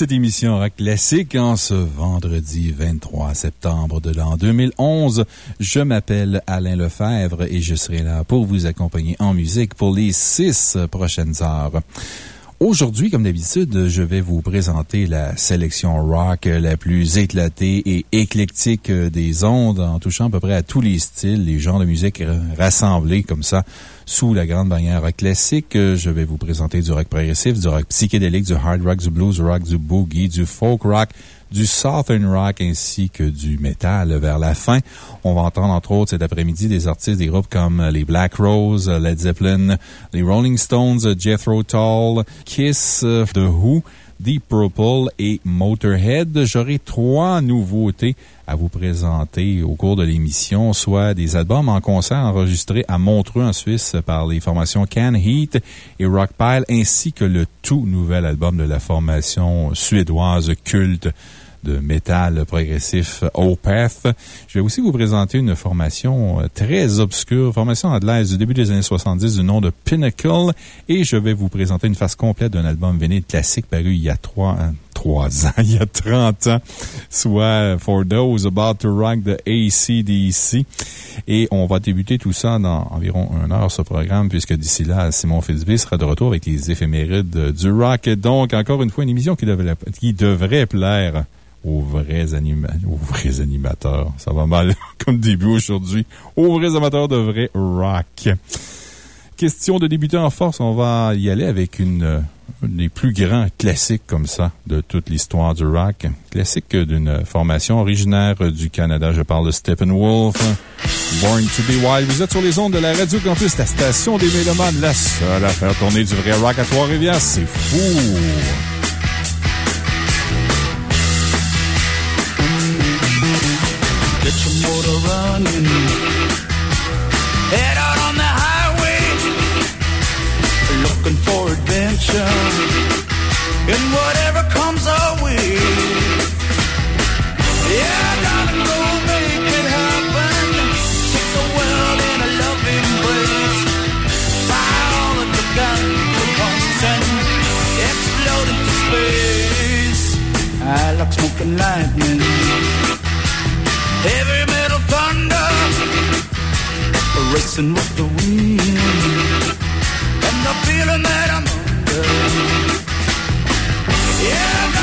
cette émission Rock Classique en ce vendredi 23 septembre de l'an 2011. Je m'appelle Alain Lefebvre et je serai là pour vous accompagner en musique pour les six prochaines heures. Aujourd'hui, comme d'habitude, je vais vous présenter la sélection rock la plus éclatée et éclectique des ondes en touchant à peu près à tous les styles, les genres de musique rassemblés comme ça sous la grande bannière rock classique. Je vais vous présenter du rock progressif, du rock psychédélique, du hard rock, du blues rock, du boogie, du folk rock, du southern rock ainsi que du metal vers la fin. On va entendre entre autres cet après-midi des artistes des groupes comme les Black Rose, Led Zeppelin, les Rolling Stones, Jethro Tull, Kiss, The Who, Deep Purple et Motorhead. J'aurai trois nouveautés à vous présenter au cours de l'émission, soit des albums en concert enregistrés à Montreux en Suisse par les formations Can Heat et Rockpile, ainsi que le tout nouvel album de la formation suédoise culte de métal progressif Opeth. Je vais aussi vous présenter une formation très obscure, formation anglaise du début des années 70 du nom de Pinnacle. Et je vais vous présenter une face complète d'un album véné classique paru il y a trois, trois ans, il y a 30 ans, soit For Those About to Rock the ACDC. Et on va débuter tout ça dans environ une heure, ce programme, puisque d'ici là, Simon Fitzbé sera de retour avec les éphémérides du rock. Donc, encore une fois, une émission qui qui devrait plaire aux vrais, animateurs. Ça va mal comme début aujourd'hui. Aux vrais amateurs de vrai rock. Question de débuter en force, on va y aller avec une, une des plus grands classiques comme ça de toute l'histoire du rock. Classique d'une formation originaire du Canada. Je parle de Steppenwolf. Born to be Wild. Vous êtes sur les ondes de la Radio Campus, la station des Mélomanes, la seule à faire tourner du vrai rock à Trois-Rivières. C'est fou! Get your motor running. Head out on the highway. Looking for adventure. And whatever comes our way. Yeah, gotta go make it happen. Take the world in a loving embrace. Fire all of the guns and explode into space. I like smoking lightning. Heavy metal thunder, racing with the wind, and the feeling that I'm under. Yeah,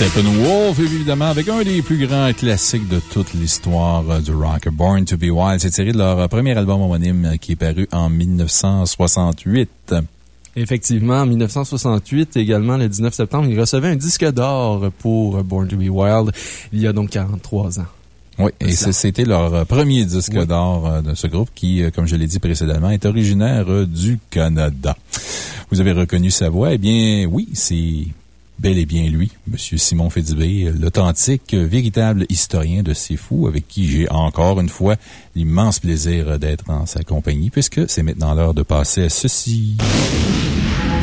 Steppenwolf, évidemment, avec un des plus grands classiques de toute l'histoire euh, du rock, Born to Be Wild. C'est tiré de leur euh, premier album homonyme euh, qui est paru en 1968. Effectivement, en 1968, également, le 19 septembre, il recevait un disque d'or pour Born to Be Wild, il y a donc 43 ans. Oui, et c'était leur premier disque d'or de ce groupe qui, comme je l'ai dit précédemment, est originaire du Canada. Vous avez reconnu sa voix? Eh bien, oui, c'est bel et bien lui, M. Simon Fédibé, l'authentique, véritable historien de ces fous avec qui j'ai encore une fois l'immense plaisir d'être en sa compagnie, puisque c'est maintenant l'heure de passer à ceci.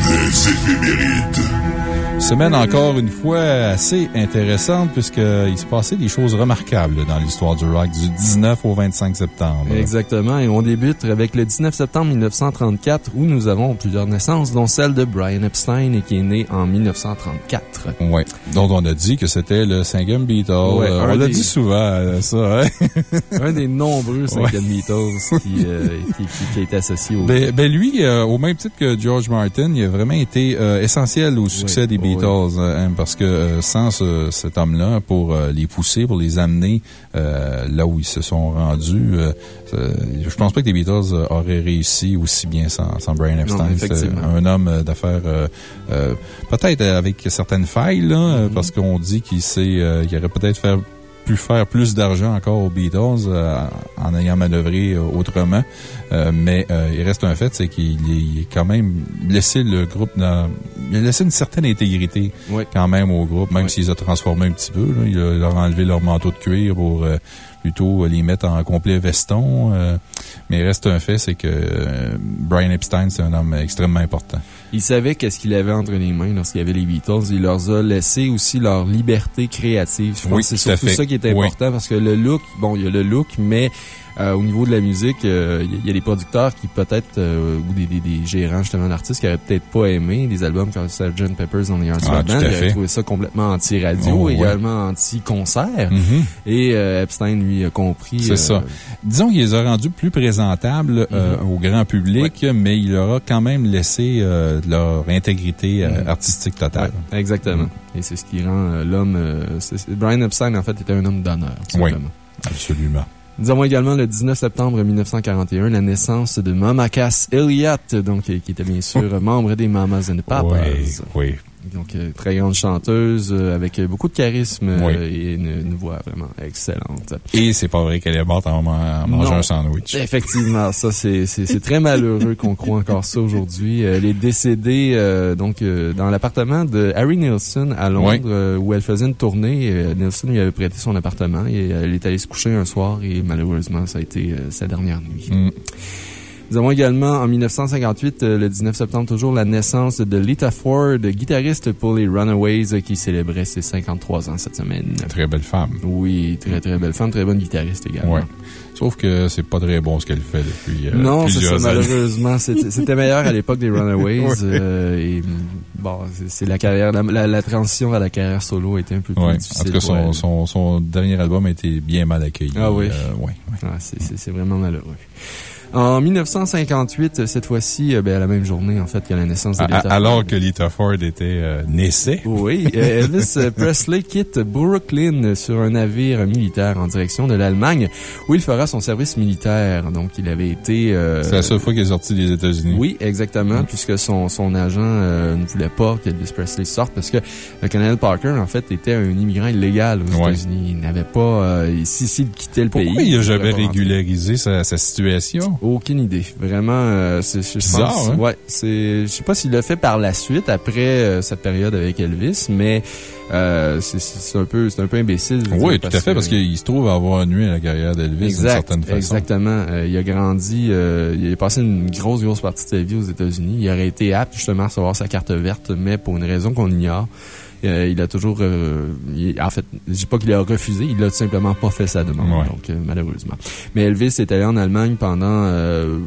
Les éphémérides. Semaine encore une fois assez intéressante puisqu'il se passait des choses remarquables dans l'histoire du rock du 19 au 25 septembre. Exactement. Et on débute avec le 19 septembre 1934 où nous avons plusieurs naissances, dont celle de Brian Epstein qui est né en 1934. Oui. Dont on a dit que c'était le cinquième Beatles. Ouais, on l'a dit souvent, euh, ça, hein? un des nombreux cinquième Beatles qui, euh, qui, qui, qui, est associé au. Ben, ben lui, euh, au même titre que George Martin, il a vraiment été essentiel au succès des Beatles. Beatles, hein, parce que sans ce, cet homme-là, pour les pousser, pour les amener là où ils se sont rendus, je pense pas que les Beatles auraient réussi aussi bien sans, sans Brian Epstein. Un homme d'affaires, peut-être avec certaines failles, là, Mm-hmm. parce qu'on dit qu'il qu'il aurait peut-être fait pu faire plus d'argent encore aux Beatles euh, en ayant manœuvré euh, autrement. Euh, mais il reste un fait, c'est qu'il a quand même laissé le groupe dans, il a laissé une certaine intégrité oui. quand même au groupe, même oui. s'ils ont transformé un petit peu. Là, il a, leur a enlevé leur manteau de cuir pour plutôt les mettre en complet veston. mais il reste un fait, c'est que Brian Epstein, c'est un homme extrêmement important. Il savait qu'est-ce qu'il avait entre les mains lorsqu'il y avait les Beatles. Il leur a laissé aussi leur liberté créative. Je pense oui, que c'est surtout ça qui est important oui. parce que le look, bon, il y a le look, mais euh, au niveau de la musique, euh, il y a des producteurs qui peut-être, euh, ou des, des, des, gérants justement d'artistes qui auraient peut-être pas aimé des albums comme Sgt. Pepper's on the Hearts ah, Band. Ils auraient trouvé ça complètement anti-radio, oh, également ouais. anti-concert. Mm -hmm. Et euh, Epstein, lui, a compris. C'est ça. Disons qu'il les a rendus plus présentables mm -hmm. au grand public, ouais. mais il leur a quand même laissé euh, leur intégrité mm -hmm. artistique totale. Ouais, exactement. Et c'est ce qui rend l'homme... Brian Epstein, en fait, était un homme d'honneur. Oui, absolument. Nous avons également le 19 septembre 1941 la naissance de Mama Cass Elliott, donc, qui était bien sûr membre des Mamas and Papas. Oui. Donc, euh, très grande chanteuse, euh, avec beaucoup de charisme oui. euh, et une, une, voix vraiment excellente. Et c'est pas vrai qu'elle est morte en, en mangeant un sandwich. Effectivement, ça, c'est très malheureux qu'on croit encore ça aujourd'hui. Elle est décédée, euh, donc, dans l'appartement de Harry Nilsson à Londres, oui. où elle faisait une tournée. Nilsson lui avait prêté son appartement et elle est allée se coucher un soir et malheureusement, ça a été sa dernière nuit. Mm. Nous avons également, en 1958, euh, le 19 septembre toujours, la naissance de Lita Ford, guitariste pour les Runaways, euh, qui célébrait ses 53 ans cette semaine. Très belle femme. Oui, très, très belle femme, très bonne guitariste également. Oui. Sauf que c'est pas très bon ce qu'elle fait depuis euh, non, plusieurs ça, années. malheureusement. C'était meilleur à l'époque des Runaways. oui. euh, et bon, c'est la carrière, la, la, la, transition à la carrière solo était un peu plus ouais. difficile. En tout cas, son, son, son, dernier album a été bien mal accueilli. Ah oui. Euh, ouais, ouais. Ah, c'est vraiment malheureux. En 1958, cette fois-ci, ben, à la même journée, en fait, a la naissance de Lita Ford. Alors que Lita Ford était euh, naissée. Oui, Elvis Presley quitte Brooklyn sur un navire militaire en direction de l'Allemagne, où il fera son service militaire. Donc, il avait été... Euh, C'est la seule fois qu'il est sorti des États-Unis. Oui, exactement, mmh. puisque son, son agent euh, ne voulait pas qu'Elvis Presley sorte, parce que le colonel Parker, en fait, était un immigrant illégal aux ouais. États-Unis. Il n'avait pas... S'il si, quittait le Pourquoi pays... Pourquoi il n'a jamais régularisé sa, sa situation? Aucune idée. Vraiment, euh, c'est bizarre. Pense, hein? Ouais, c'est. Je sais pas s'il l'a fait par la suite après euh, cette période avec Elvis, mais euh, c'est un peu, c'est un peu imbécile. Oui, tout à fait, que, parce qu'il se trouve avoir nuit à la carrière d'Elvis d'une certaine façon. Exactement. Euh, il a grandi, il a passé une grosse, grosse partie de sa vie aux États-Unis. Il aurait été apte justement à recevoir sa carte verte, mais pour une raison qu'on ignore. Euh, il a toujours. Euh, il, en fait, je dis pas qu'il a refusé, il a tout simplement pas fait sa demande. Ouais. Donc, euh, malheureusement. Mais Elvis est allé en Allemagne pendant.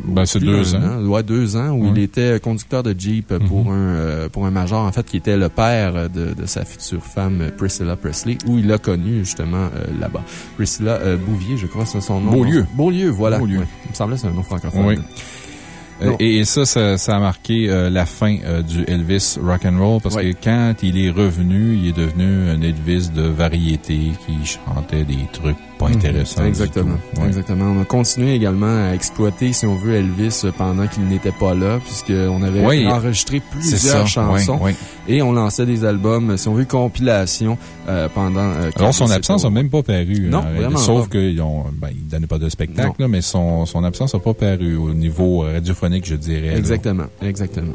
ben, c'est deux ans. an. Ouais, deux ans, où ouais. il était conducteur de Jeep pour, mm -hmm. un, pour un major, en fait, qui était le père de, de sa future femme, Priscilla Presley, où il l'a connu justement là-bas. Priscilla Bouvier, je crois, c'est son nom. Beaulieu. Beaulieu, voilà. Beaulieu. Il me semblait que c'est un nom francophone. Oui. Euh, Et, et ça, ça, ça a marqué euh, la fin euh, du Elvis rock and roll parce Ouais. que quand il est revenu, il est devenu un Elvis de variété qui chantait des trucs pas du Exactement. Ouais. Exactement. On a continué également à exploiter, si on veut, Elvis euh, pendant qu'il n'était pas là, puisqu'on avait enregistré plusieurs ça. chansons ouais, et on lançait des albums, si on veut, compilation euh, pendant. euh, Alors, son absence n'a même pas paru. Non, hein, vraiment Sauf qu'ils ont, ben, ils donnaient pas de spectacle, là, mais son, son absence n'a pas paru au niveau euh, radiophonique, je dirais. là. Exactement, exactement.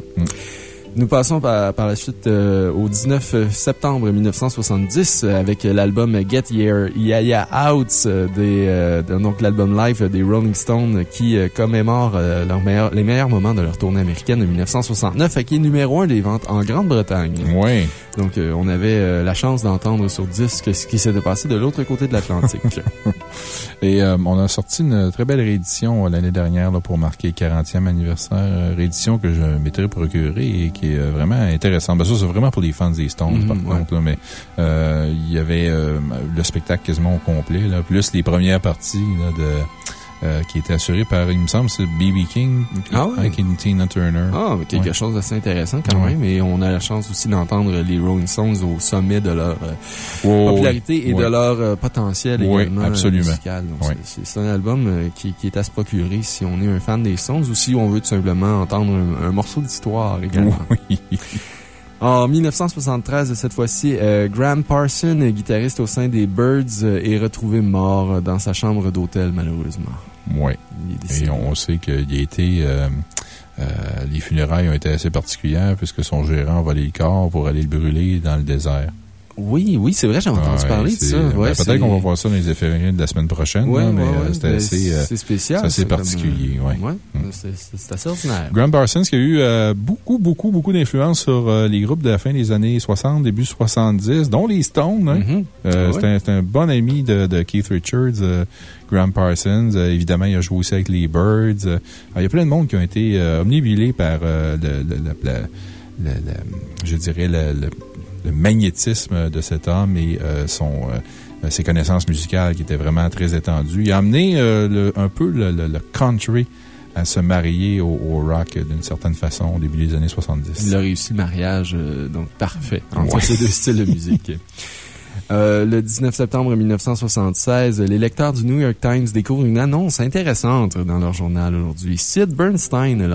Nous passons par, la suite euh, au 19 septembre 1970 euh, avec l'album Get Your Yaya Out, euh, des, euh, de- donc l'album live des Rolling Stones qui euh, commémore euh, les meilleurs moments de leur tournée américaine de 1969 et qui est numéro un des ventes en Grande-Bretagne. Oui. Donc euh, on avait euh, la chance d'entendre sur disque ce qui s'était passé de l'autre côté de l'Atlantique. Et euh, on a sorti une très belle réédition l'année dernière là, pour marquer le 40e anniversaire. réédition que je m'étais procurée et qui est vraiment intéressante. Ben, ça, c'est vraiment pour les fans des Stones, par ouais. contre. là, mais euh, il y avait euh, le spectacle quasiment au complet, là, plus les premières parties là, de... euh, qui étaient assurées par, il me semble, c'est B.B. King Ah une Tina Turner. Ah, mais quelque Ouais. chose d'assez intéressant quand Ouais. même. Et on a la chance aussi d'entendre les Rolling Stones au sommet de leur euh, Oh, popularité et oui. de leur euh, potentiel Oui, également absolument. musical. Oui. c'est- un album qui, qui est à se procurer si on est un fan des Stones ou si on veut tout simplement entendre un, un morceau d'histoire également. Oui. En 1973, cette fois-ci, euh, Graham Parson, guitariste au sein des Birds, euh, est retrouvé mort dans sa chambre d'hôtel, malheureusement. Oui. Et on sait qu'il a été. euh, les funérailles ont été assez particulières puisque son gérant a volé le corps pour aller le brûler dans le désert. Oui, oui, c'est vrai, j'ai entendu Ouais, parler de ça. ben, Ouais, Peut-être c'est- qu'on va voir ça dans les éphémérides de la semaine prochaine, Ouais, là, mais ouais, euh, c'était mais assez. euh, C'est spécial. c'est assez comme, particulier, euh, ouais. ouais, Mm. c'est- c'est c'est assez ordinaire. Graham Parsons qui a eu euh, beaucoup, beaucoup, beaucoup d'influence sur euh, les groupes de la fin des années 60, début 70, dont les Stones. hein. Mhm. Euh, Ah c'est un- bon ami de, de Keith Richards, euh, Graham Parsons. Euh, évidemment, il a joué aussi avec les Birds. Euh, alors, il y a plein de monde qui ont été euh, omnibulés par euh, le, le- le- le- le- le- je dirais, le, le- magnétisme de cet homme et euh, son, euh, ses connaissances musicales qui étaient vraiment très étendues. Il a amené euh, le- un peu le, le- le country à se marier au, au rock d'une certaine façon au début des années 70. Il a réussi le mariage, euh, donc parfait, entre Ouais. ces deux styles de musique. Euh, le 19 septembre 1976, les lecteurs du New York Times découvrent une annonce intéressante dans leur journal aujourd'hui. Sid Bernstein,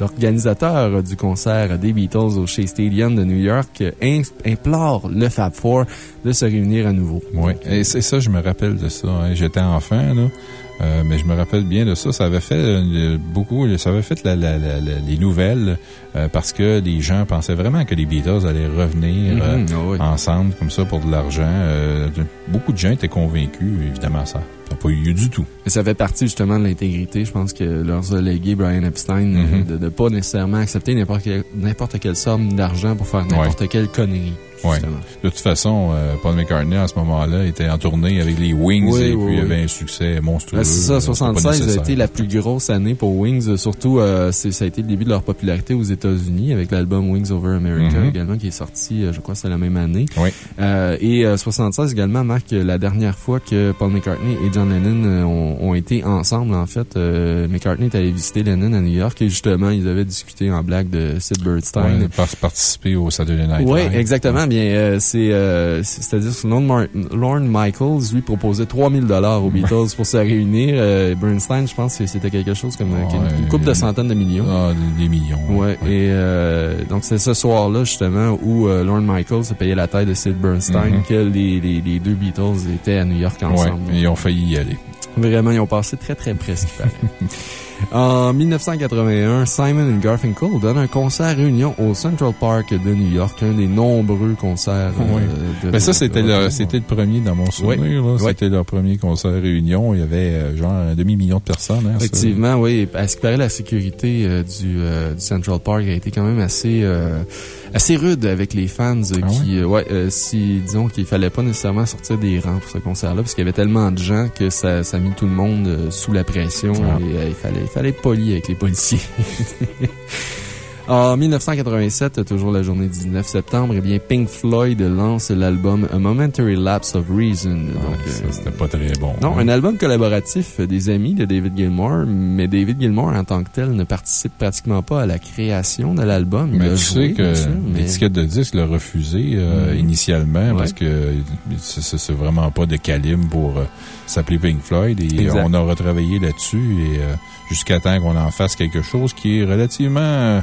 l'organisateur du concert des Beatles au Shea Stadium de New York, im- implore le Fab Four de se réunir à nouveau. Oui, et c'est ça, je me rappelle de ça. hein. J'étais enfant, là. Euh, mais je me rappelle bien de ça. Ça avait fait euh, beaucoup, ça avait fait la- la- la- la- les nouvelles euh, parce que les gens pensaient vraiment que les Beatles allaient revenir Mhm, ah oui. ensemble comme ça pour de l'argent. Beaucoup de gens étaient convaincus, évidemment, ça n'a pas eu lieu du tout. Et ça fait partie justement de l'intégrité. Je pense que leur a légué Brian Epstein Mhm. de ne pas nécessairement accepter n'importe quelle, n'importe quelle somme d'argent pour faire n'importe quelle connerie. Justement. De toute façon, euh, Paul McCartney, à ce moment-là, était en tournée avec les Wings Oui, et oui, puis il oui. avait un succès monstrueux. Ouais, c'est ça, Euh, c'était pas 76 a nécessaire. été la plus grosse année pour Wings. euh, Surtout, euh, ça a été le début de leur popularité aux États-Unis avec l'album Wings Over America Mhm. également qui est sorti, euh, je crois, c'est la même année. Oui. Euh, et euh, 76 également marque la dernière fois que Paul McCartney et John Lennon euh, ont, ont été ensemble, en fait. Euh, McCartney est allé visiter Lennon à New York et justement, ils avaient discuté en blague de Sid Birdstein. Ouais, par- participer au Saturday Night Oui, exactement. Bien, euh, c'est, euh, c'est- c'est-à-dire que Lorne, Michaels, lui, proposait 3000 dollars aux Beatles pour se réunir. Euh, Bernstein, je pense que c'était quelque chose comme une couple de centaines de millions. Ah, des, des millions. Ouais, et donc c'est ce soir-là, justement, où Lorne Michaels a payé la taille de Sid Bernstein, Mhm. que les, les, les deux Beatles étaient à New York Ouais, ensemble. et ils ont failli y aller. Vraiment, ils ont passé très très près, ce qui paraît. En 1981, Simon Garfinkel donne un concert réunion au Central Park de New York, un des nombreux concerts. euh, Oui. de- Mais ça, c'était le, premier dans mon souvenir. Oui. C'était leur premier concert réunion. Il y avait euh, genre un demi-million de personnes. Hein, ça. Effectivement, oui. À ce qui paraît, la sécurité euh, du, euh, du Central Park a été quand même assez, euh, assez rude avec les fans Ah qui, euh, ouais, euh, si, disons qu'il fallait pas nécessairement sortir des rangs pour ce concert-là, parce qu'il y avait tellement de gens que ça, ça a mis tout le monde euh, sous la pression Ah. et il fallait, fallait être poli avec les policiers. En 1987, toujours la journée du 19 septembre, eh bien, Pink Floyd lance l'album A Momentary Lapse of Reason. Donc, Ça, euh, C'était pas très bon. non, hein. un album collaboratif des amis de David Gilmour, mais David Gilmour en tant que tel ne participe pratiquement pas à la création de l'album. Mais tu joué, sais que mais- l'étiquette de disque l'a refusé euh, Mhm. initialement Ouais. parce que c'est- vraiment pas de calibre pour euh, s'appeler Pink Floyd. Et Exact. on a retravaillé là-dessus et jusqu'à temps qu'on en fasse quelque chose qui est relativement. euh,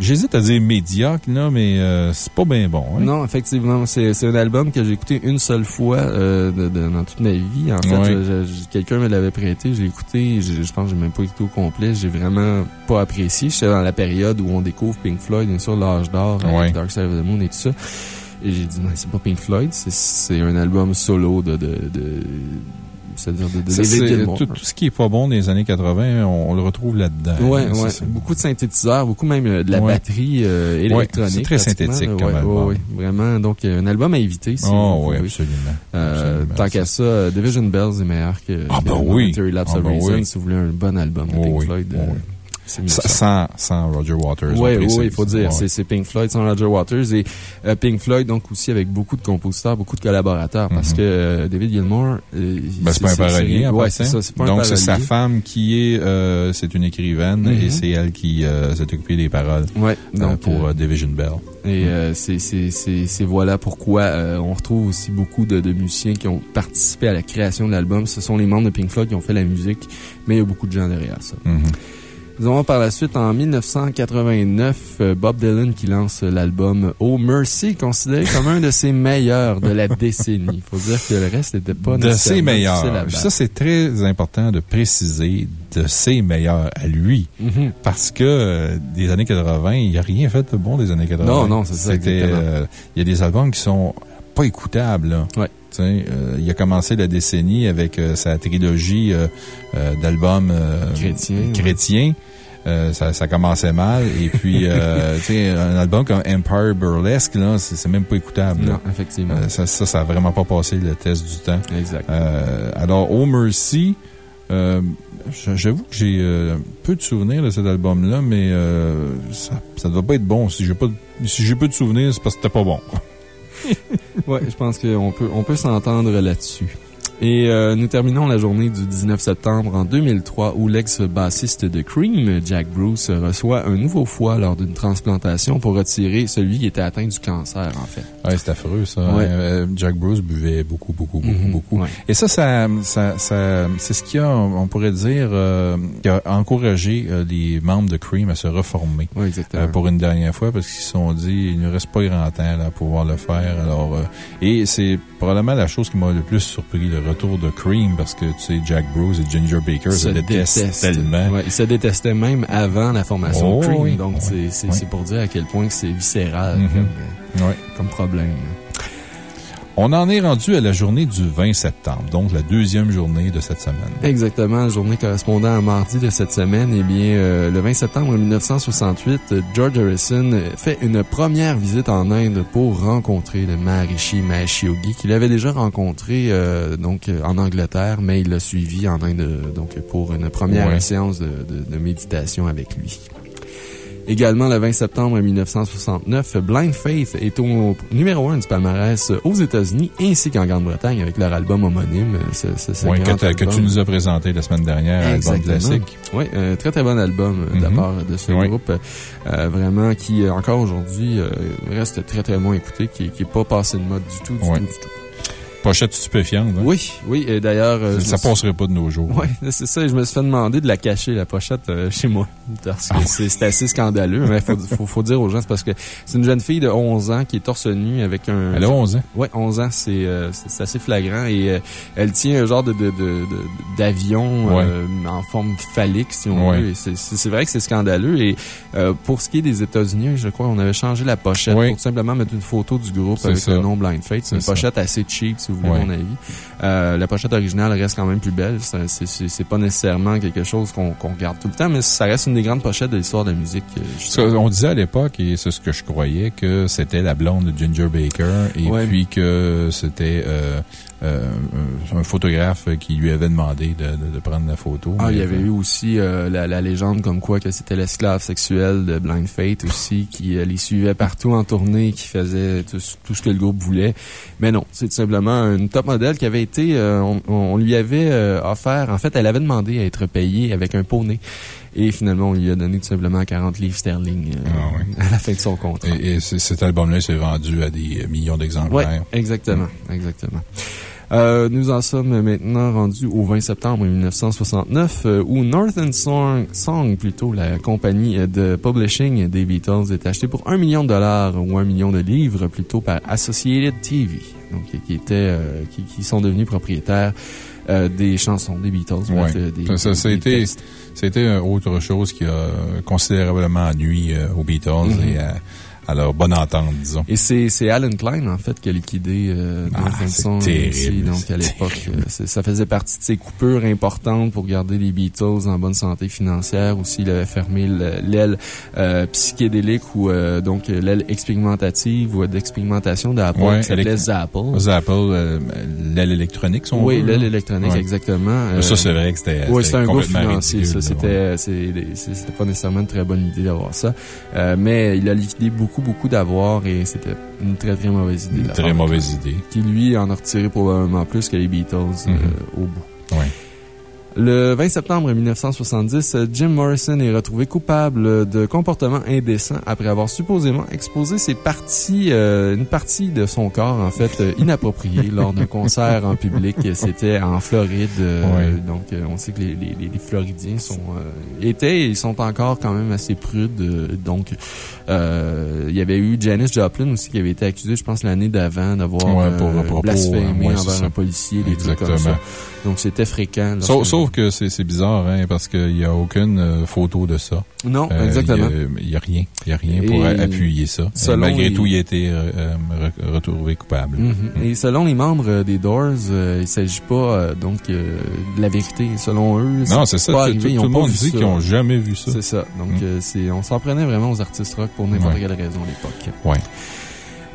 J'hésite à dire médiocre, là, mais euh, c'est pas bien bon. hein. Non, effectivement, c'est un album que j'ai écouté une seule fois euh, de- de- dans toute ma vie. En fait, quelqu'un me l'avait prêté, je l'ai écouté, je, je pense que j'ai même pas écouté au complet. J'ai vraiment pas apprécié. J'étais dans la période où on découvre Pink Floyd, bien sûr, l'âge d'or, Ouais. Dark Side of the Moon et tout ça. Et j'ai dit, non, c'est pas Pink Floyd, c'est- c'est un album solo de... de, de c'est-à-dire de, de Ça, tout, tout ce qui est pas bon des années 80, on, on le retrouve là-dedans. Ouais, hein, ouais. Beaucoup de synthétiseurs, beaucoup même euh, de la Ouais. batterie euh, électronique. c'est très synthétique là. comme Ouais, album. ouais, ouais. Vraiment. Donc, euh, un album à éviter. Si Oh, vous oui, absolument. Euh, Absolument. tant qu'à ça, Division Bells est meilleur que Ah, ben oui. Momentary Lapse Ah, of ben Reason. oui. Si vous voulez un bon album de Oh, Pink oui. Floyd, Sans, sans Roger Waters. Oui, oui, il faut dire. Ouais. C'est- Pink Floyd sans Roger Waters et euh, Pink Floyd, donc aussi avec beaucoup de compositeurs, beaucoup de collaborateurs parce Mhm. que euh, David Gilmour. euh, Ben, c'est pas un parolier, Ouais, c'est ça. Pas Donc, c'est sa femme qui est, euh, c'est une écrivaine et c'est elle qui euh, s'est occupée des paroles pour Division Bell. Et euh, c'est- voilà pourquoi euh, on retrouve aussi beaucoup de, de musiciens qui ont participé à la création de l'album. Ce sont les membres de Pink Floyd qui ont fait la musique, mais il y a beaucoup de gens derrière ça. Mhm. Nous avons par la suite, en 1989, euh, Bob Dylan qui lance l'album Oh Mercy, considéré comme un de ses meilleurs de la décennie. Il faut dire que le reste n'était pas De ses meilleurs. Ça, c'est très important de préciser de ses meilleurs à lui. Mhm. Parce que euh, des années 80, il n'y a rien fait de bon des années 80. Non, non, c'est ça, euh, Il y a des albums qui sont pas écoutables. Là. Ouais. Euh, il a commencé la décennie avec euh, sa trilogie euh, d'albums Chrétiens, ouais. Euh, ça, ça commençait mal. Et puis, euh, tu sais, un album comme Empire Burlesque, là, c'est même pas écoutable. là. Non, effectivement. Euh, ça, ça, ça a vraiment pas passé le test du temps. exact. Alors, Oh Mercy, j'avoue que j'ai peu de souvenirs de cet album-là, mais ça, ça doit pas être bon. Si j'ai pas, de- si j'ai peu de souvenirs, c'est parce que c'était pas bon. Ouais, je pense qu'on peut, on peut s'entendre là-dessus. Et euh, nous terminons la journée du 19 septembre en 2003 où l'ex-bassiste de Cream, Jack Bruce, reçoit un nouveau foie lors d'une transplantation pour retirer celui qui était atteint du cancer, en fait. Ouais, c'est affreux, ça. Ouais. Euh, Jack Bruce buvait beaucoup, beaucoup, beaucoup, Mhm, beaucoup. ouais. Et ça, ça, ça, ça- c'est ce qui a, on pourrait dire, euh, qui a encouragé euh, les membres de Cream à se reformer. Oui, exactement. Pour une dernière fois parce qu'ils se sont dit il ne reste pas grand temps là, pour pouvoir le faire. Alors, euh, et c'est probablement la chose qui m'a le plus surpris, le retour de Cream, parce que tu sais, Jack Bruce et Ginger Baker se, détestent détestent. tellement. Ouais, ils se détestaient même avant la formation Oh, de Cream. oui. Donc, Oui. c'est Oui. pour dire à quel point que c'est viscéral Mhm. comme, euh, comme problème. On en est rendu à la journée du 20 septembre, donc la deuxième journée de cette semaine. Exactement, la journée correspondant à mardi de cette semaine, eh bien, euh, le 20 septembre 1968, euh, George Harrison euh, fait une première visite en Inde pour rencontrer le Maharishi Mahesh Yogi, qu'il avait déjà rencontré euh, donc en Angleterre, mais il l'a suivi en Inde donc pour une première Ouais. séance de, de- de méditation avec lui. Également, le 20 septembre 1969, Blind Faith est au numéro 1 du palmarès aux États-Unis ainsi qu'en Grande-Bretagne avec leur album homonyme. euh, Ouais, que, que tu nous as présenté la semaine dernière, album classique. Oui, un très très bon album euh, de la Mhm. part de ce Oui. groupe. euh, vraiment, qui euh, encore aujourd'hui euh, reste très très bon écouté, qui n'est pas passé de mode du tout, du tout, du tout. Pochette stupéfiante. hein? Oui, oui, et d'ailleurs... euh, Ça passerait pas de nos jours. Oui, c'est ça. Je me suis fait demander de la cacher, la pochette, euh, chez moi. Parce que Ah. c'est c'est assez scandaleux. Mais faut, faut, faut dire aux gens, c'est parce que c'est une jeune fille de 11 ans qui est torse nu avec un... Elle a 11 ans? Ouais, 11 ans, c'est euh, assez flagrant. Et euh, elle tient un genre de de- de- de- d'avion Ouais. euh, en forme phallique, si on Ouais. veut. C'est- vrai que c'est scandaleux. Et euh, pour ce qui est des États-Unis, je crois, on avait changé la pochette Oui. pour tout simplement mettre une photo du groupe avec ça. le nom Blind Fate. C'est une ça. pochette assez cheap, si vous voulez Ouais. mon avis. Euh, la pochette originale reste quand même plus belle. C'est- pas nécessairement quelque chose qu'on qu'on regarde tout le temps, mais ça reste une des grandes pochettes de l'histoire de la musique. euh, On disait à l'époque, et c'est ce que je croyais, que c'était la blonde de Ginger Baker et Ouais. puis que c'était euh, euh, un photographe qui lui avait demandé de, de- de prendre la photo. Ah, il y avait eu aussi euh, la, la légende comme quoi que c'était l'esclave sexuel de Blind Fate aussi, qui euh, les suivait partout en tournée, qui faisait tout, tout ce que le groupe voulait. Mais non, c'est tout simplement une top modèle qui avait été, euh, on, on lui avait euh, offert, en fait, elle avait demandé à être payée avec un poney. Et finalement, on lui a donné tout simplement 40 livres sterling euh, Ah à la fin de son contrat. Et, cet album-là s'est vendu à des millions Oui, d'exemplaires. exactement, exactement. Euh, nous en sommes maintenant rendus au 20 septembre 1969, euh, où Northern Song, Song, plutôt, la compagnie de publishing des Beatles, est achetée pour un million de dollars ou un million de livres, plutôt par Associated TV, donc qui étaient, euh, qui, qui sont devenus propriétaires euh, des chansons des Beatles. Ouais. euh, des- Ça, ça, a été- euh, autre chose qui a considérablement nuit aux Beatles Mhm. et à, leur bonne entente, disons. Et c'est c'est Alan Klein, en fait, qui a liquidé euh, Ah, terrible, aussi. Donc, à l'époque, euh, ça faisait partie de ses coupures importantes pour garder les Beatles en bonne santé financière. Aussi, il avait fermé le- l'aile euh, psychédélique ou euh, donc l'aile expérimentative ou d'expérimentation d'Apple Ouais, qui s'appelait Zapple. Zapple, euh, l'aile électronique, son Oui, l'aile électronique, Ouais. exactement. Ça, c'est vrai que c'était oui, c'était un gros financier, ça. ridicule, ouais. C'était, c'était pas nécessairement une très bonne idée d'avoir ça. Euh, mais il a liquidé beaucoup, beaucoup d'avoirs et c'était une très, très mauvaise idée. Une très mauvaise idée. qui lui en a retiré probablement plus que les Beatles euh, Mhm. au bout. Ouais. Le 20 septembre 1970, euh, Jim Morrison est retrouvé coupable de comportement indécent après avoir supposément exposé ses parties, euh, une partie de son corps, en fait, euh, inappropriée lors d'un concert en public. C'était en Floride. euh, Ouais. Donc, on sait que les, les, les- Floridiens sont, euh, étaient et ils sont encore quand même assez prudes. donc, euh, il y avait eu Janis Joplin aussi qui avait été accusée, je pense, l'année d'avant d'avoir Ouais, blasphémé ouais, envers un policier, des trucs comme Exactement. ça. Donc, c'était fréquent. Sauf, que c'est bizarre, hein, parce qu'il n'y a aucune euh, photo de ça. Non, Euh, exactement. Il n'y a, rien. Il y a rien pour Et appuyer ça. Euh, selon malgré les- tout, il a été euh, re- retrouvé coupable. Mhm. Et selon les membres des Doors, euh, il s'agit pas donc de la vérité. Selon eux, Non, c'est ça. pas Tout, arrivé, tout le monde dit qu'ils n'ont jamais vu ça. C'est ça. Donc, Mm. on s'en prenait vraiment aux artistes rock pour n'importe Ouais. quelle raison à l'époque. Ouais.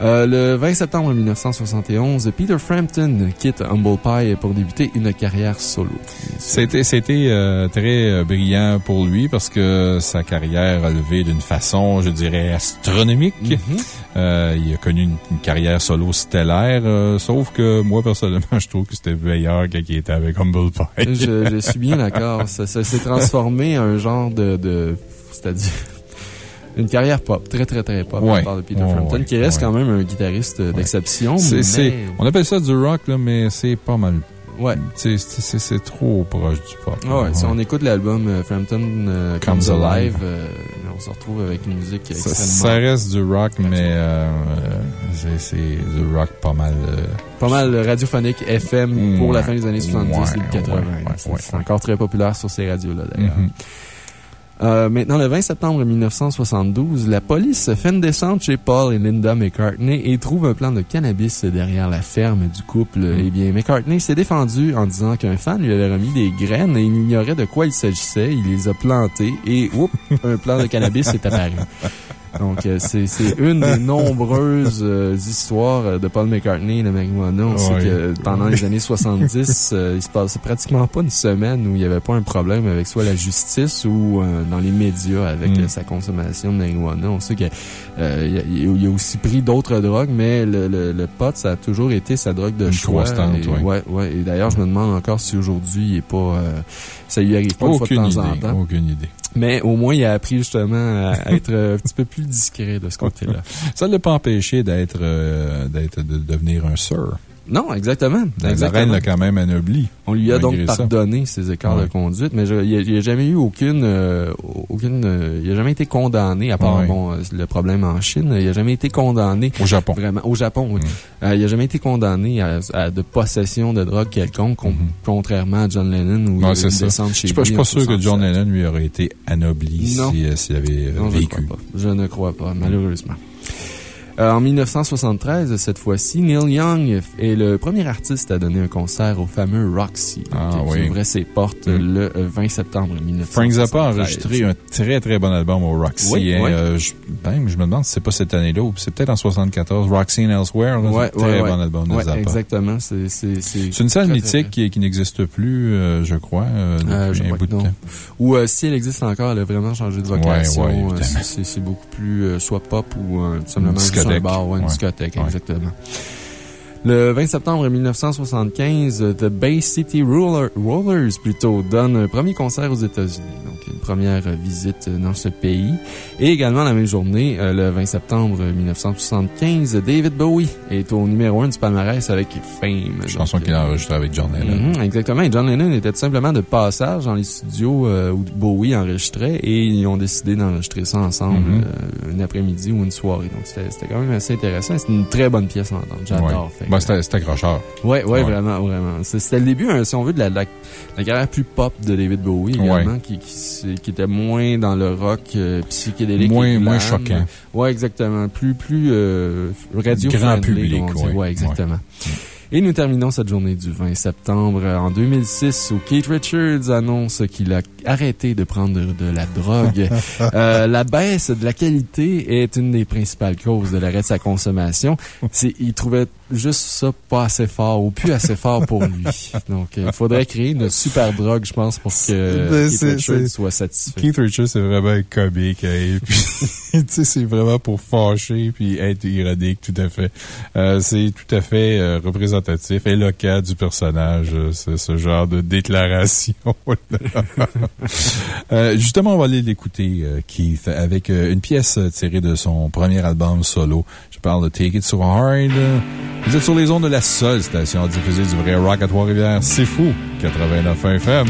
Euh, le 20 septembre 1971, Peter Frampton quitte Humble Pie pour débuter une carrière solo. C'était c'était euh, très euh, brillant pour lui parce que sa carrière a levé d'une façon, je dirais, astronomique. Mhm. Euh, il a connu une, une carrière solo stellaire, sauf que moi, personnellement, je trouve que c'était meilleur quand il était avec Humble Pie. je, je suis bien d'accord. Ça, ça s'est transformé en un genre de, de c'est-à-dire une carrière pop, très très très pop Ouais. part de Peter Ouais, Frampton, ouais, qui reste ouais. quand même un guitariste euh, d'exception. Mais- on appelle ça du rock, là, mais c'est pas mal. Ouais. C'est- trop proche du pop. Ah ouais, là. si on écoute l'album euh, Frampton euh, Comes, Comes Alive, euh, on se retrouve avec une musique Ça, extrêmement... ça reste du rock, mais c'est- du rock pas mal. euh, Pas mal radiophonique FM pour Ouais. la fin des années 70 Ouais, et 80. ouais, ouais, C'est- ouais, ouais. encore très populaire sur ces radios-là, d'ailleurs. mhm. Euh, maintenant, le 20 septembre 1972, la police fait une descente chez Paul et Linda McCartney et trouve un plan de cannabis derrière la ferme du couple. Eh bien, McCartney s'est défendu en disant qu'un fan lui avait remis des graines et il ignorait de quoi il s'agissait. Il les a plantées et, oups, un plan de cannabis est apparu. Donc, euh, c'est une des nombreuses euh, histoires euh, de Paul McCartney et de marijuana. On sait que pendant les années 70, euh, il se passait pratiquement pas une semaine où il n'y avait pas un problème avec soit la justice ou euh, dans les médias avec Mm. sa consommation de marijuana. On sait qu'il euh, il a, aussi pris d'autres drogues, mais le, le, le pot, ça a toujours été sa drogue de Une choix. et, ouais. ouais, ouais. Et d'ailleurs, je me demande encore si aujourd'hui, il est pas... euh, ça lui arrive pas une fois de temps en temps. Aucune idée. Mais au moins, il a appris justement à être euh, un petit peu plus discret de ce côté-là. Ça ne l'a pas empêché d'être, euh, d'être, de devenir un sir. Non, exactement. La exactement. reine l'a quand même anobli. On lui a donc ça. pardonné ses écarts Ouais. de conduite, mais je- il n'a jamais eu aucune, euh, aucune, euh, il a jamais été condamné, à part Ouais. bon, euh, le problème en Chine, il a jamais été condamné Au Japon. vraiment au Japon. Oui. Mm. Euh, il a jamais été condamné à, à de possession de drogue quelconque, con- Mhm. contrairement à John Lennon où il a ça. descente Je chez suis pas, je suis lui pas sûr que John 67. Lennon lui aurait été anobli Non. si, s'il avait Non, je ne vécu. crois pas. Je ne crois pas, malheureusement. Euh, en 1973, cette fois-ci, Neil Young est le premier artiste à donner un concert au fameux Roxy, Ah, qui oui. ouvrait ses portes Mm. le euh, 20 septembre 1973. Frank Zappa a enregistré un très très bon album au Roxy. Oui, hein. oui. Euh, je, même, je me demande si c'est pas cette année-là ou c'est peut-être en 74. Roxy and Elsewhere. là, Ouais, un très ouais, ouais. bon album de Zappa. exactement. C'est une salle mythique qui, qui n'existe plus, euh, je crois, euh, depuis Euh, un bout de temps. Ou euh, si elle existe encore, elle a vraiment changé de vocation. Ouais, ouais, Euh, évidemment. c'est- beaucoup plus euh, soit pop ou euh, tout simplement juste un discothèque. bar ou une Ouais. discothèque, exactement. Le 20 septembre 1975, euh, The Bay City Roller- Rollers plutôt donne un premier concert aux États-Unis. Donc, une première visite dans ce pays. Et également la même journée, euh, le 20 septembre 1975, David Bowie est au numéro 1 du palmarès avec Fame. Chanson qu'il a enregistrée avec John Lennon. Mhm, exactement. Et John Lennon était tout simplement de passage dans les studios euh, où Bowie enregistrait et ils ont décidé d'enregistrer ça ensemble Mhm. euh, une après-midi ou une soirée. Donc c'était c'était quand même assez intéressant. C'est une très bonne pièce à entendre. J'adore. Ouais. C'était accrocheur. Ouais, ouais, Ouais. vraiment, vraiment. C'était le début, hein, si on veut, de la, la, la carrière plus pop de David Bowie également, Ouais. qui, qui, s'est- qui était moins dans le rock euh, psychédélique. Moins- moins choquant. Ouais, exactement. Plus, plus euh, radio Grand public, dit. ouais. Et nous terminons cette journée du 20 septembre euh, en 2006 où Keith Richards annonce qu'il a arrêté de prendre de la drogue. Euh, la baisse de la qualité est une des principales causes de l'arrêt de sa consommation. C'est, il trouvait juste ça pas assez fort ou plus assez fort pour lui. Donc, il faudrait créer une super drogue, je pense, pour que Keith Richards soit satisfait. Keith Richards, c'est vraiment un comique. hein, et puis, c'est vraiment pour fâcher puis être ironique, tout à fait. Euh, c'est tout à fait euh, représentatif, éloquent du personnage, euh, ce, genre de déclaration. Euh, justement, on va aller l'écouter, Keith, avec une pièce tirée de son premier album solo. Je parle de Take It So Hard. Vous êtes sur les ondes de la seule station à diffuser du vrai rock à Trois-Rivières. C'est fou! 89 FM.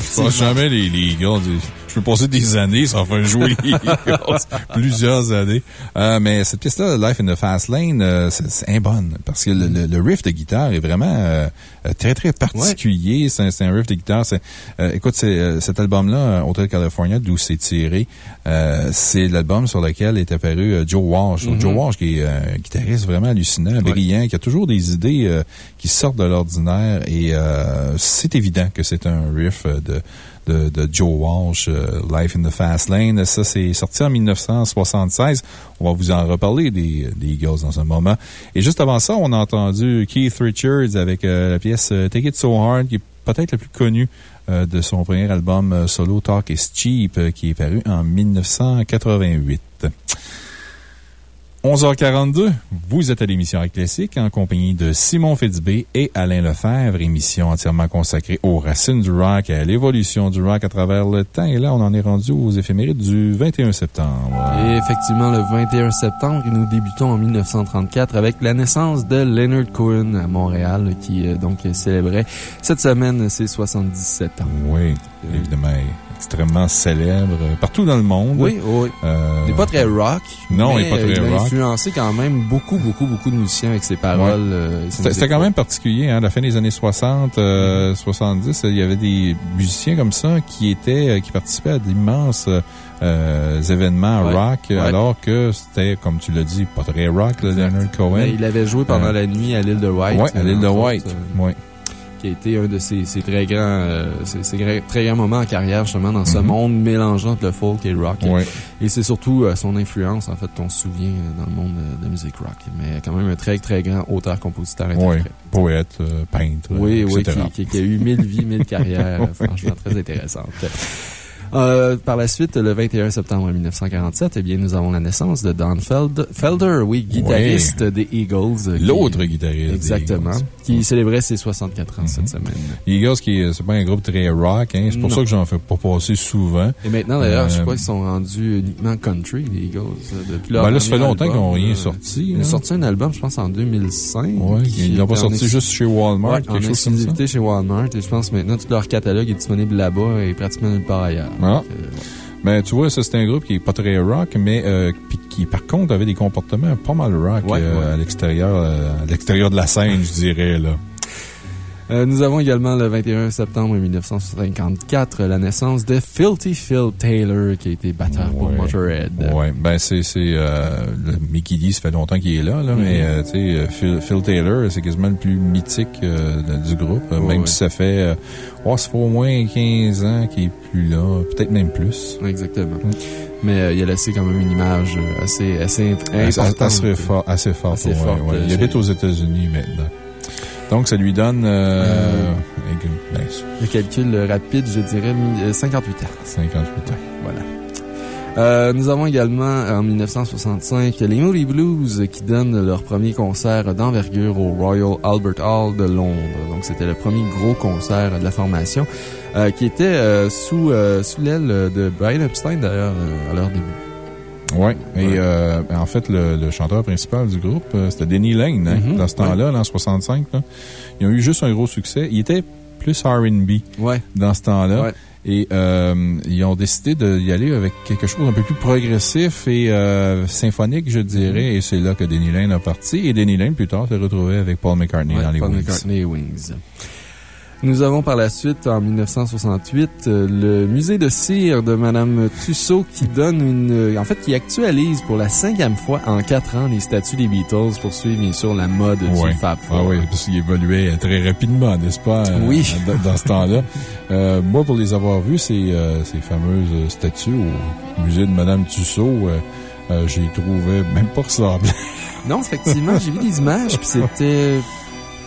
Effectivement. pense jamais les, les Eagles. Je peux passer des années sans faire jouer. Plusieurs années. Euh, mais cette pièce-là, Life in the Fast Lane, euh, c'est bonne. Parce que le, le- le riff de guitare est vraiment euh, euh, très, très particulier. C'est un, un riff de guitare. c'est- euh, écoute, cet album-là, Hotel California, d'où c'est tiré, euh, c'est l'album sur lequel est apparu Joe Walsh. Joe Walsh, qui est un guitariste vraiment hallucinant, brillant, qui a toujours des idées euh, qui sortent de l'ordinaire. Et euh, c'est évident que c'est un riff de de, de Joe Walsh, euh, Life in the Fast Lane. Ça, c'est sorti en 1976. On va vous en reparler des, des Eagles dans un moment. Et juste avant ça, on a entendu Keith Richards avec euh, la pièce euh, Take It So Hard, qui est peut-être la plus connue de son premier album solo Talk is Cheap, qui est paru en 1988. 11h42, vous êtes à l'émission Rock Classique en compagnie de Simon Fitzbé et Alain Lefebvre, émission entièrement consacrée aux racines du rock et à l'évolution du rock à travers le temps. Et là, on en est rendu aux éphémérides du 21 septembre. Et effectivement, le 21 septembre, nous débutons en 1934 avec la naissance de Leonard Cohen à Montréal, qui euh, donc célébrait cette semaine ses 77 ans. Oui, évidemment, extrêmement célèbre euh, partout dans le monde. Oui, oui. Euh, Il n'est pas très rock. Non, mais il est pas très il a rock. influencé quand même beaucoup, beaucoup, beaucoup de musiciens avec ses paroles. euh, C'était quand même particulier, hein. À la fin des années 60, euh, 70, il y avait des musiciens comme ça qui étaient, euh, qui participaient à d'immenses, euh, euh, événements Ouais. rock, Ouais. alors que c'était, comme tu l'as dit, pas très rock, le. Leonard Cohen. Mais il avait joué pendant Euh, la nuit à l'île de White. Ouais, à l'île de White. euh, Ouais. Qui a été un de ses, ses très grands, euh, ses, ses très grands moments en carrière, justement, dans ce Mhm. monde mélangeant le folk et le rock. Ouais. Et c'est surtout euh, son influence, en fait, qu'on se souvient euh, dans le monde de la musique rock. Mais quand même un très, très grand auteur, compositeur, Ouais. interprète. Poète, euh, peintre, Oui, oui, qui, qui- qui a eu mille vies, mille carrières, franchement très intéressantes. Euh, par la suite, le 21 septembre 1947, eh bien, nous avons la naissance de Don Feld- Felder, oui, guitariste des Eagles. euh, L'autre guitariste. des Exactement. Eagles. Qui célébrait ses 64 ans cette Mhm. semaine. Les Eagles, qui, euh, c'est pas un groupe très rock, hein. C'est pour Non. ça que j'en fais pas passer souvent. Et maintenant, d'ailleurs, je Euh, crois qu'ils sont rendus uniquement country, les Eagles. euh, Depuis leur Ben là, ça fait longtemps qu'ils n'ont rien euh, sorti. Ils ont hein. sorti un album, je pense, en 2005. Ouais, ils l'ont pas sorti ex- juste chez Walmart, Ouais, en quelque chose comme ça. chez Walmart. Et je pense maintenant, tout leur catalogue est disponible là-bas et pratiquement nulle part ailleurs. Ah. Ben, tu vois, ça, c'est un groupe qui est pas très rock, mais euh, qui, par contre, avait des comportements pas mal rock Ouais, euh, ouais. à l'extérieur euh, à l'extérieur de la scène, je dirais, là. Euh, nous avons également le 21 septembre 1954 la naissance de Filthy Phil Taylor, qui a été batteur pour Ouais. Motorhead. Ouais, ben, c'est, c'est, euh, le Mickey D, ça fait longtemps qu'il est là, là, mais, Mhm. euh, tu sais, euh, Phil, Phil Taylor, c'est quasiment le plus mythique du groupe, Ouais, même ouais. si ça fait, oh, ça fait au moins 15 ans qu'il est plus là, peut-être même plus. Exactement. Mm. Mais euh, il a laissé quand même une image assez, assez importante. assez fort, assez fort, Assez ouais, forte, ouais. Il habite aux États-Unis maintenant. Donc, ça lui donne, euh, Euh, ben, Le calcul rapide, je dirais mi- euh, 58 ans. 58 ans. Voilà. Euh, nous avons également, en 1965, les Moody Blues qui donnent leur premier concert d'envergure au Royal Albert Hall de Londres. Donc, c'était le premier gros concert de la formation, euh, qui était euh, sous, euh, sous l'aile de Brian Epstein, d'ailleurs, à leur début. Oui. Et Ouais. euh, en fait, le, le chanteur principal du groupe, euh, c'était Denny Lane, hein, Mhm, dans ce temps-là, là, en 65. Là. Ils ont eu juste un gros succès. Il était plus R&B Ouais. dans ce temps-là. Ouais. Et euh, ils ont décidé d'y aller avec quelque chose un peu plus progressif et euh, symphonique, je dirais. Et c'est là que Denny Lane a parti. Et Denny Lane, plus tard, s'est retrouvé avec Paul McCartney Ouais, dans les Paul Wings. McCartney Wings. Nous avons par la suite, en 1968, euh, le musée de cire de Madame Tussaud qui donne une, en fait, qui actualise pour la cinquième fois en quatre ans les statuts des Beatles pour suivre, bien sûr, la mode Ouais. du Fab Ah Four. oui, parce qu'il évoluait très rapidement, n'est-ce pas? euh, Oui. Dans, dans ce temps-là. Euh, moi, pour les avoir vus, ces, euh, ces fameuses statues au musée de Madame Tussaud, j'ai trouvé même pas ressemblant. Non, effectivement, j'ai vu des images, puis c'était,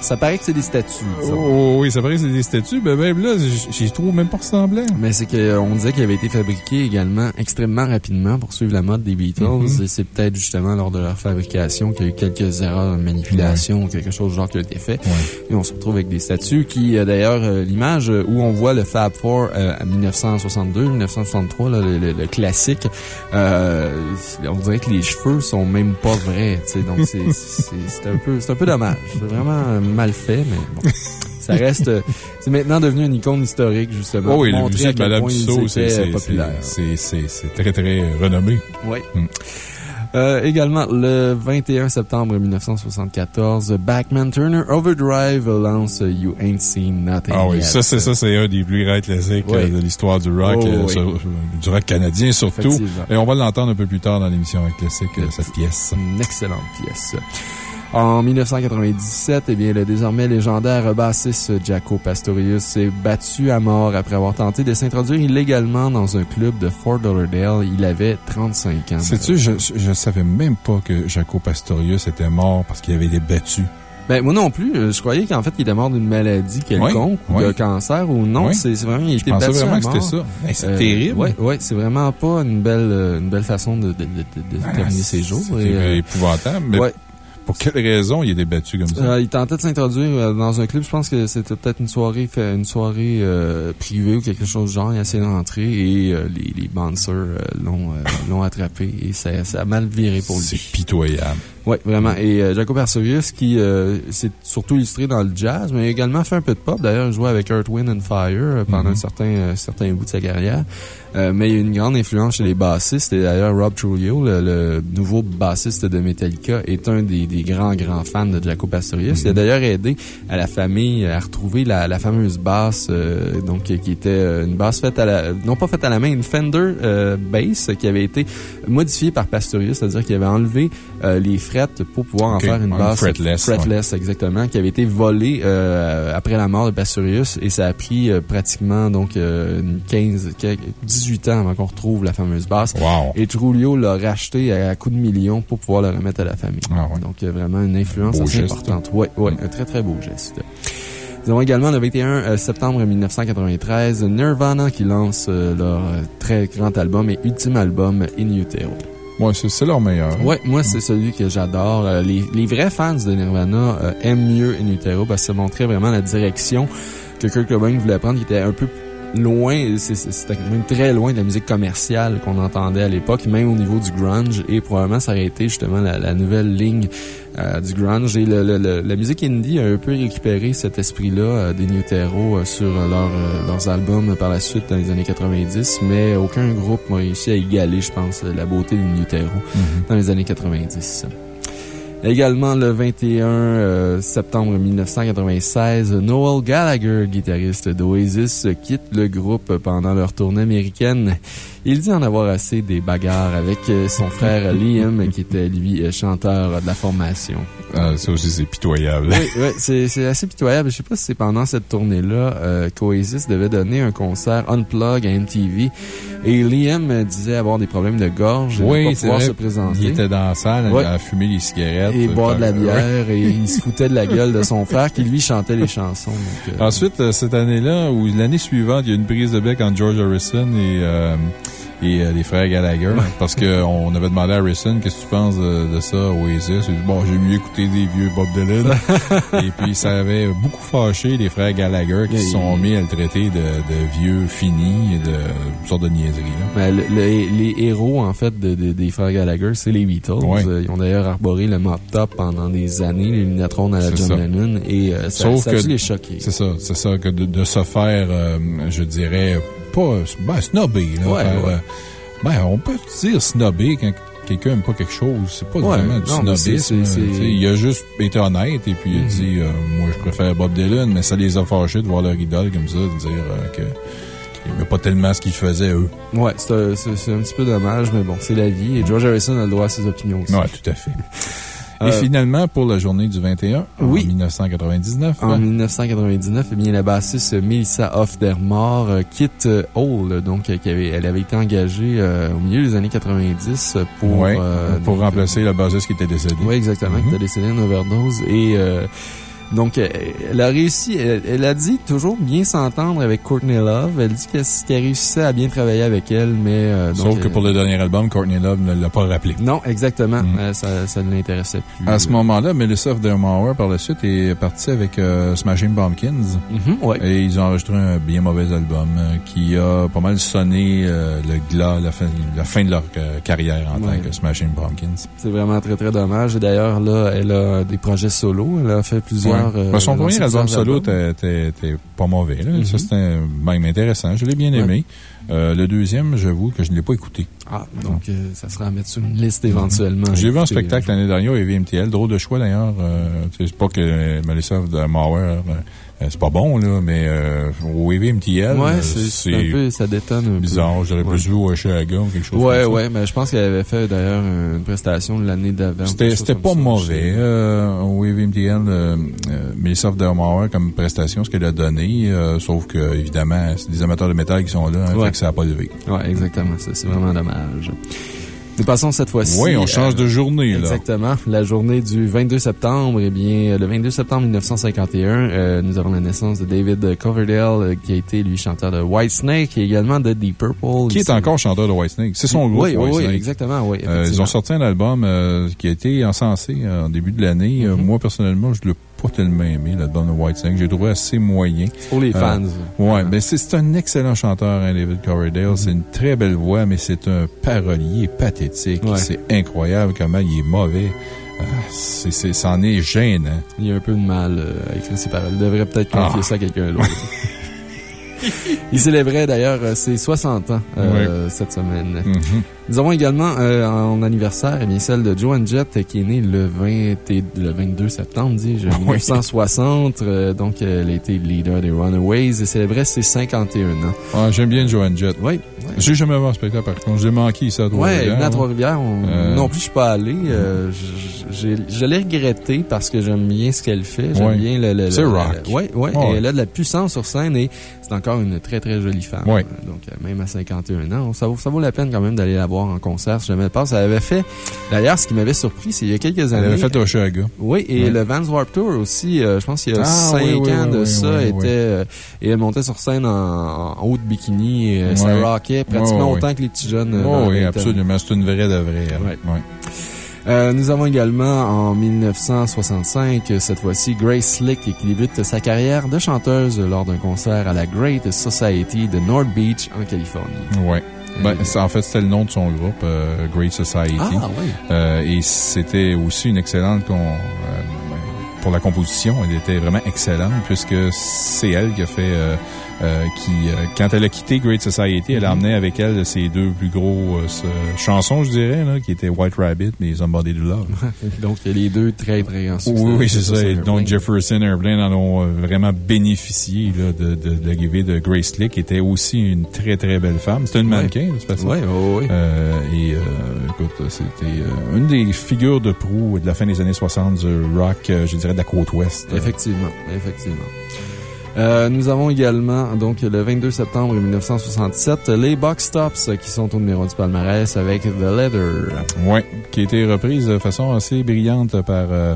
ça paraît que c'est des statues, disons. Oh, oui, ça paraît que c'est des statues, mais même là, j'y trouve même pas ressemblant. Mais c'est qu'on disait qu'il avait été fabriqué également extrêmement rapidement pour suivre la mode des Beatles. Mhm. Et c'est peut-être justement lors de leur fabrication qu'il y a eu quelques erreurs de manipulation ou quelque chose du genre qui a été fait. Ouais. Et on se retrouve avec des statues qui, euh, d'ailleurs, euh, l'image euh, où on voit le Fab Four euh, à 1962, 1963, là, le, le- le classique, euh, on dirait que les cheveux sont même pas vrais. tu sais. Donc, c'est un, peu- c'est un peu dommage. C'est vraiment euh, mal fait, mais bon. Ça reste. euh, C'est maintenant devenu une icône historique, justement. Oh oui, musée à de Madame Tussaud, c'est euh, c'est- populaires. c'est- très, très renommé. Oui. Mm. Euh, également, le 21 septembre 1974, Backman Turner Overdrive lance You Ain't Seen Nothing Ah oui, Yet. ça, c'est ça, c'est un des plus grands classiques Oui. euh, de l'histoire du rock, Oh, euh, oui. sur- du rock canadien surtout. Et on va l'entendre un peu plus tard dans l'émission Rock Classique, euh, cette pièce. Une excellente pièce. En 1997, eh bien, le désormais légendaire bassiste Jaco Pastorius s'est battu à mort après avoir tenté de s'introduire illégalement dans un club de Fort Lauderdale. Il avait 35 ans. Sais-tu, je, je savais même pas que Jaco Pastorius était mort parce qu'il avait été battu. Ben, moi non plus. euh, Je croyais qu'en fait, il était mort d'une maladie quelconque, oui. de cancer, ou non. Oui. C'est vraiment, il Je était pensais battu vraiment à que c'était mort. ça. Hey, c'est Euh, terrible. Ouais, ouais, c'est vraiment pas une belle, euh, une belle façon de, de, de, de- de Ah, terminer ses jours. C'est épouvantable. Mais ouais. Pour quelle raison il est débattu comme ça? Euh, il tentait de s'introduire euh, dans un club. Je pense que c'était peut-être une soirée, une soirée euh, privée ou quelque chose du genre. Il a essayé d'entrer et euh, les, les bouncers l'ont l'ont attrapé et ça, ça a mal viré pour C'est lui. pitoyable. Oui, vraiment. Et euh, Jaco Persorius, qui euh, s'est surtout illustré dans le jazz, mais a également fait un peu de pop. D'ailleurs, il jouait avec Earth, Wind and Fire pendant Mhm. un certain, certain bout de sa carrière. Euh, mais il y a une grande influence chez les bassistes. Et d'ailleurs, Rob Trujillo, le, le nouveau bassiste de Metallica, est un des, des grands, grands fans de Jaco Pastorius. Il a d'ailleurs aidé à la famille à retrouver la, la fameuse basse, euh, donc qui était euh, une basse faite à la, non pas faite à la main, une Fender euh, bass qui avait été modifiée par Pastorius, c'est-à-dire qu'il avait enlevé euh, les frettes pour pouvoir en faire une basse fretless, fretless, exactement, qui avait été volée euh, après la mort de Pastorius et ça a pris euh, pratiquement donc euh, une 15, quelques- 18 ans avant qu'on retrouve la fameuse basse. Wow. Et Trulio l'a racheté à, coups de millions pour pouvoir le remettre à la famille. Ah ouais. Donc, vraiment une influence Beau assez geste. importante. Oui, ouais, un très, très beau geste. Nous avons également le 21 euh, septembre 1993 Nirvana qui lance euh, leur euh, très grand album et ultime album In Utero. Ouais, c'est leur meilleur. Ouais, moi, c'est celui que j'adore. Les, les vrais fans de Nirvana euh, aiment mieux In Utero parce que ça montrait vraiment la direction que Kurt Cobain voulait prendre, qui était un peu loin, c'était même très loin de la musique commerciale qu'on entendait à l'époque, même au niveau du grunge, et probablement ça aurait été justement la, la nouvelle ligne euh, du grunge. Et le- le- le- la musique indie a un peu récupéré cet esprit-là euh, des Nutero euh, sur leur, euh, leurs albums par la suite dans les années 90, mais aucun groupe n'a réussi à égaler, je pense, la beauté des Nutero Mhm. dans les années 90. Également le 21 euh, septembre 1996, Noel Gallagher, guitariste d'Oasis, quitte le groupe pendant leur tournée américaine. Il dit en avoir assez des bagarres avec euh, son frère Liam, qui était lui euh, chanteur de la formation. Ah, ça aussi, c'est pitoyable. Oui, oui, c'est assez pitoyable. Je sais pas si c'est pendant cette tournée-là euh, qu'Oasis devait donner un concert unplug à MTV et Liam disait avoir des problèmes de gorge Oui, c'est pouvoir vrai. se présenter. Il était dans la salle Ouais. à fumer des cigarettes. et boire de la ouais. bière et il se foutait de la gueule de son frère qui lui chantait les chansons. donc, euh, Ensuite, cette année-là, ou l'année suivante, il y a une prise de bec entre George Harrison et, euh, et euh, les frères Gallagher. Parce qu'on avait demandé à Harrison qu'est-ce que tu penses de, de ça, Oasis? Il dit Bon, j'ai mieux écouter des vieux Bob Dylan. et puis, ça avait beaucoup fâché les frères Gallagher qui se sont mis à le traiter de, de vieux fini et de toutes sortes de niaiseries. là. Ben, le- le- les héros, en fait, de- de- des frères Gallagher, c'est les Beatles. Ouais. Euh, Ils ont d'ailleurs arboré le mop top pendant des années, les lunettes rondes à la John ça. Lennon, et euh, ça, Sauf ça a que- les choquer. C'est ça, c'est ça, que de, de se faire, euh, je dirais, pas, ben, snobber, là. Ouais, faire, ouais. euh, ben, on peut dire snobber quand quelqu'un aime pas quelque chose. C'est pas Ouais, vraiment du non, snobisme. Il a juste été honnête et puis il a Mhm. dit, euh, moi, je préfère Bob Dylan, mais ça les a fâchés de voir leur idole comme ça, de dire euh, que. pas tellement ce qu'ils faisaient, eux. Ouais, c'est un, un petit peu dommage, mais bon, c'est la vie, et George Harrison a le droit à ses opinions aussi. Ouais, tout à fait. Euh, Et finalement, pour la journée du 21, Oui. en 1999, En 1999, eh bien, la bassiste Melissa Hofdermar euh, quitte euh, Hole, donc, euh, qui avait, elle avait été engagée euh, au milieu des années 90 pour... ouais, euh, pour donc, remplacer la bassiste qui était décédée. Oui, exactement, qui a décédé d'une overdose. Et euh, donc, euh, elle a réussi, elle, elle a dit toujours bien s'entendre avec Courtney Love. Elle dit qu'elle qu'elle réussissait à bien travailler avec elle, mais... euh, donc, Sauf que euh, pour le dernier album, Courtney Love ne l'a pas rappelé. Non, exactement. Mhm. Euh, ça, ça ne l'intéressait plus. À ce moment-là, Melissa Dermauer, par la suite, est partie avec euh, Smashing Pumpkins. Mhm, ouais. Et ils ont enregistré un bien mauvais album euh, qui a pas mal sonné euh, le glas, la fin, la fin de leur euh, carrière en Ouais. tant que Smashing Pumpkins. C'est vraiment très, très dommage. Et d'ailleurs, là, elle a des projets solo. Elle a fait plusieurs... Ouais. Euh, Ben, son premier album solo était- pas mauvais. Là. Mhm. Ça, c'était même intéressant. Je l'ai bien aimé. Euh, le deuxième, j'avoue que je ne l'ai pas écouté. Ah, donc euh, ça sera à mettre sur une liste éventuellement. J'ai vu un spectacle l'année dernière au EVMTL. Drôle de choix d'ailleurs. Euh, c'est pas que Melissa de Mauer, c'est pas bon, là, mais euh, au Ouais, euh, c'est un peu, ça détonne un peu. bizarre. J'aurais Ouais. plus vu au Oshaga ou quelque chose Ouais, comme ça. ouais, mais je pense qu'elle avait fait d'ailleurs une prestation l'année d'avant. C'était pas ça. mauvais. Euh, au EVMTL, euh, euh, Melissa Dermauer comme prestation, ce qu'elle a donné, euh, sauf que, évidemment, c'est des amateurs de métal qui sont là, hein, Ouais. fait que ça n'a pas levé. Ouais, exactement. ça, C'est vraiment dommage. Nous passons cette fois-ci. Oui, on change euh, de journée, là. Exactement. La journée du 22 septembre, eh bien, le 22 septembre 1951, euh, nous avons la naissance de David Coverdale, euh, qui a été, lui, chanteur de Whitesnake et également de Deep Purple. Qui est encore chanteur de Whitesnake? C'est son groupe, Oui, oui, oui, exactement, oui. Euh, ils ont sorti un album euh, qui a été encensé euh, en début de l'année. Euh, Mhm. moi, personnellement, je l'ai pas tellement aimé, l'album de Whitesnake. J'ai trouvé assez moyen. Pour les Euh, fans. Ouais, ben c'est un excellent chanteur, hein, David Coverdale. C'est une très belle voix, mais c'est un parolier pathétique. Ouais. C'est incroyable comment il est mauvais. C'est, c'est, c'en est gênant. Il y a un peu de mal euh, à écrire ses paroles. Il devrait peut-être confier Ah. ça à quelqu'un d'autre. Il célébrait d'ailleurs euh, ses 60 ans euh, cette semaine. Mhm. Nous avons également euh, en anniversaire eh bien, celle de Joan Jett qui est née le, 20 et- le 22 septembre, dis-je, Oui. 1960. Euh, donc, elle a été leader des Runaways et célébrait ses 51 ans. Ah, j'aime bien Joan Jett. Oui. J'ai jamais vu un spectacle, par contre. J'ai manqué ça à Ouais, Trois-Rivières, venue à. Trois-Rivières, Euh, non plus, je suis pas allé. Je l'ai regretté parce que j'aime bien ce qu'elle fait. J'aime Ouais. bien le. le- C'est rock. ouais, Ouais. Et elle a de la puissance sur scène et c'est encore une très, très jolie femme. Donc, même à 51 ans, ça vaut, ça vaut la peine quand même d'aller la voir en concert si jamais elle passe. Elle avait fait, d'ailleurs, ce qui m'avait surpris, c'est il y a quelques Elle années. avait fait Oshaga. Oui, et Ouais. le Vans Warp Tour aussi, euh, je pense qu'il y a Ah, 5 oui, oui, ans oui, de ça, était, oui. euh, et elle montait sur scène en, en haut de bikini, et, euh, ça rockait pratiquement autant que les petits jeunes. euh, oui, vingtaine. absolument. C'est une vraie de vraie. elle. Ouais. Ouais. Euh, nous avons également en 1965, euh, cette fois-ci, Grace Slick qui débute sa carrière de chanteuse lors d'un concert à la Great Society de North Beach en Californie. Ouais. Ben, en fait, c'était le nom de son groupe, euh, Great Society. ah, oui. Euh, et c'était aussi une excellente con- euh, pour la composition. Elle était vraiment excellente puisque c'est elle qui a fait, euh, euh, qui, euh, quand elle a quitté Great Society, elle a Mhm. emmené avec elle ses deux plus gros euh, ce- chansons, je dirais, là, qui étaient White Rabbit et Somebody to Love. Donc, il y a les deux très, très en succès. Oui, oui, c'est ça. Et donc, Jefferson Airplane en ont euh, vraiment bénéficié là, de, de, de l'arrivée de Grace Lee, qui était aussi une très, très belle femme. C'était une mannequin, de toute façon. Oui, oui, oui. Euh, et euh, écoute, c'était euh, une des figures de proue de la fin des années 60 du rock, euh, je dirais, de la côte ouest. Euh, Effectivement, effectivement. Euh, nous avons également, donc, le 22 septembre 1967, les Box Tops euh, qui sont au numéro du palmarès avec The Leather. Ouais, qui a été reprise de façon assez brillante par, euh,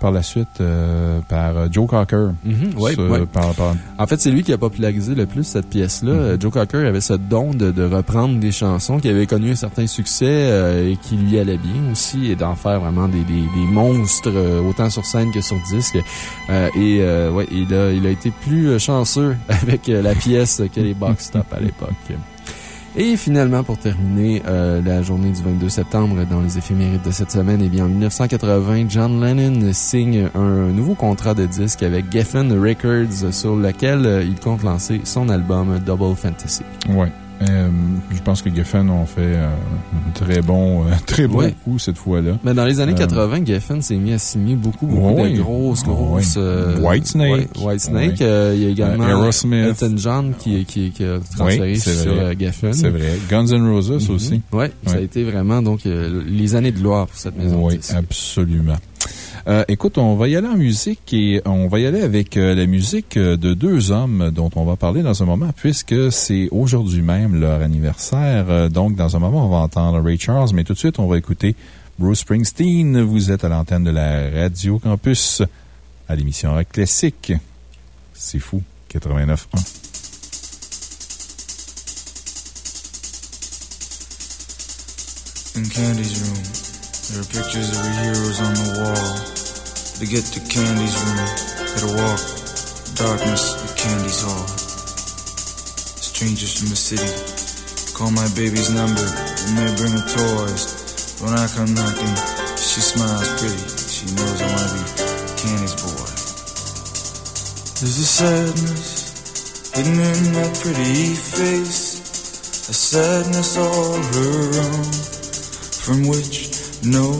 par la suite euh, par Joe Cocker. Mhm, ouais, Ce- ouais. par- par- En fait, c'est lui qui a popularisé le plus cette pièce-là. Mhm. Euh, Joe Cocker avait ce don de, de reprendre des chansons qui avaient connu un certain succès euh, et qui lui allaient bien aussi et d'en faire vraiment des, des, des monstres euh, autant sur scène que sur disque. Euh, et euh, ouais, il a, il a été plus euh, chanceux avec euh, la pièce que les box top à l'époque. Et finalement, pour terminer euh, la journée du 22 septembre dans les éphémérides de cette semaine, eh bien, en 1980, John Lennon signe un nouveau contrat de disque avec Geffen Records sur lequel euh, il compte lancer son album Double Fantasy. Euh, je pense que Geffen ont fait euh, un très bon, euh, très bon Ouais. coup cette fois-là. Mais dans les années Euh, 80, Geffen s'est mis à signer beaucoup, beaucoup Ouais, de grosses, ouais. grosses... Whitesnake. ouais, Whitesnake. Ouais. Euh, il y a également Aerosmith. Elton John qui, qui, qui a transféré Oui, sur vrai. Geffen. C'est vrai. Guns N' Roses Mhm. aussi. Ouais, ça a été vraiment donc les années de gloire pour cette maison. Oui, absolument. Euh, écoute, on va y aller en musique et on va y aller avec euh, la musique euh, de deux hommes dont on va parler dans un moment puisque c'est aujourd'hui même leur anniversaire. Donc, dans un moment, on va entendre Ray Charles, mais tout de suite, on va écouter Bruce Springsteen. Vous êtes à l'antenne de la Radio Campus à l'émission Rock Classique. C'est fou. 89.1. In there are pictures of her heroes on the wall. To get to Candy's room, gotta walk darkness of Candy's hall. Strangers from the city call my baby's number and they bring her toys. When I come knocking, she smiles pretty. She knows I wanna be Candy's boy. There's a sadness hidden in that pretty face, a sadness all her own from which no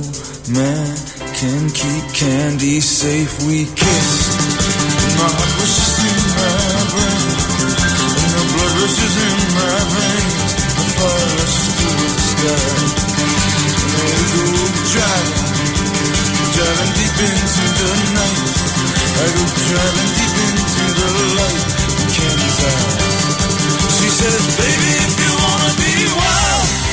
man can keep candy safe. We kissed, my heart rushes in my brain, and the blood rushes in my veins. The fire rushes through the sky, I go driving, driving deep into the night. I go driving deep into the light, Candy's eyes. She says, baby, if you wanna be wild.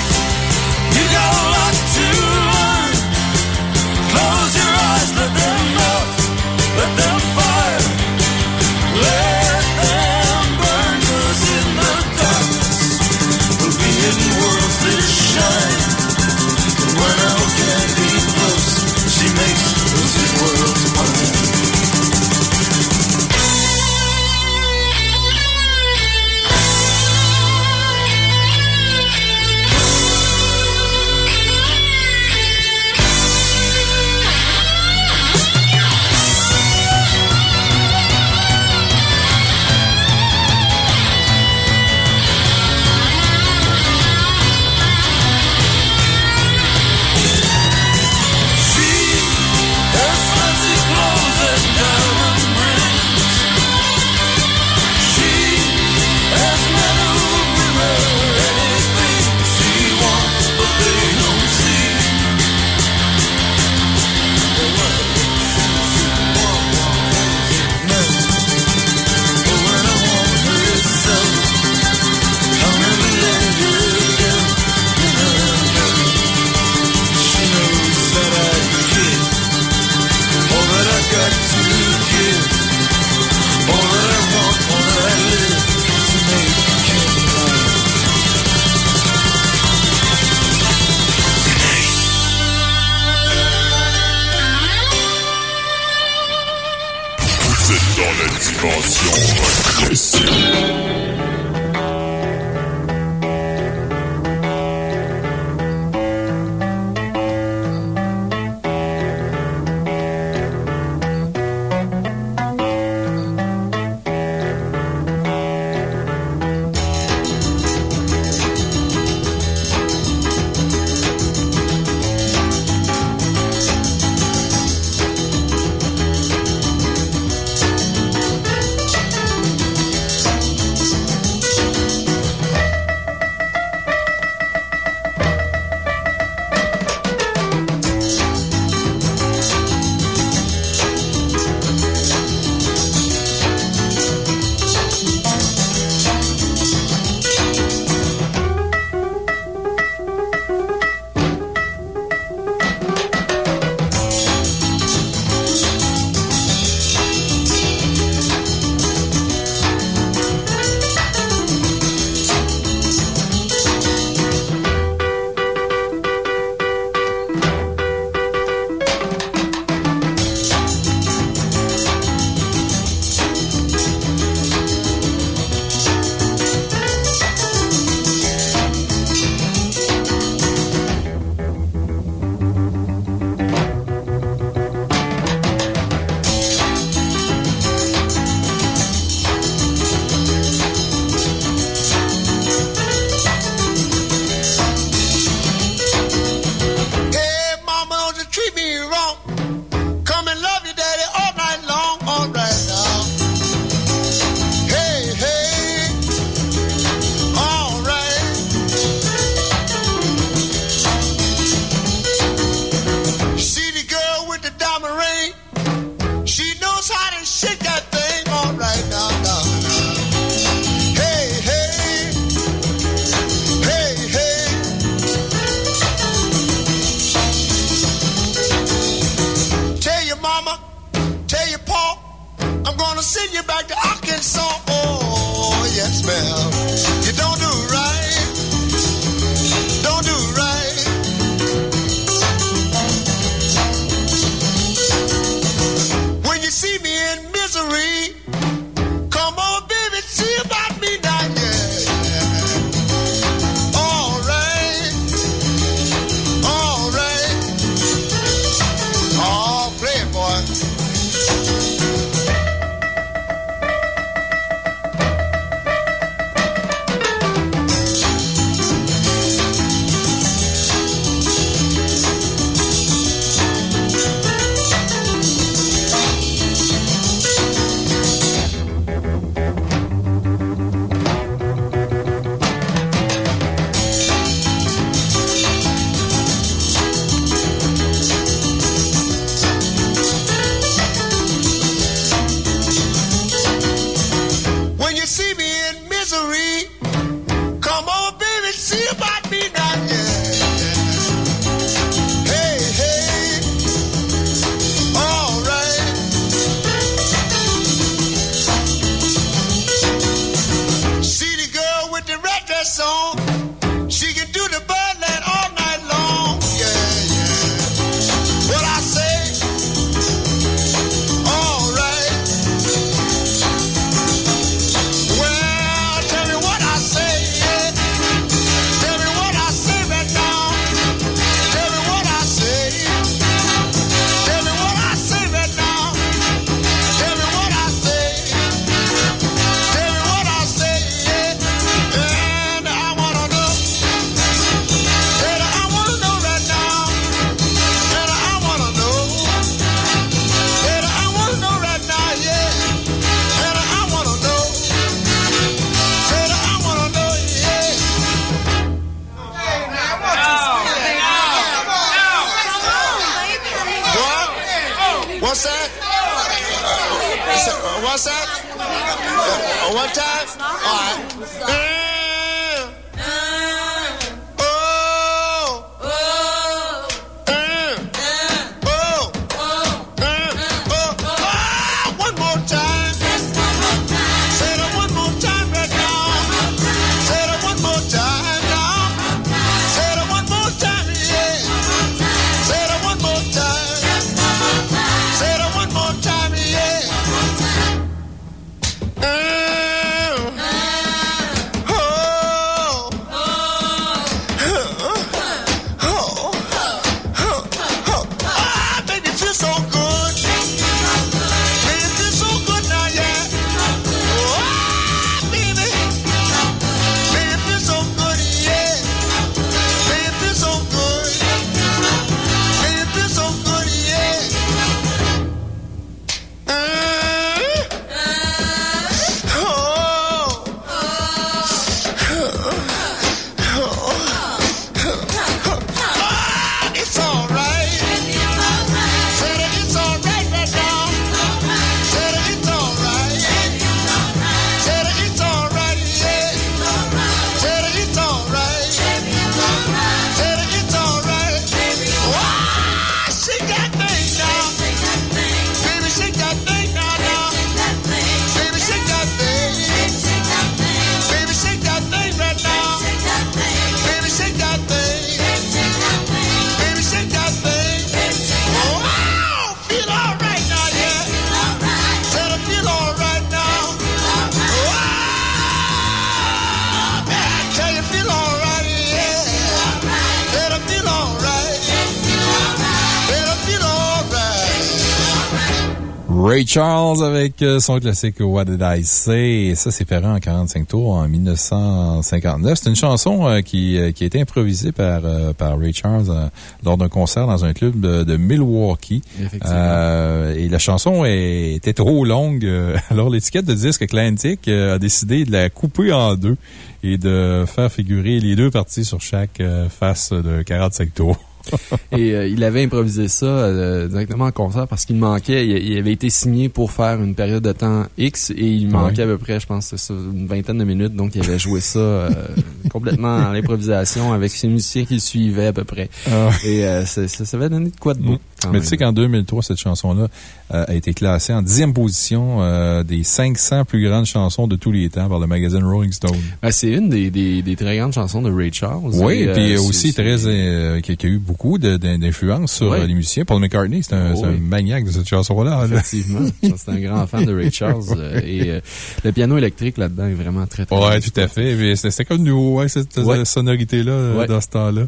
14 avec euh, son classique What Did I Say? Et ça, c'est paru en 45 tours en 1959. C'est une chanson euh, qui, euh, qui a été improvisée par, par Ray Charles lors d'un concert dans un club de, Milwaukee. Et la chanson était trop longue. Alors, l'étiquette de disque Atlantic a décidé de la couper en deux et de faire figurer les deux parties sur chaque face de 45 tours. Et euh, il avait improvisé ça euh, directement en concert parce qu'il manquait. Il, avait été signé pour faire une période de temps X et il manquait à peu près, je pense, une vingtaine de minutes. Donc, il avait joué ça euh, complètement à l'improvisation avec ses musiciens qui le suivaient à peu près. Ah. Et ça, avait donné de quoi de beau. Mm. Mais tu sais qu'en 2003, cette chanson-là, euh, a été classée en dixième position euh, des 500 plus grandes chansons de tous les temps par le magazine Rolling Stone. Ben, c'est une des, des, des très grandes chansons de Ray Charles. Oui, Et, et puis euh, aussi très, euh, qui, a eu beaucoup d'influence sur euh, les musiciens. Paul McCartney, c'est un, Oh, un oui. maniaque de cette chanson-là. là. Effectivement. c'est un grand fan de Ray Charles. euh, et euh, le piano électrique là-dedans est vraiment très, très bien tout à fait. C'était comme nous, ouais, cette Ouais. sonorité-là euh, Ouais. dans ce temps-là.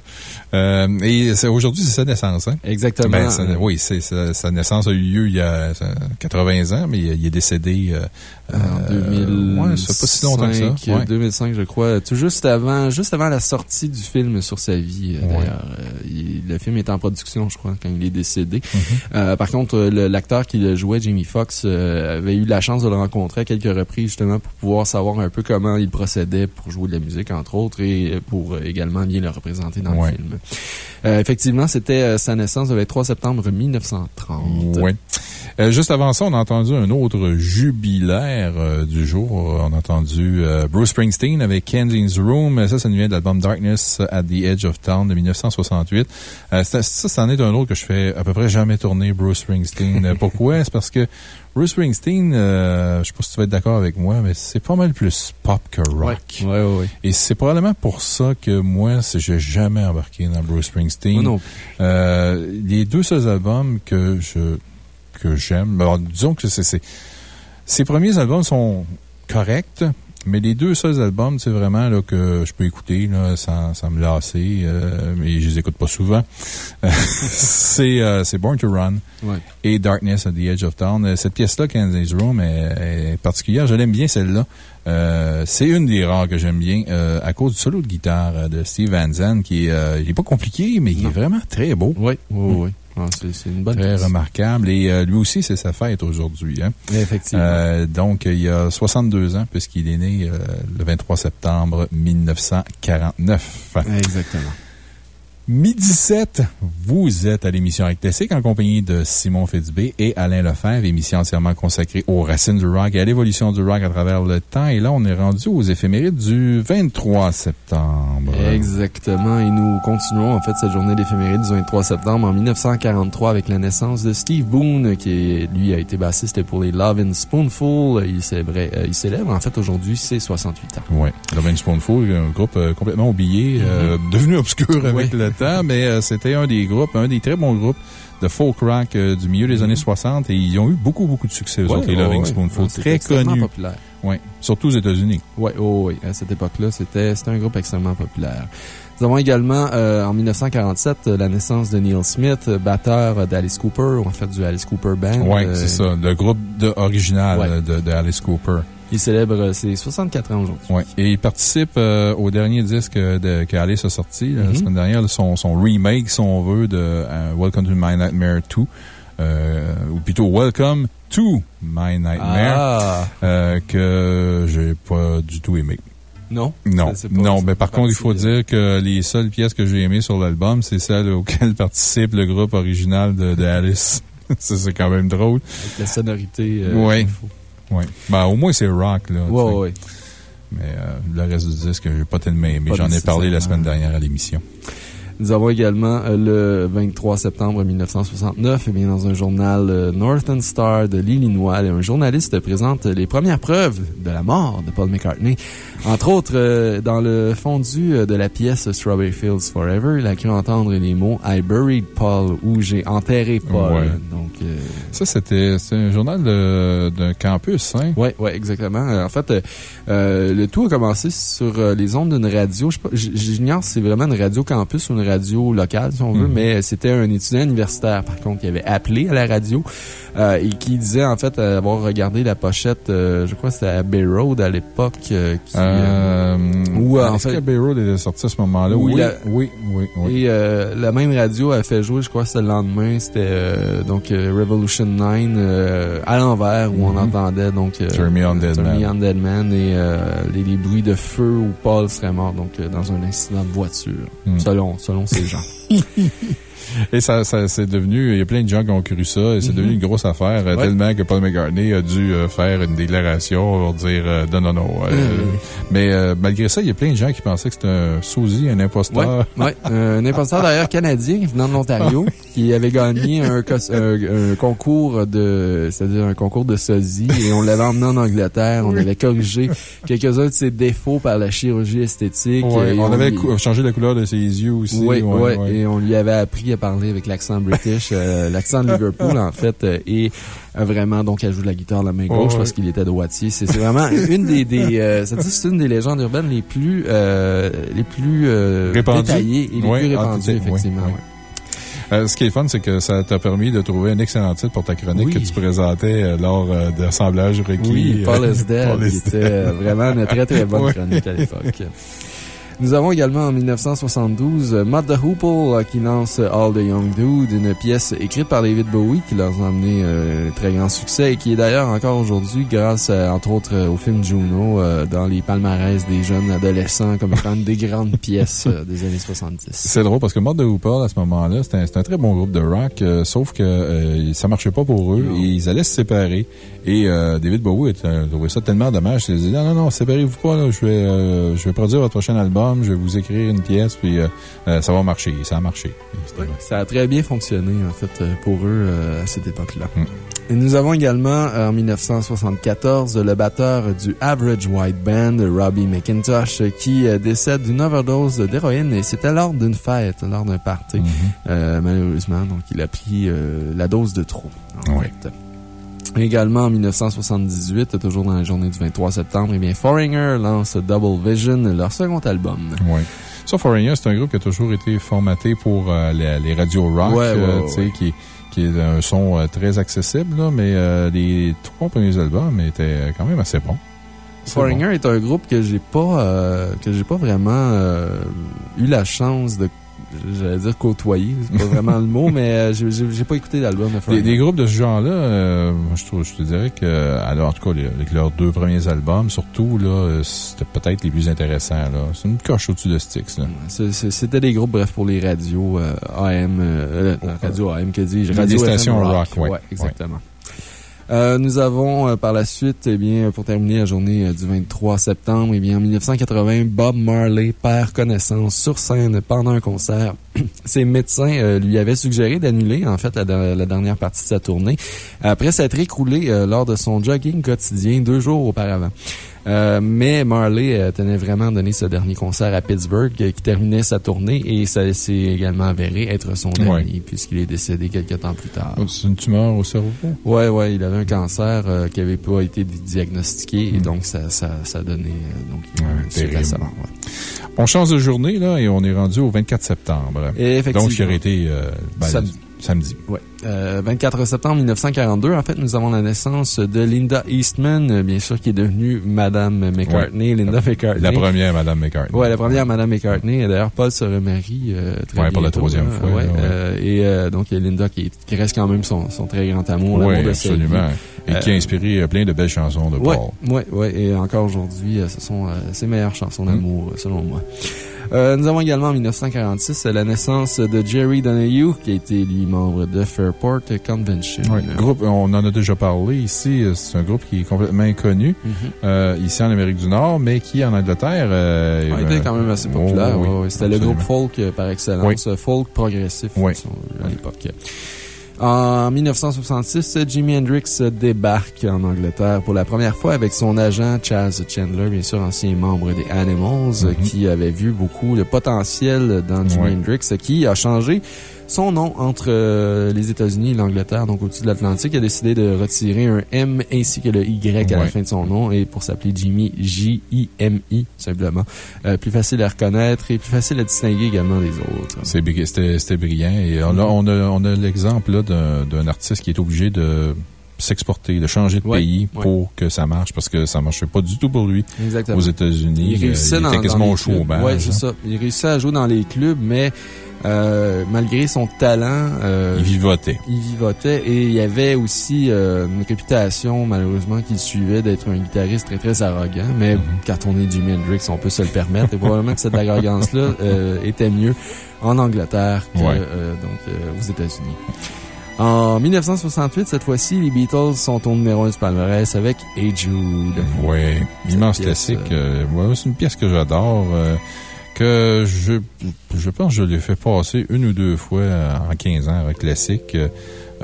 Euh, et aujourd'hui, c'est sa naissance. Hein? Exactement. Ben, ça- oui, sa naissance a eu lieu il y a ça, 80 ans, mais il, est décédé euh, En euh, 2005, ouais, ça fait pas si longtemps que ça. Ouais. 2005, je crois. Tout juste avant, juste avant la sortie du film sur sa vie, euh, Ouais. d'ailleurs. Euh, il- le film est en production, je crois, quand il est décédé. Mm-hmm. Euh, par contre, euh, l'acteur qui le jouait, Jamie Foxx, euh, avait eu la chance de le rencontrer à quelques reprises, justement, pour pouvoir savoir un peu comment il procédait pour jouer de la musique, entre autres, et pour euh, également bien le représenter dans Ouais. le film. Euh, effectivement, c'était euh, sa naissance le 23 septembre 1930. Oui. Euh, juste avant ça, on a entendu un autre jubilaire euh, du jour. On a entendu euh, Bruce Springsteen avec Kenzine's Room. Ça, ça nous vient de l'album Darkness at the Edge of Town de 1968. Euh, ça, ça, c'en est un autre que je fais à peu près jamais tourner Bruce Springsteen. Pourquoi? C'est parce que Bruce Springsteen, euh, je sais pas si tu vas être d'accord avec moi, mais c'est pas mal plus pop que rock. Ouais, ouais, ouais. Et c'est probablement pour ça que moi, j'ai jamais embarqué dans Bruce Springsteen. Non Euh, les deux seuls albums que je que j'aime, alors, disons que c'est ses premiers albums sont corrects, mais les deux seuls albums, c'est vraiment là, que je peux écouter là, sans, sans me lasser, euh, mais je les écoute pas souvent. c'est euh, c'est Born to Run Ouais. et Darkness at the Edge of Town. Euh, Cette pièce-là, Kansas Room, est, est particulière. Je l'aime bien, celle-là. Euh, c'est une des rares que j'aime bien euh, à cause du solo de guitare euh, de Steve Van Zandt, qui est, euh, il est pas compliqué, mais il est vraiment très beau. Oui, oui, oui. C'est une bonne Très remarquable. Et euh, lui aussi, c'est sa fête aujourd'hui. Hein? Effectivement. Euh, donc, il y a 62 ans, puisqu'il est né euh, le 23 septembre 1949. Exactement. Midi 17, vous êtes à l'émission Rock Classique en compagnie de Simon Fitzbé et Alain Lefebvre, émission entièrement consacrée aux racines du rock et à l'évolution du rock à travers le temps. Et là, on est rendu aux éphémérides du 23 septembre. Exactement. Et nous continuons, en fait, cette journée d'éphéméride du 23 septembre en 1943 avec la naissance de Steve Boone, qui, lui, a été bassiste pour les Love and Spoonful. Il célébrait, euh, il célèbre, en fait, aujourd'hui, ses 68 ans. Oui, Love Spoonful, un groupe euh, complètement oublié, euh, devenu obscur avec Oui. le temps, mais euh, c'était un des groupes, un des très bons groupes de folk rock euh, du milieu des années 60 et ils ont eu beaucoup, beaucoup de succès, eux Ouais, autres, les Loving ouais. Spoonful. Très connus. populaire. Oui, surtout aux États-Unis. Oui, oh, oui. À cette époque-là, c'était un groupe extrêmement populaire. Nous avons également, euh, en 1947, euh, la naissance de Neil Smith, batteur d'Alice Cooper, ou en fait du Alice Cooper Band. Oui, Euh, c'est ça, le groupe de, original de Alice Cooper. Il célèbre euh, ses 64 ans aujourd'hui. Ouais. Et il participe euh, au dernier disque de, que Alice a sorti la Mhm. semaine dernière, son, son remake, si on veut, de euh, Welcome to My Nightmare 2. Euh, ou plutôt Welcome to My Nightmare, Ah! euh, que j'ai pas du tout aimé. Non? Non, pas- non, mais par contre, il faut de- dire que les seules pièces que j'ai aimées sur l'album, c'est celles auxquelles participe le groupe original de, de Alice. C'est quand même drôle. Avec la sonorité. euh, faut. Ouais. Ben, au moins, c'est rock, là. sais. ouais. Mais euh, le reste du disque, j'ai pas tellement aimé. J'en ai parlé la semaine dernière à l'émission. Nous avons également euh, le 23 septembre 1969, et bien dans un journal euh, Northern Star de l'Illinois, un journaliste présente les premières preuves de la mort de Paul McCartney. Entre autres, euh, dans le fondu de la pièce Strawberry Fields Forever, il a cru entendre les mots I buried Paul ou j'ai enterré Paul. Ouais. Donc, euh, Ça, c'était un journal de- d'un campus, hein? Ouais, ouais, exactement. En fait, euh, le tout a commencé sur les ondes d'une radio. J'ignore si c'est vraiment une radio campus ou une radio locale, si on veut, Mhm. mais c'était un étudiant universitaire, par contre, qui avait appelé à la radio euh, et qui disait, en fait, avoir regardé la pochette, euh, je crois que c'était à Bay Road à l'époque. euh, euh, en fait- que Bay Road était sorti à ce moment-là? Oui, Oui, oui, oui, oui. Et la même radio a fait jouer, je crois, c'était le lendemain, c'était donc Revolution 9 euh, à l'envers où on Mhm. entendait donc Turn Me On Dead Turn Man. Me On Dead Man et les, les bruits de feu où Paul serait mort donc dans un incident de voiture, Hmm. selon selon ces gens. Et ça, ça c'est devenu, il y a plein de gens qui ont cru ça, et c'est devenu une grosse affaire, euh, Ouais. tellement que Paul McCartney a dû euh, faire une déclaration pour dire euh, non, non, non. euh, Mais euh, malgré ça, il y a plein de gens qui pensaient que c'était un sosie, un imposteur. ouais. Euh, un imposteur d'ailleurs canadien venant de l'Ontario qui avait gagné un, cos- un- un concours de, c'est-à-dire un concours de sosie et on l'avait emmené en Angleterre. On avait corrigé quelques-uns de ses défauts par la chirurgie esthétique. Ouais, Et on avait changé la couleur de ses yeux aussi. Oui, ouais, et on lui avait appris à parler avec l'accent british, euh, l'accent de Liverpool en fait, euh, et euh, vraiment donc à jouer de la guitare de la main gauche Ouais. parce qu'il était droitier. C'est c'est vraiment une des, des ça dit, c'est une des légendes urbaines les plus les plus Répandues. détaillées et les plus répandues effectivement. Euh, ce qui est fun, c'est que ça t'a permis de trouver un excellent titre pour ta chronique Oui. que tu présentais euh, lors euh, de requis. Oui, Paul is qui était vraiment une très très bonne chronique à l'époque. Nous avons également en 1972 euh, Matt the Hoople euh, qui lance euh, All the Young Dude, une pièce écrite par David Bowie qui leur a amené euh, un très grand succès et qui est d'ailleurs encore aujourd'hui grâce euh, entre autres euh, au film Juno euh, dans les palmarès des jeunes adolescents comme étant une des grandes pièces euh, des années 70. C'est drôle parce que Mort de Hoople, à ce moment-là, c'était un, un très bon groupe de rock, euh, sauf que euh, ça marchait pas pour eux et ils allaient se séparer. Et euh, David Bowie euh, trouvait ça tellement dommage. Il a dit Non, non, non, séparez-vous pas, là, je, vais, euh, je vais produire votre prochain album, je vais vous écrire une pièce, puis euh, euh, ça va marcher. Ça a marché. Ça a très bien fonctionné, en fait, euh, pour eux à cette époque-là. Mm. Et nous avons également, en 1974, le batteur du Average White Band, Robbie McIntosh, qui décède d'une overdose d'héroïne et c'était lors d'une fête, lors d'un party, Mhm. euh, malheureusement. Donc, il a pris la dose de trop, en Ouais. fait. Également en 1978, toujours dans la journée du 23 septembre, eh bien, Foreigner lance Double Vision, leur second album. Ouais. Ça, Foreigner, c'est un groupe qui a toujours été formaté pour euh, les, les radios rock, Ouais, euh, ouais, qui, qui est un son euh, très accessible, là, mais les trois premiers albums étaient quand même assez bons. Foreigner est un groupe que j'ai pas, euh, que j'ai pas vraiment euh, eu la chance de, j'allais dire côtoyer, c'est pas vraiment le mot, mais euh, j'ai- pas écouté l'album de Des, des groupes de ce genre-là, euh, je, trouve, je te dirais que, alors, en tout cas, avec leurs deux premiers albums, surtout, là, euh, c'était peut-être les plus intéressants. là. C'est une coche au-dessus de Styx. Là. C'était des groupes, bref, pour les radios euh, AM, euh, radio AM, que dis-je? Radio FM stations rock, ouais. exactement. Euh, nous avons euh, par la suite, eh bien, pour terminer la journée euh, du 23 septembre, eh bien, en 1980, Bob Marley perd connaissance sur scène pendant un concert. Ses médecins lui avaient suggéré d'annuler, en fait, la, la dernière partie de sa tournée, après s'être écroulé lors de son jogging quotidien deux jours auparavant. Euh, mais Marley euh, tenait vraiment à donner ce dernier concert à Pittsburgh euh, qui terminait sa tournée et ça s'est également avéré être son dernier puisqu'il est décédé quelques temps plus tard. C'est une tumeur au cerveau? Ouais, ouais, il avait un cancer euh, qui avait pas été di- diagnostiqué et donc ça, ça, ça a donné euh, donc il Hmm. Ouais, ouais. On change de journée, là, et on est rendu au 24 septembre. Et effectivement. Donc, qui aurait été euh, ben, Samedi. Samedi. Ouais. Euh, 24 septembre 1942, en fait, nous avons la naissance de Linda Eastman, euh, bien sûr, qui est devenue Madame McCartney, Linda McCartney. La première, Madame McCartney. Ouais, la première Madame McCartney. Et D'ailleurs, Paul se remarie euh, très Ouais, pour la troisième hein. fois, Ouais, là, euh, et euh, donc, il y a Linda qui, qui reste quand même son, son très grand amour. Oui, vie. absolument. Et qui a Euh, inspiré plein de belles chansons de Paul. ouais, ouais. Et encore aujourd'hui, ce sont ses meilleures chansons Mm. d'amour, selon moi. Euh, nous avons également en 1946 euh, la naissance de Jerry Donahue, qui a été lui membre de Fairport Convention. Ouais, Euh, groupe, on en a déjà parlé ici. euh, C'est un groupe qui est complètement inconnu mhm. euh, ici en Amérique du Nord, mais qui en Angleterre. Euh, a euh, été quand même assez oh, populaire. oui, ouais, ouais. C'était le groupe folk euh, par excellence, euh, folk progressif Oui. euh, à l'époque. En 1966, Jimi Hendrix débarque en Angleterre pour la première fois avec son agent Chaz Chandler, bien sûr ancien membre des Animals, Mhm. qui avait vu beaucoup de potentiel dans Jimi Ouais. Hendrix, qui a changé son nom entre euh, les États-Unis et l'Angleterre, donc au-dessus de l'Atlantique, a décidé de retirer un M ainsi que le Y à la fin de son nom et pour s'appeler Jimmy, J-I-M-I, simplement. Euh, plus facile à reconnaître et plus facile à distinguer également des autres. C'était c'était brillant. Et on a, on a, on a l'exemple là, d'un d'un artiste qui est obligé de s'exporter, de changer de Ouais, pays ouais. pour que ça marche, parce que ça marchait pas du tout pour lui Exactement. aux États-Unis. Il réussissait Euh, dans, était quasiment dans au les c'est hein. ça. Il réussissait à jouer dans les clubs, mais euh, malgré son talent, euh, Il vivotait. il vivotait et il y avait aussi euh, une réputation, malheureusement, qu'il suivait d'être un guitariste très, très arrogant. Mais Mhm. quand on est Jimi Hendrix, on peut se le permettre. Et probablement que cette arrogance-là euh, était mieux en Angleterre que Ouais. donc, aux États-Unis. En 1968, cette fois-ci, les Beatles sont au numéro 1 du palmarès avec Hey Jude. Oui, immense classique. ouais, c'est une pièce que j'adore, que je, je pense que je l'ai fait passer une ou deux fois en 15 ans avec classique, euh,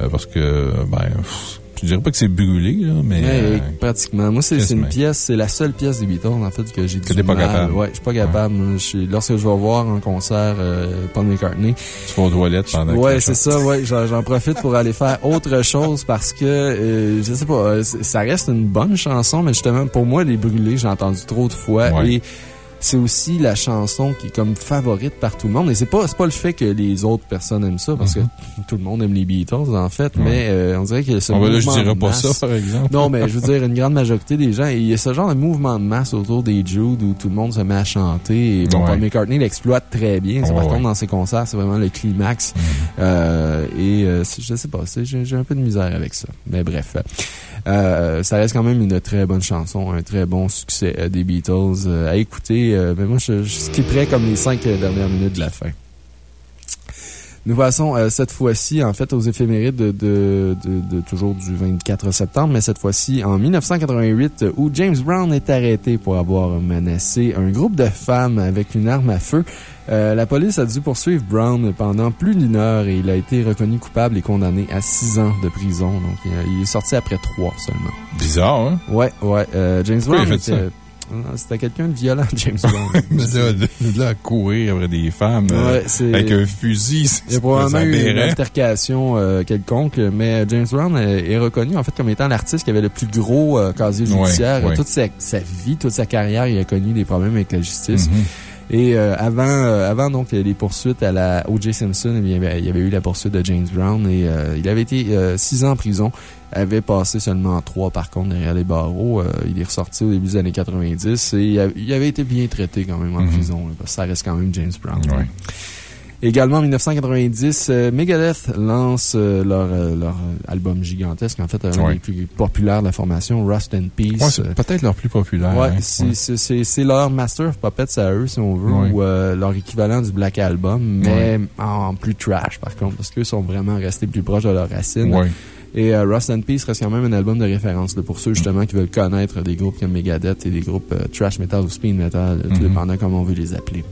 parce que, ben, pff, je dirais pas que c'est brûlé, là, mais. Euh, pratiquement. Moi, c'est une pièce, c'est la seule pièce des Beatles, en fait, que j'ai Que du t'es pas capable. Ouais, je suis pas capable. Je lorsque je vais voir en concert euh, Paul McCartney, tu vas aux toilettes pendant que Ouais, c'est ça, ouais. J'en profite pour aller faire autre chose parce que, euh, je sais pas, ça reste une bonne chanson, mais justement, pour moi, Les Brûlés, j'ai entendu trop de fois Ouais. et c'est aussi la chanson qui est comme favorite par tout le monde. Et c'est pas, c'est pas le fait que les autres personnes aiment ça parce que tout le monde aime les Beatles, en fait, mais euh, on dirait que ce Bon, ben là, je dirais pas masse- ça, par exemple. non, mais je veux dire, une grande majorité des gens, il y a ce genre de mouvement de masse autour des Jude où tout le monde se met à chanter. Et bon, Ouais. Paul McCartney l'exploite très bien. Oh, par ouais. contre, dans ses concerts, c'est vraiment le climax. Mhm. Euh, et euh, je sais pas, j'ai un peu de misère avec ça. Mais bref, euh, ça reste quand même une très bonne chanson, un très bon succès euh, des Beatles euh, à écouter. Euh, mais moi, je, je skipperais comme les cinq dernières minutes de la fin. Nous passons euh, cette fois-ci, en fait, aux éphémérides de, de, de- de- toujours du 24 septembre, mais cette fois-ci en 1988, euh, où James Brown est arrêté pour avoir menacé un groupe de femmes avec une arme à feu. Euh, la police a dû poursuivre Brown pendant plus d'une heure et il a été reconnu coupable et condamné à six ans de prison. Donc, il, est sorti après trois seulement. Bizarre, hein? Ouais, ouais. euh, James Brown était- C'était quelqu'un de violent, James Brown. Mais là, de, là, courir après des femmes euh, Ouais, avec un fusil, c'est Il y a probablement eu une altercation euh, quelconque, mais James Brown est, est reconnu en fait comme étant l'artiste qui avait le plus gros euh, casier judiciaire. ouais. Toute sa, sa vie, toute sa carrière, il a connu des problèmes avec la justice. Mhm. Et euh, avant, euh, avant donc les poursuites à la O.J. Simpson, eh bien, il y avait- eu la poursuite de James Brown et euh, il avait été euh, six ans en prison, avait passé seulement trois par contre derrière les barreaux. Euh, il est ressorti au début des années 90 et il, avait été bien traité quand même en Mhm. prison. là, parce que ça reste quand même James Brown. Ouais. Également en 1990, euh, Megadeth lance euh, leur, euh, leur album gigantesque, en fait, un Ouais. des plus populaires de la formation, Rust and Peace. Ouais, c'est peut-être leur plus populaire. Ouais, hein. c'est- leur Master of Puppets à eux, si on veut, ou leur équivalent du Black Album, mais en plus trash, par contre, parce qu'eux sont vraiment restés plus proches de leurs racines. Ouais. Et euh, Rust and Peace reste quand même un album de référence là, pour ceux justement qui veulent connaître des groupes comme Megadeth et des groupes euh, trash metal ou speed metal, tout Mhm. dépendant comment on veut les appeler.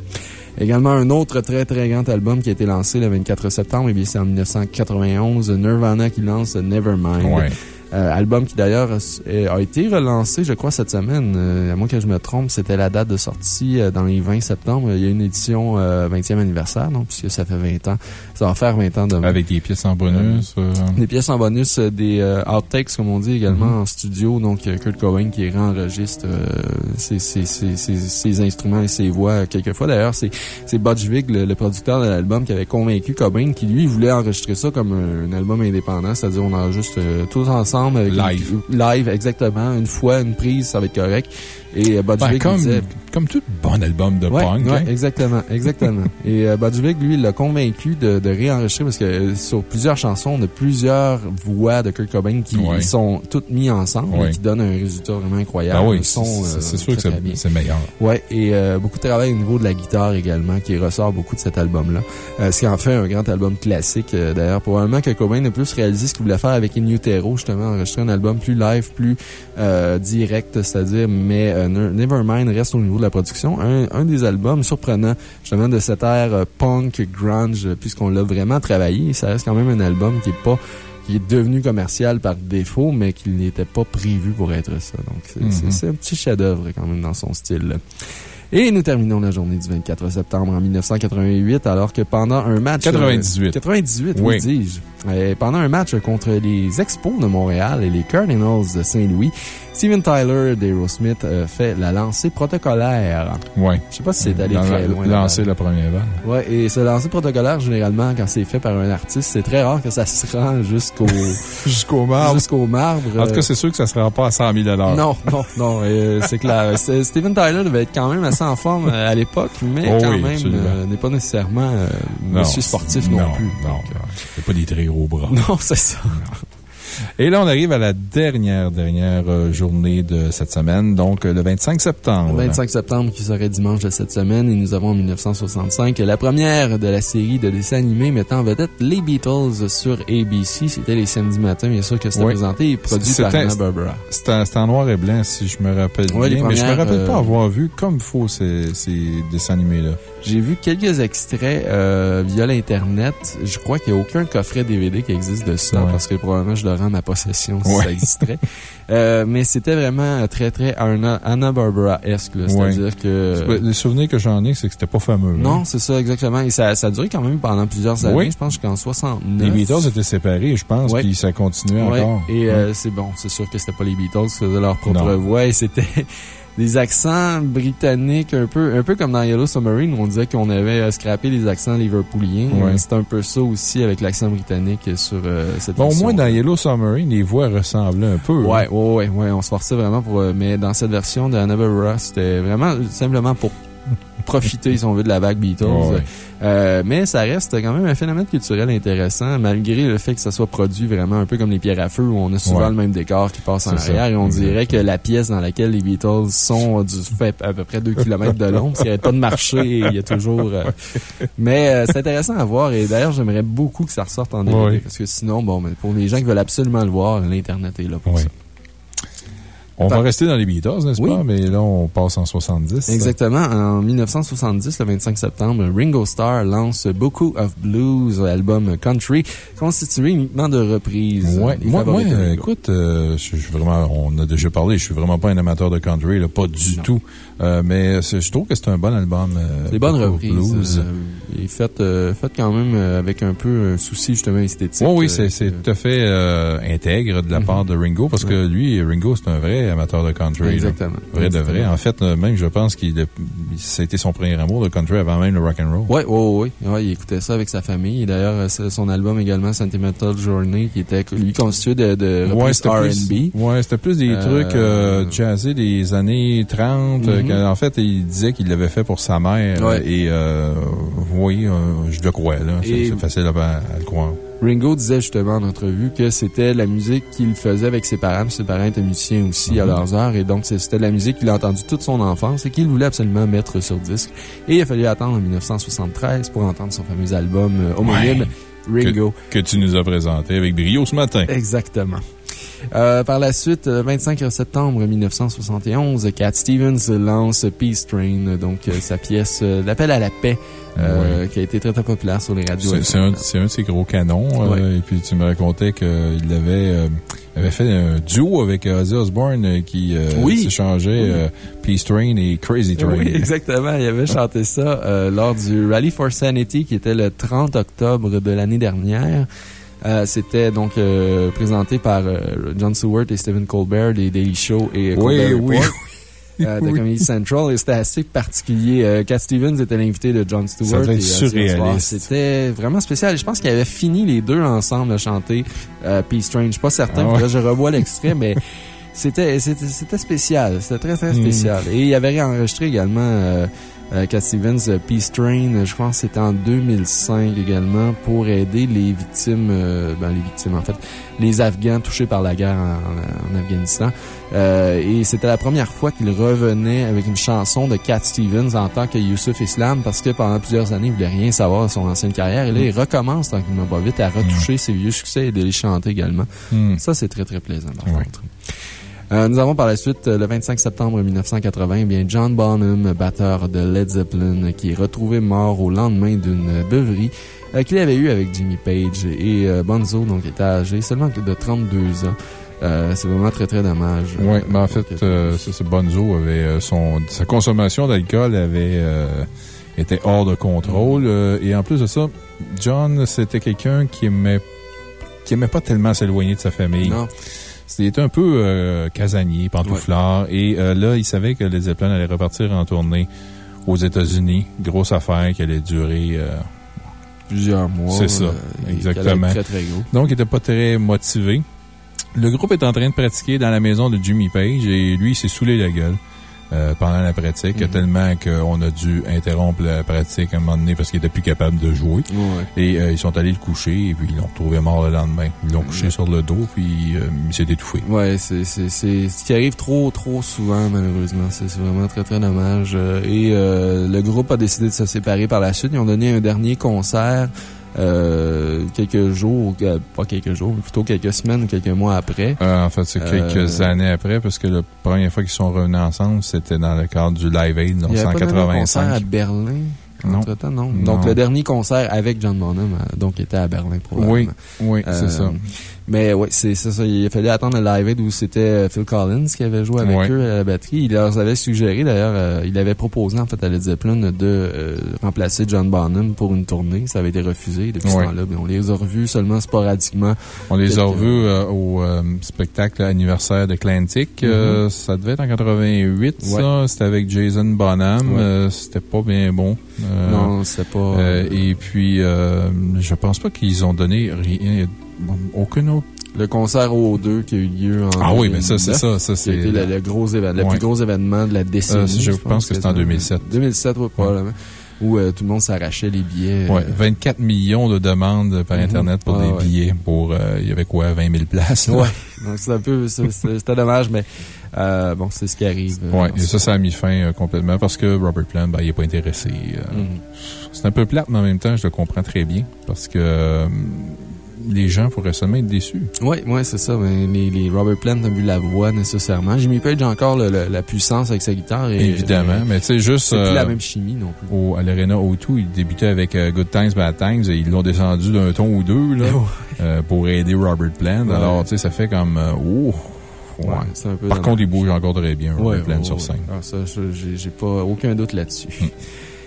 Également, un autre très très grand album qui a été lancé le 24 septembre, et bien c'est en 1991, Nirvana qui lance Nevermind. Euh, album qui d'ailleurs a été relancé, je crois, cette semaine. Euh, à moins que je me trompe, c'était la date de sortie euh, dans les 20 septembre. Il y a une édition euh, 20e anniversaire, donc, puisque ça fait 20 ans. Ça va faire 20 ans demain. Avec des pièces en bonus. euh, Des pièces en bonus, des euh, outtakes, comme on dit également, Mhm. en studio. Donc, Kurt Cobain qui réenregistre euh, ses, ses, ses, ses, instruments et ses voix quelquefois. D'ailleurs, c'est Butch Vig, le, le producteur de l'album, qui avait convaincu Cobain, qui lui voulait enregistrer ça comme un, un album indépendant, c'est-à-dire on enregistre euh, tous ensemble. Avec Live. une- live, exactement. Une fois, une prise, ça va être correct. Et euh, Butch ben, comme, disait... comme tout bon album de Ouais, punk. ouais, hein. exactement, exactement. Et euh, Vig, lui, il l'a convaincu de, de réenregistrer parce que euh, sur plusieurs chansons, on a plusieurs voix de Kurt Cobain qui Ouais. sont toutes mises ensemble et qui donnent un résultat vraiment incroyable. Ah oui, c'est euh, sûr que très, très c'est meilleur. Ouais, et euh, beaucoup de travail au niveau de la guitare également, qui ressort beaucoup de cet album-là. Euh, ce qui en fait un grand album classique. euh, D'ailleurs, probablement que Cobain a plus réalisé ce qu'il voulait faire avec In Utero, justement, enregistrer un album plus live, plus euh, direct, c'est-à-dire, mais euh, Nevermind reste au niveau de la production. Un, un des albums surprenants, justement, de cette ère euh, punk, grunge, euh, puisqu'on l'a vraiment travaillé. Ça reste quand même un album qui est pas qui est devenu commercial par défaut, mais qui n'était pas prévu pour être ça. Donc, c'est Mhm. un petit chef-d'œuvre quand même dans son style. Et nous terminons la journée du 24 septembre en 1988, alors que pendant un match... 98. euh, 98, Oui. oui, dis-je. Et pendant un match contre les Expos de Montréal et les Cardinals de Saint-Louis, Steven Tyler d'Aerosmith euh, fait la lancée protocolaire. Ouais. Je sais pas si c'est allé Dans très loin. Lancer la première balle. Ouais, et ce lancer protocolaire, généralement, quand c'est fait par un artiste, c'est très rare que ça se rend jusqu'au Jusqu'au marbre. jusqu'au marbre. En tout Euh, cas, c'est sûr que ça ne sera pas à 100 000 non, non, non, euh, c'est clair. Steven Tyler devait être quand même assez en forme euh, à l'époque, mais Oh quand oui, même euh, n'est pas nécessairement euh, monsieur sportif non, plus. Non, euh, c'est pas des très gros bras. non, c'est ça. Et là, on arrive à la dernière, dernière euh, journée de cette semaine, donc euh, le 25 septembre. Le 25 septembre, qui serait dimanche de cette semaine, et nous avons en 1965 la première de la série de dessins animés mettant en vedette les Beatles sur ABC. C'était les samedis matins, bien sûr, que c'était Oui. présenté et produit par C'était- Hanna-Barbera. C'est en, noir et blanc, si je me rappelle les bien, mais je me rappelle pas euh, avoir vu comme il faut ces, ces dessins animés-là. J'ai vu quelques extraits euh, via l'Internet. Je crois qu'il n'y a aucun coffret DVD qui existe de ça, Ouais. parce que probablement je l'aurais ma possession si Ouais. ça existerait. Euh, mais c'était vraiment très, très Anna- Hanna-Barbera-esque. là. C'est-à-dire que... Les souvenirs que j'en ai, c'est que c'était pas fameux. Non, hein. c'est ça, exactement. Et ça, ça a duré quand même pendant plusieurs années. Oui. Je pense jusqu'en 69. Les Beatles étaient séparés, je pense, puis ça continuait encore. Et euh, c'est bon, c'est sûr que c'était pas les Beatles qui faisaient leur propre Non. voix et c'était des accents britanniques un peu, un peu comme dans Yellow Submarine où on disait qu'on avait euh, scrappé les accents liverpooliens. Ouais. C'est un peu ça aussi avec l'accent britannique sur euh, cette Bon, au moins, dans Yellow Submarine, les voix ressemblaient un peu. Ouais, hein. ouais, ouais, ouais, on se forçait vraiment pour. euh, mais dans cette version de Hanna-Barbera, c'était vraiment simplement pour profiter, si on veut, de la vague Beatles. Ouais. Euh, mais ça reste quand même un phénomène culturel intéressant, malgré le fait que ça soit produit vraiment un peu comme les pierres à feu, où on a souvent Ouais. le même décor qui passe en ça, arrière, et on dirait que la pièce dans laquelle les Beatles sont du fait à peu près 2 km de long, parce qu'il n'y a pas de marché, il y a toujours... euh, Mais euh, c'est intéressant à voir, et d'ailleurs, j'aimerais beaucoup que ça ressorte en DVD, Ouais. parce que sinon, bon, mais pour les gens qui veulent absolument le voir, l'Internet est là pour ça. On Par- va rester dans les Beatles, n'est-ce Oui. pas? Mais là, on passe en 70. Exactement. En 1970, le 25 septembre, Ringo Starr lance Beaucoup of Blues, album country, constitué uniquement de reprises. Ouais. Moi, moi écoute, euh, je je suis vraiment, on a déjà parlé, je suis vraiment pas un amateur de country, là, pas du Non. tout. Euh, mais c'est- je trouve que c'est un bon album. euh, Des bonnes euh, et faites, euh, faites quand même euh, avec un peu un souci justement esthétique. Oui, oui, euh, c'est euh, tout à fait euh, intègre de la Mhm. part de Ringo, parce que lui, Ringo, c'est un vrai amateur de country. là. Exactement. Vrai de vrai. En fait, euh, même, je pense qu'il été son premier amour, le country, avant même le rock and roll. Ouais, ouais, il écoutait ça avec sa famille. Et d'ailleurs, euh, son album également, Sentimental Journey, qui était, lui, constitué de, de Ouais, reprises c'était plus, R&B. ouais, c'était plus des Euh, trucs euh, jazzés des années 30. euh, Mhm. Que, en fait, il disait qu'il l'avait fait pour sa mère. Ouais. euh, Et, euh, oui, euh, je le crois. C'est facile à, à le croire. Ringo disait justement en entrevue que c'était la musique qu'il faisait avec ses parents. Ses parents étaient musiciens aussi à Mhm. leurs heures. Et donc, c'était la musique qu'il a entendue toute son enfance et qu'il voulait absolument mettre sur disque. Et il a fallu attendre en 1973 pour entendre son fameux album euh, homonyme, Ringo. Que tu nous as présenté avec brio ce matin. Exactement. Euh, par la suite, euh, 25 septembre 1971, Cat Stevens lance Peace Train, donc euh, sa pièce euh, L'appel à la paix, euh, qui a été très très populaire sur les radios. C'est un, un de ses gros canons. euh, et puis, tu me racontais qu'il avait, euh, avait fait un duo avec euh, Ozzy Osbourne euh, qui euh, Oui. s'échangeait euh, Peace Train et Crazy Train. Oui, exactement. Il avait chanté ça euh, lors du Rally for Sanity qui était le 30 octobre de l'année dernière. Euh, C'était donc euh, présenté par euh, John Stewart et Stephen Colbert des Daily Show et Oui, Colbert oui, Report. euh, de Oui. Comedy Central et c'était assez particulier. Euh, Cat Stevens était l'invité de John Stewart. Euh. C'était vraiment spécial. Je pense qu'ils avaient fini les deux ensemble de chanter euh, Peace Train. Je suis pas certain. Ah ouais. Je revois l'extrait, mais c'était c'était c'était spécial. C'était très très Mm. spécial. Et il avait réenregistré également Cat Stevens euh, Peace Train. euh, Je pense que c'était en 2005 également pour aider les victimes, euh, ben les victimes en fait, les Afghans touchés par la guerre en, en Afghanistan. Euh, et c'était la première fois qu'il revenait avec une chanson de Cat Stevens en tant que Youssouf Islam parce que pendant plusieurs années, il voulait rien savoir de son ancienne carrière. Et là, il recommence tranquillement pas vite à retoucher ses vieux succès et de les chanter également. Hmm. Ça, c'est très, très plaisant, par contre. Euh, nous avons par la suite, euh, le 25 septembre 1980, eh bien John Bonham, batteur de Led Zeppelin, qui est retrouvé mort au lendemain d'une beuverie euh, qu'il avait eue avec Jimmy Page. Et euh, Bonzo, donc, était âgé seulement de 32 ans. Euh, c'est vraiment très, très dommage. Oui, mais en fait, euh, c'est Bonzo avait son, sa consommation d'alcool avait euh, été hors de contrôle. euh, et en plus de ça, John, c'était quelqu'un qui aimait qui aimait pas tellement s'éloigner de sa famille. Non. C'était un peu euh, casanier, pantouflard. Et euh, là, il savait que Led Zeppelin allait repartir en tournée aux États-Unis. Grosse affaire qui allait durer. euh, Plusieurs mois. C'est ça, exactement. qu'elle est Très, très gros. donc, il était pas très motivé. Le groupe est en train de pratiquer dans la maison de Jimmy Page et lui, il s'est saoulé la gueule. Euh, pendant la pratique, Mhm. tellement qu'on a dû interrompre la pratique à un moment donné parce qu'il était plus capable de jouer. Ouais. Et euh, ils sont allés le coucher et puis ils l'ont retrouvé mort le lendemain. Ils l'ont couché sur le dos puis euh, il s'est étouffé. Ouais, c'est ce qui arrive trop, trop souvent, malheureusement. C'est vraiment très, très dommage. Et le groupe a décidé de se séparer par la suite. Ils ont donné un dernier concert euh, quelques jours, pas quelques jours, mais plutôt quelques semaines ou quelques mois après. Euh, en fait, c'est quelques Euh, années après, parce que la première fois qu'ils sont revenus ensemble, c'était dans le cadre du Live Aid, donc c'est en concert à 85. Berlin. Non. Entre-temps, non. Non. Donc, le dernier concert avec John Bonham, euh, donc, était à Berlin, probablement. Oui, oui, c'est ça. Mais oui, c'est ça. Il a fallu attendre le Live Aid où c'était euh, Phil Collins qui avait joué avec Ouais. eux à la batterie. Il leur avait suggéré, d'ailleurs, euh, il avait proposé, en fait, à Led Zeppelin de euh, remplacer John Bonham pour une tournée. Ça avait été refusé depuis ce temps-là. Mais on les a revus seulement sporadiquement. On les a revus euh, au euh, spectacle anniversaire de Clantic. Euh, ça devait être en 88, ça. C'était avec Jason Bonham. Euh, C'était pas bien bon. Euh, non, c'était pas... euh, et puis, euh, je pense pas qu'ils ont donné rien, aucun autre. le concert au 2 qui a eu lieu en Ah oui, mais ça, c'est 2009, ça. Ça, c'est. le, le gros événement, le Ouais. plus gros événement de la décennie. Euh, je pense que c'était en 2007. 2007, oui, probablement. Où euh, tout le monde s'arrachait les billets. Ouais, euh, 24 millions de demandes par Mhm. Internet pour Ah, des ouais. billets pour, euh, il y avait quoi, 20 000 places? Ouais. Donc, c'est un peu, c'était dommage, mais euh, bon, c'est ce qui arrive. euh, en et ça, ça a mis fin euh, complètement parce que Robert Plant, ben, il n'est pas intéressé. euh, Mhm. C'est un peu plate, mais en même temps, je le comprends très bien parce que euh, les gens pourraient seulement être déçus. Oui, ouais, c'est ça. Les, les Robert Plant n'ont vu la voix nécessairement. Jimmy Page a encore le- le- la puissance avec sa guitare. Et, Évidemment, et mais tu sais, juste. C'est plus euh, la même chimie non plus. au, à l'Arena O2, il débutait avec euh, Good Times, Bad Times et ils l'ont descendu d'un ton ou deux là, euh, pour aider Robert Plant. Ouais. Alors, tu sais, ça fait comme. euh, ouf, ouais. Ouais, c'est un peu Par contre, il bouge encore très bien, Robert Plant sur scène. Ah, ça, j'ai j'ai pas aucun doute là-dessus.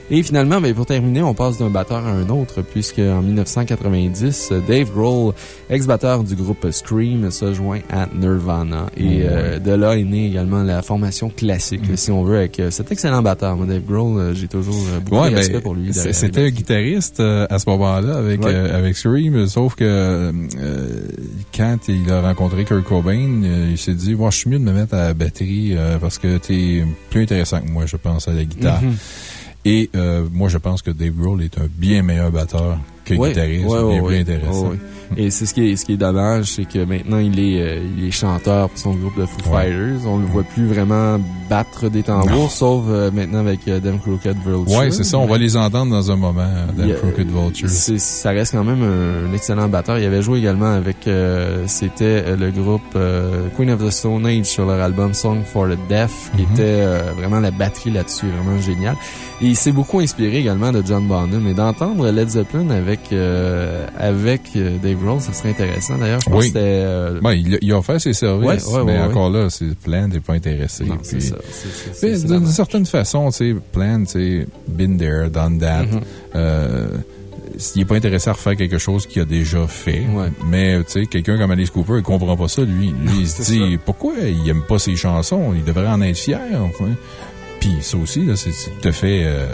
Et finalement, ben, pour terminer, on passe d'un batteur à un autre, puisque en 1990, Dave Grohl, ex-batteur du groupe Scream, se joint à Nirvana. Et euh, de là est née également la formation classique, si on veut, avec euh, cet excellent batteur. Moi, Dave Grohl, euh, j'ai toujours euh, beaucoup Ouais, de ben, respect pour lui. C'était un guitariste euh, à ce moment-là avec, Ouais. euh, avec Scream, sauf que euh, quand il a rencontré Kurt Cobain, il s'est dit moi, Je suis mieux de me mettre à la batterie euh, parce que t'es plus intéressant que moi, je pense, à la guitare. Mhm. Et euh, moi, je pense que Dave Grohl est un bien meilleur batteur que Ouais, guitariste, ouais, bien plus intéressant. Et c'est ce qui est, ce qui est dommage, c'est que maintenant il est, euh, il est chanteur pour son groupe de Foo. Fighters. On le voit plus vraiment battre des tambours, Non. sauf euh, maintenant avec Them Crooked Vulture. Ouais, c'est ça. On va les entendre dans un moment, a- Crooked Vultures. C'est- Ça reste quand même un, un excellent batteur. Il avait joué également avec, euh, c'était le groupe Queen of the Stone Age sur leur album Song for the Deaf, qui Mhm. était vraiment la batterie là-dessus, vraiment génial. Et il s'est beaucoup inspiré également de John Bonham. Et d'entendre Led Zeppelin avec, euh, avec euh, Dave Grohl, ça serait intéressant. D'ailleurs, je pense Oui. que euh, Ouais, il, a- il a offert ses services, Ouais, ouais, mais ouais, encore là, c'est Plant n'est pas intéressé. c'est c'est- c'est- c'est- c'est d'une certaine façon, tu sais, Plant, tu sais, been there, done that. Mhm. Euh, il n'est pas intéressé à refaire quelque chose qu'il a déjà fait. Ouais. Mais, tu sais, quelqu'un comme Alice Cooper, il comprend pas ça, lui. Lui, il se C'est dit, pourquoi il aime pas ses chansons? Il devrait en être fier. Puis, ça aussi, là, c'est tout à fait, euh,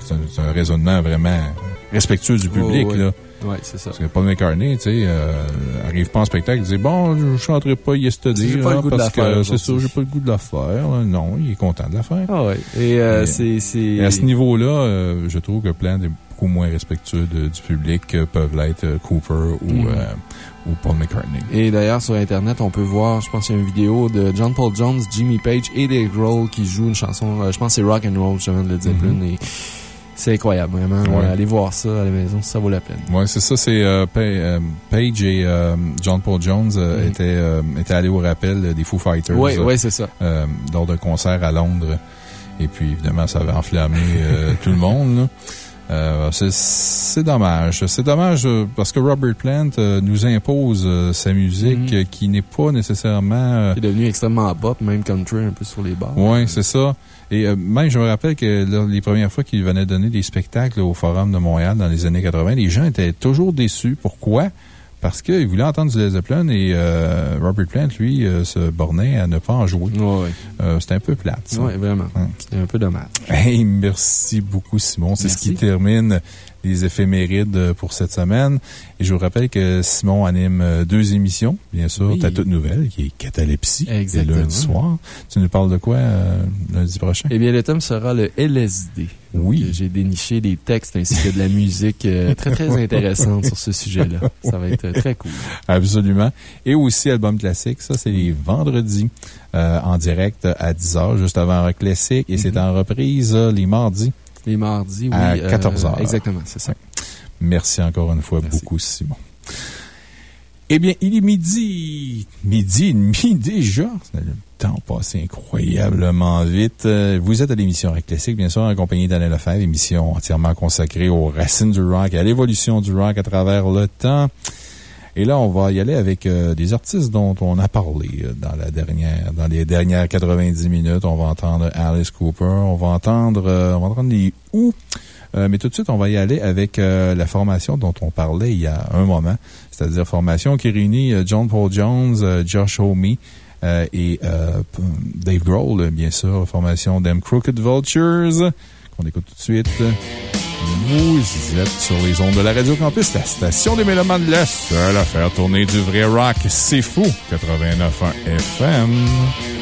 c'est un, raisonnement vraiment respectueux du public, Oh, ouais. là. C'est ça. Parce que Paul McCartney, tu sais, euh, arrive pas en spectacle, il dit Bon, je chanterai pas Yesterday, pas de parce que c'est ça, j'ai pas le goût de la faire. Non, il est content de la faire. Ah ouais. Et euh, Et- Et à ce niveau-là, euh, je trouve que Plant est beaucoup moins respectueux de- du public que peuvent l'être euh, Cooper ou, Mhm. euh, ou Paul McCartney. Et d'ailleurs, sur Internet, on peut voir, je pense qu'il y a une vidéo de John Paul Jones, Jimmy Page et Dave Grohl qui jouent une chanson, euh, je pense que c'est Rock and Roll, justement, de Led Zeppelin. Mhm. Et c'est incroyable, vraiment. Ouais. Allez voir ça à la maison, ça vaut la peine. Ouais, c'est ça, c'est euh, Pa- Page et euh, John Paul Jones euh, Mhm. étaient, étaient allés au rappel des Foo Fighters Oui, ouais, c'est ça. lors d'un concert à Londres. Et puis, évidemment, ça avait enflammé tout le monde. là. Euh, c'est- c'est dommage. C'est dommage euh, parce que Robert Plant euh, nous impose euh, sa musique Mhm. qui n'est pas nécessairement... euh, C'est devenu extrêmement pop, même country, un peu sur les bords. oui, c'est ça. Et euh, même, je me rappelle que là, les premières fois qu'il venait donner des spectacles au Forum de Montréal dans les années 80, les gens étaient toujours déçus. Pourquoi? Parce qu'il voulait entendre du Led Zeppelin et euh, Robert Plant, lui, euh, se bornait à ne pas en jouer. Ouais, Euh, C'était un peu plate, ouais, vraiment. Ouais. C'est un peu dommage. Hey, merci beaucoup, Simon. C'est ce qui termine les éphémérides euh, pour cette semaine. Et je vous rappelle que Simon anime euh, deux émissions. Bien sûr, Oui. ta toute nouvelle, qui est Catalepsie. Exactement. lundi soir. Tu nous parles de quoi euh, lundi prochain? Eh bien, le thème sera le LSD. Oui. J'ai déniché des textes ainsi que de la musique euh, très, très intéressante sur ce sujet-là. Ça va être très cool. Absolument. Et aussi, album classique. Ça, c'est les vendredis euh, en direct à 10h, juste avant Rock Classique. Et c'est en reprise les mardis. Les mardis, oui. À euh, 14 heures. Exactement, c'est ça. Merci encore une fois Merci. beaucoup, Simon. Eh bien, il est midi. Midi et demi déjà. Le temps passé incroyablement vite. Euh, Vous êtes à l'émission Rock Classique, bien sûr, en compagnie d'Alain Lefebvre, émission entièrement consacrée aux racines du rock, à l'évolution du rock à travers le temps. Et là, on va y aller avec euh, des artistes dont on a parlé euh, dans la dernière, dans les dernières 90 minutes. On va entendre Alice Cooper, on va entendre, euh, on va entendre les Who. Euh, mais tout de suite, on va y aller avec la formation dont on parlait il y a un moment, c'est-à-dire formation qui réunit John Paul Jones, Josh Homme et Dave Grohl, bien sûr, formation Them Crooked Vultures, qu'on écoute tout de suite. Vous êtes sur les ondes de la Radio Campus, la station des Mélomanes, la seule à faire tourner du vrai rock. C'est fou! 89.1 FM.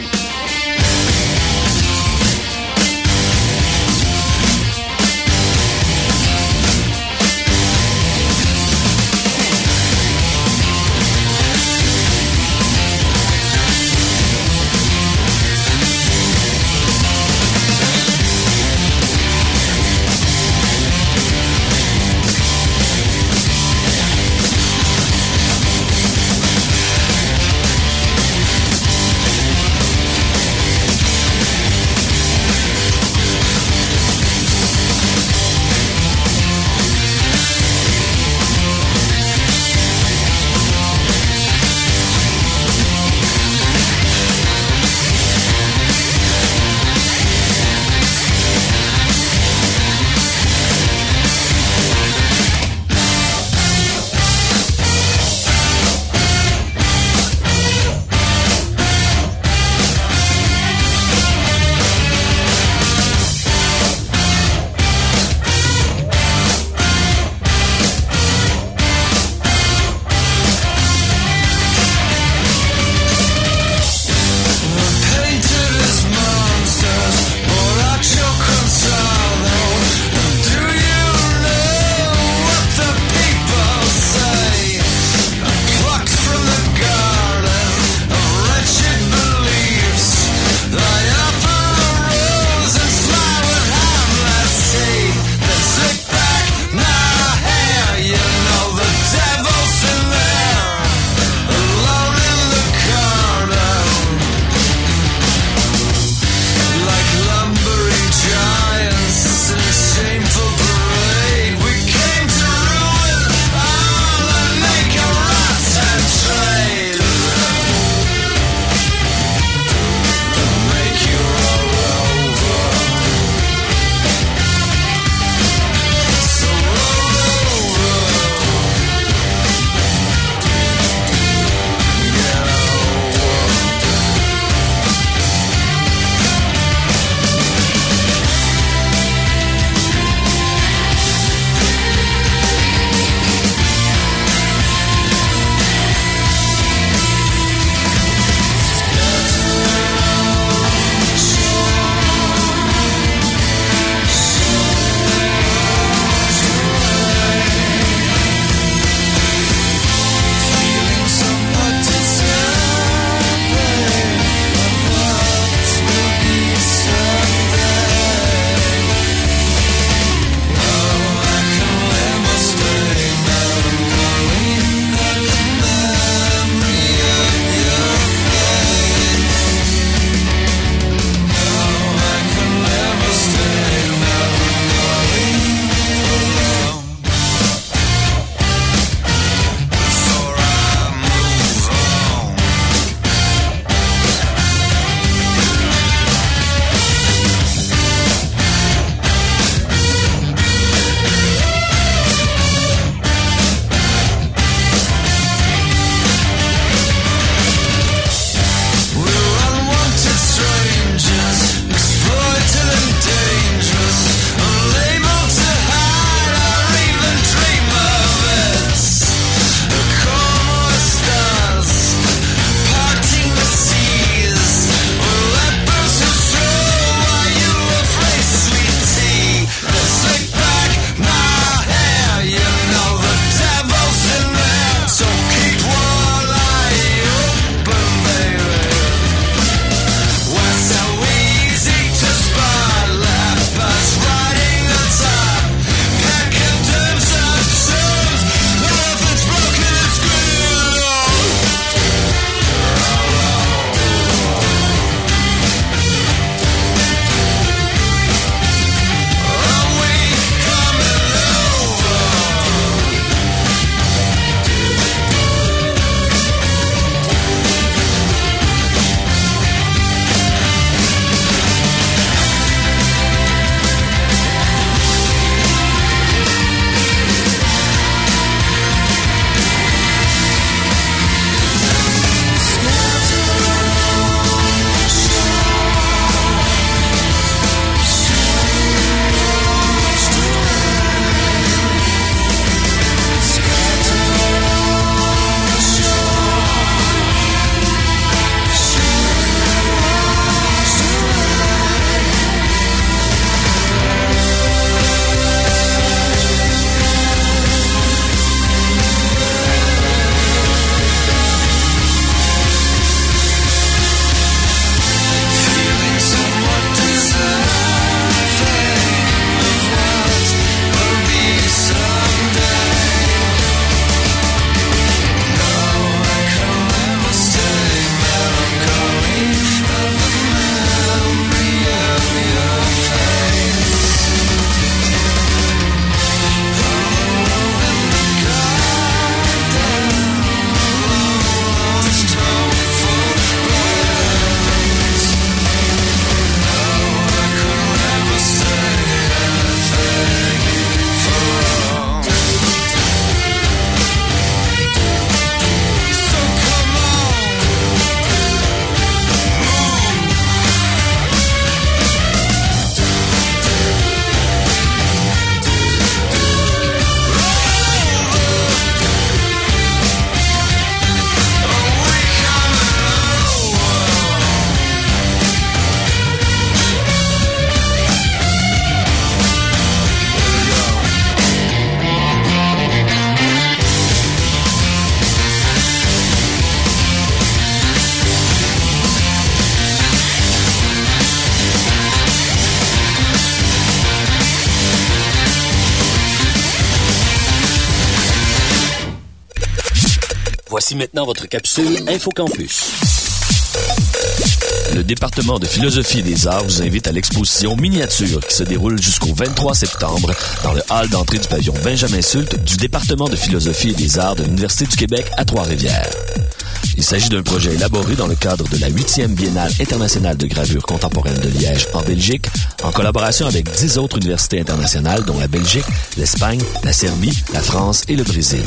Maintenant votre capsule InfoCampus. Le département de philosophie des arts vous invite à l'exposition miniature qui se déroule jusqu'au 23 septembre dans le hall d'entrée du pavillon Benjamin Sult du département de philosophie et des arts de l'Université du Québec à Trois-Rivières. Il s'agit d'un projet élaboré dans le cadre de la 8e Biennale internationale de gravure contemporaine de Liège en Belgique, en collaboration avec 10 autres universités internationales dont la Belgique, l'Espagne, la Serbie, la France et le Brésil.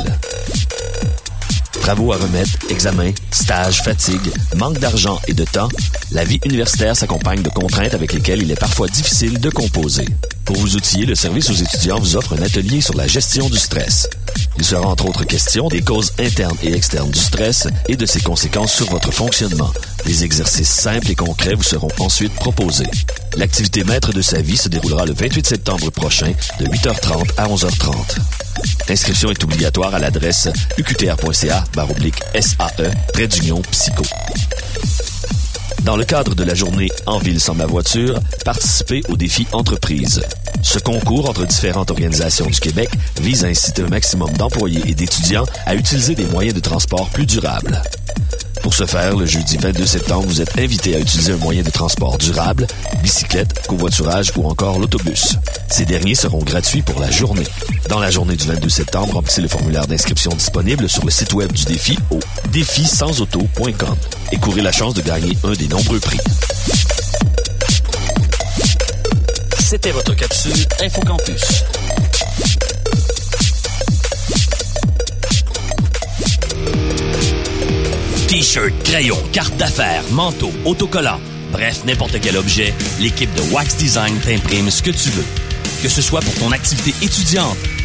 Travaux à remettre, examens, stages, fatigue, manque d'argent et de temps, la vie universitaire s'accompagne de contraintes avec lesquelles il est parfois difficile de composer. Pour vous outiller, le service aux étudiants vous offre un atelier sur la gestion du stress. Il sera entre autres question des causes internes et externes du stress et de ses conséquences sur votre fonctionnement. Des exercices simples et concrets vous seront ensuite proposés. L'activité maître de sa vie se déroulera le 28 septembre prochain de 8h30 à 11h30. L'inscription est obligatoire à l'adresse uqtr.ca SAE, trait d'union psycho. Dans le cadre de la journée En ville sans ma voiture, participez au défi entreprise. Ce concours entre différentes organisations du Québec vise à inciter un maximum d'employés et d'étudiants à utiliser des moyens de transport plus durables. Pour ce faire, le jeudi 22 septembre, vous êtes invité à utiliser un moyen de transport durable, bicyclette, covoiturage ou encore l'autobus. Ces derniers seront gratuits pour la journée. Dans la journée du 22 septembre, remplissez le formulaire d'inscription disponible sur le site web du défi au défisansauto.com et courez la chance de gagner un des nombreux prix. C'était votre capsule InfoCampus. T-shirt, crayon, carte d'affaires, manteau, autocollant, bref, n'importe quel objet, l'équipe de Wax Design t'imprime ce que tu veux. Que ce soit pour ton activité étudiante,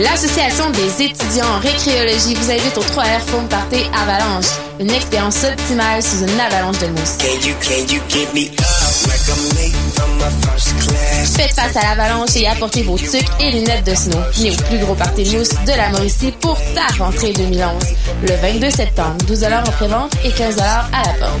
L'Association des étudiants en récréologie vous invite au 3R Foam Party Avalanche. Une expérience optimale sous une avalanche de mousse. Faites face à l'avalanche et apportez vos tucs et lunettes de snow. Venez au plus gros party de mousse de la Mauricie pour ta rentrée 2011. Le 22 septembre, 12 en prévente et 15 à la porte.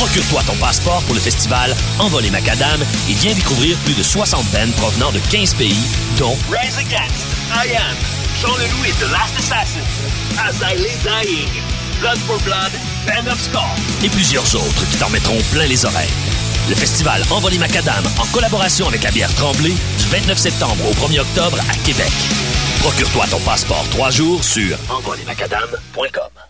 Procure-toi ton passeport pour le festival Envolé Macadam et viens découvrir plus de 60 bands provenant de 15 pays, dont Rise Against, I Am, Jean Leloup et The Last Assassin, As I Lay Dying, Blood for Blood, Band of Skull et plusieurs autres qui t'en mettront plein les oreilles. Le festival Envolé Macadam, en collaboration avec la bière Tremblay, du 29 septembre au 1er octobre à Québec. Procure-toi ton passeport trois jours sur envolemacadam.com.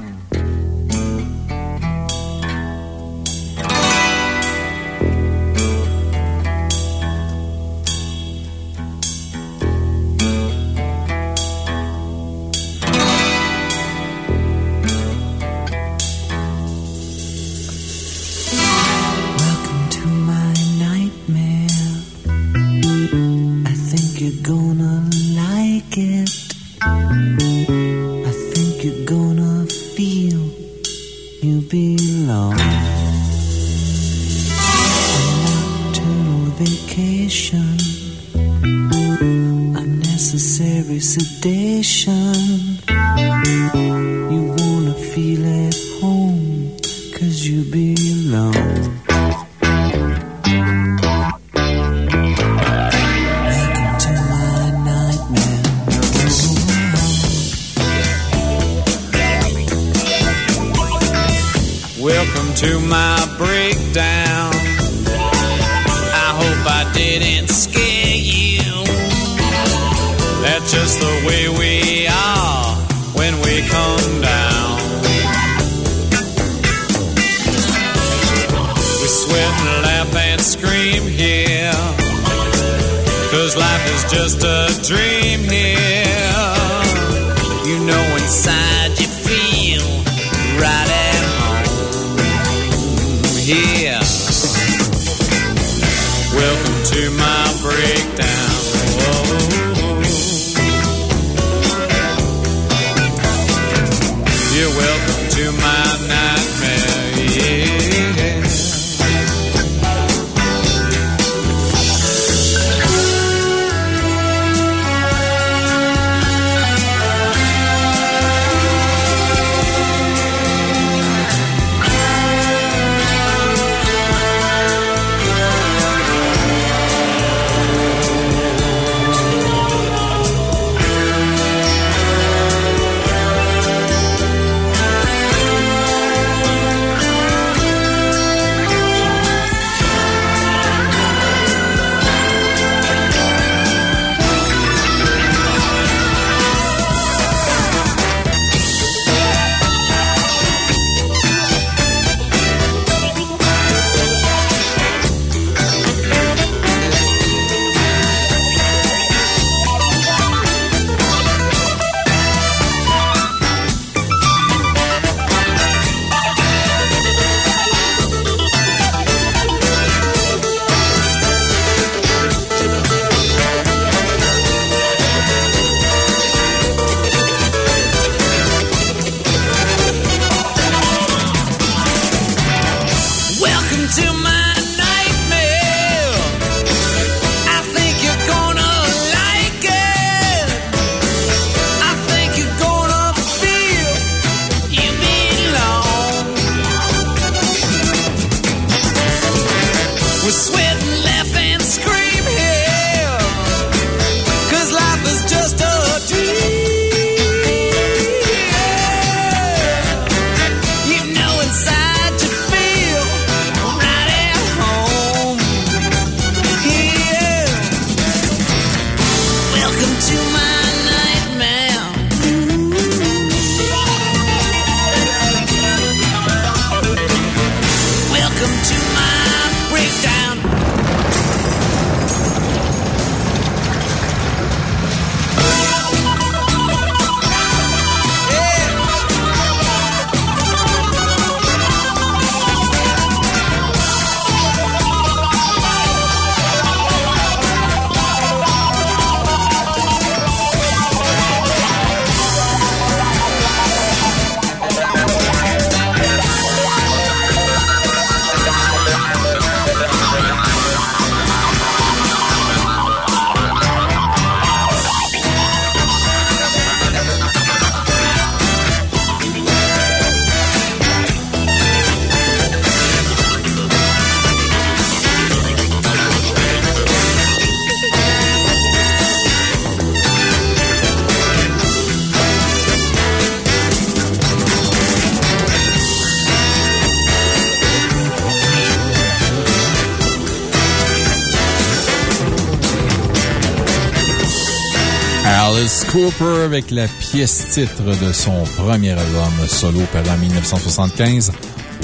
Avec la pièce titre de son premier album solo paru en 1975,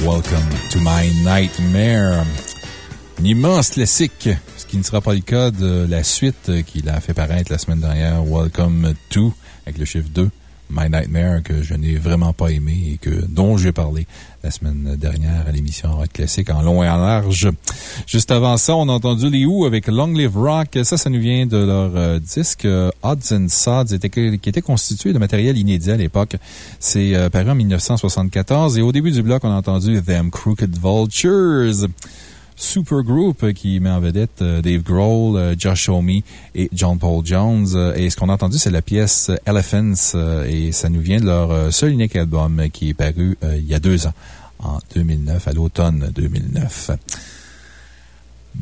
Welcome to My Nightmare. Un immense classique, ce qui ne sera pas le cas de la suite qu'il a fait paraître la semaine dernière, Welcome to, avec le chiffre 2. My Nightmare, que je n'ai vraiment pas aimé et que, dont j'ai parlé la semaine dernière à l'émission Rock Classique en long et en large. Juste avant ça, on a entendu les Who avec Long Live Rock. Ça, ça nous vient de leur euh, disque euh, Odds and Sods, qui était constitué de matériel inédit à l'époque. C'est euh, paru en 1974 et au début du bloc, on a entendu Them Crooked Vultures supergroup qui met en vedette Dave Grohl, Josh Homme et John Paul Jones. Et ce qu'on a entendu, c'est la pièce Elephants et ça nous vient de leur seul unique album qui est paru il y a deux ans, en 2009, à l'automne 2009.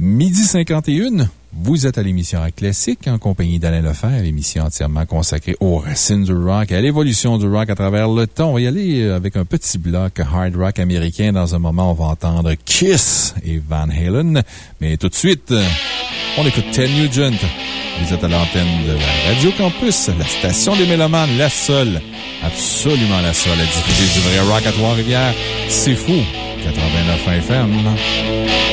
Midi 51. Vous êtes à l'émission Rock Classique en compagnie d'Alain Lefebvre, l'émission entièrement consacrée aux racines du rock et à l'évolution du rock à travers le temps. On va y aller avec un petit bloc hard rock américain. Dans un moment, on va entendre Kiss et Van Halen. Mais tout de suite, on écoute Ted Nugent. Vous êtes à l'antenne de la Radio Campus, la station des Mélomanes, la seule, absolument la seule à diffuser du vrai rock à Trois-Rivières. C'est fou. 89 FM.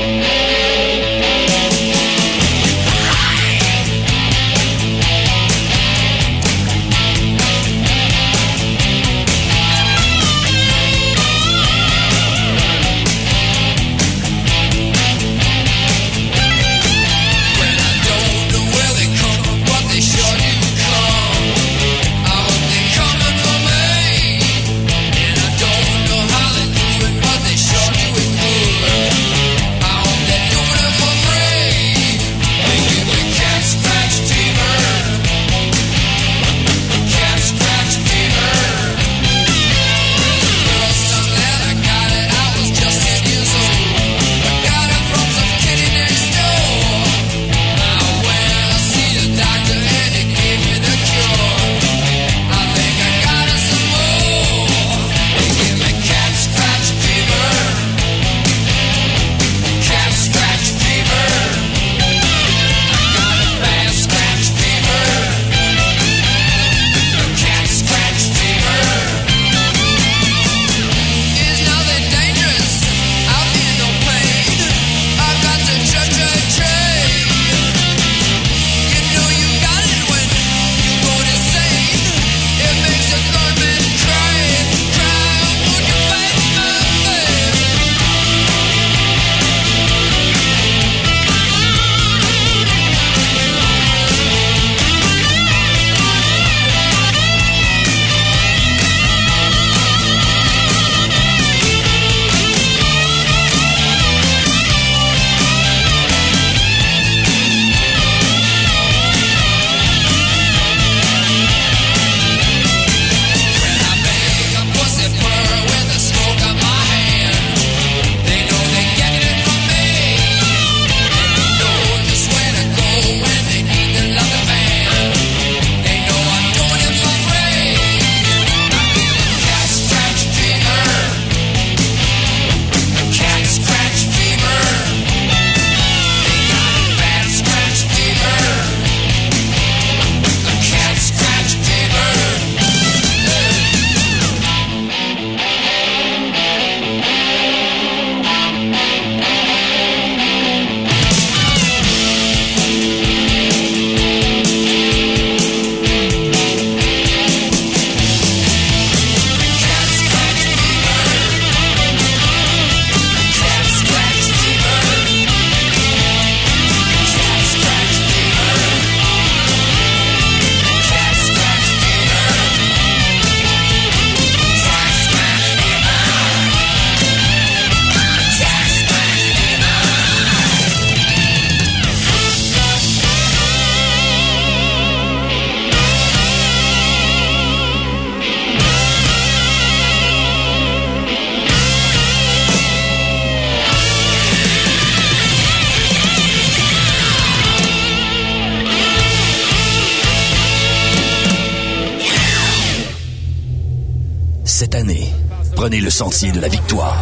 De la victoire.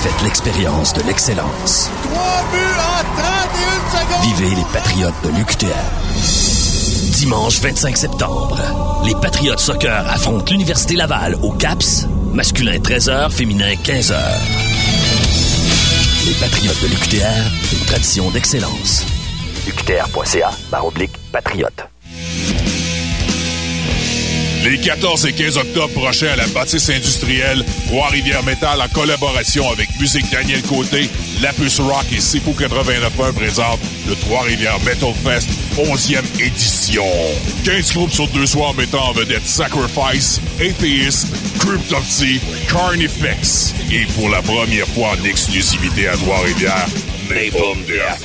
Faites l'expérience de l'excellence. Vivez les Patriotes de l'UQTR. Dimanche 25 septembre, les Patriotes Soccer affrontent l'Université Laval au CAPS, masculin 13h, féminin 15h. Les Patriotes de l'UQTR, une tradition d'excellence. UQTR.ca, barre oblique, patriote. 14 et 15 octobre prochains à la bâtisse industrielle, Trois-Rivières Metal en collaboration avec Musique Daniel Côté, Lapus Rock et Sipo 89.1 présentent le Trois-Rivières Metal Fest 11e édition. 15 groupes sur deux soirs mettant en vedette Sacrifice, Atheist, Cryptopsy, Carnifex et pour la première fois en exclusivité à Trois-Rivières, Napalm Death.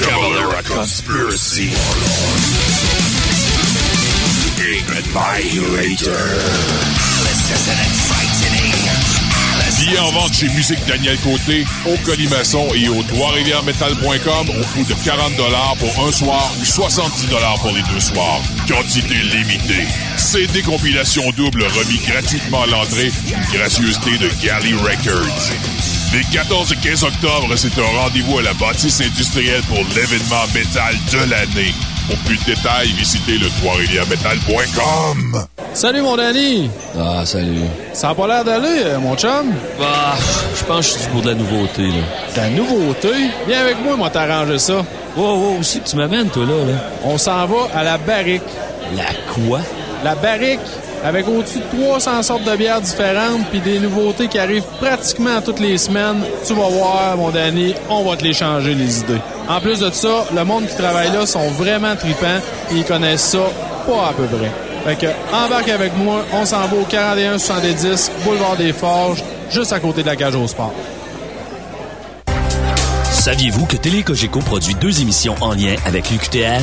Cavalera Conspiracy. Billets en vente chez Musique Daniel Côté, au Colimaçon et au trois-rivières-metal.com au coût de 40 pour un soir ou 70 pour les deux soirs. Quantité limitée. CD compilation double remis gratuitement à l'entrée, une gracieuseté de Galley Records. Les 14 et 15 octobre, c'est un rendez-vous à la bâtisse industrielle pour l'événement métal de l'année. Pour plus de détails, visitez le trois-rivières-metal.com. Salut mon Danny! Ah, salut. Ça a pas l'air d'aller, euh, mon chum? Bah, je pense que je suis pour de la nouveauté, là. De la nouveauté? Viens avec moi, moi t'arranger ça. Wow, wow, aussi tu m'amènes, toi, là, là. On s'en va à la barrique. La quoi? La barrique, avec au-dessus de 300 sortes de bières différentes, puis des nouveautés qui arrivent pratiquement toutes les semaines. Tu vas voir, mon Danny, on va te les changer, les idées. En plus de ça, le monde qui travaille là sont vraiment tripants et ils connaissent ça pas à peu près. Fait que, embarque avec moi, on s'en va au 41-70, boulevard des Forges, juste à côté de la cage au sport. Saviez-vous que Télé produit deux émissions en lien avec l'UQTR?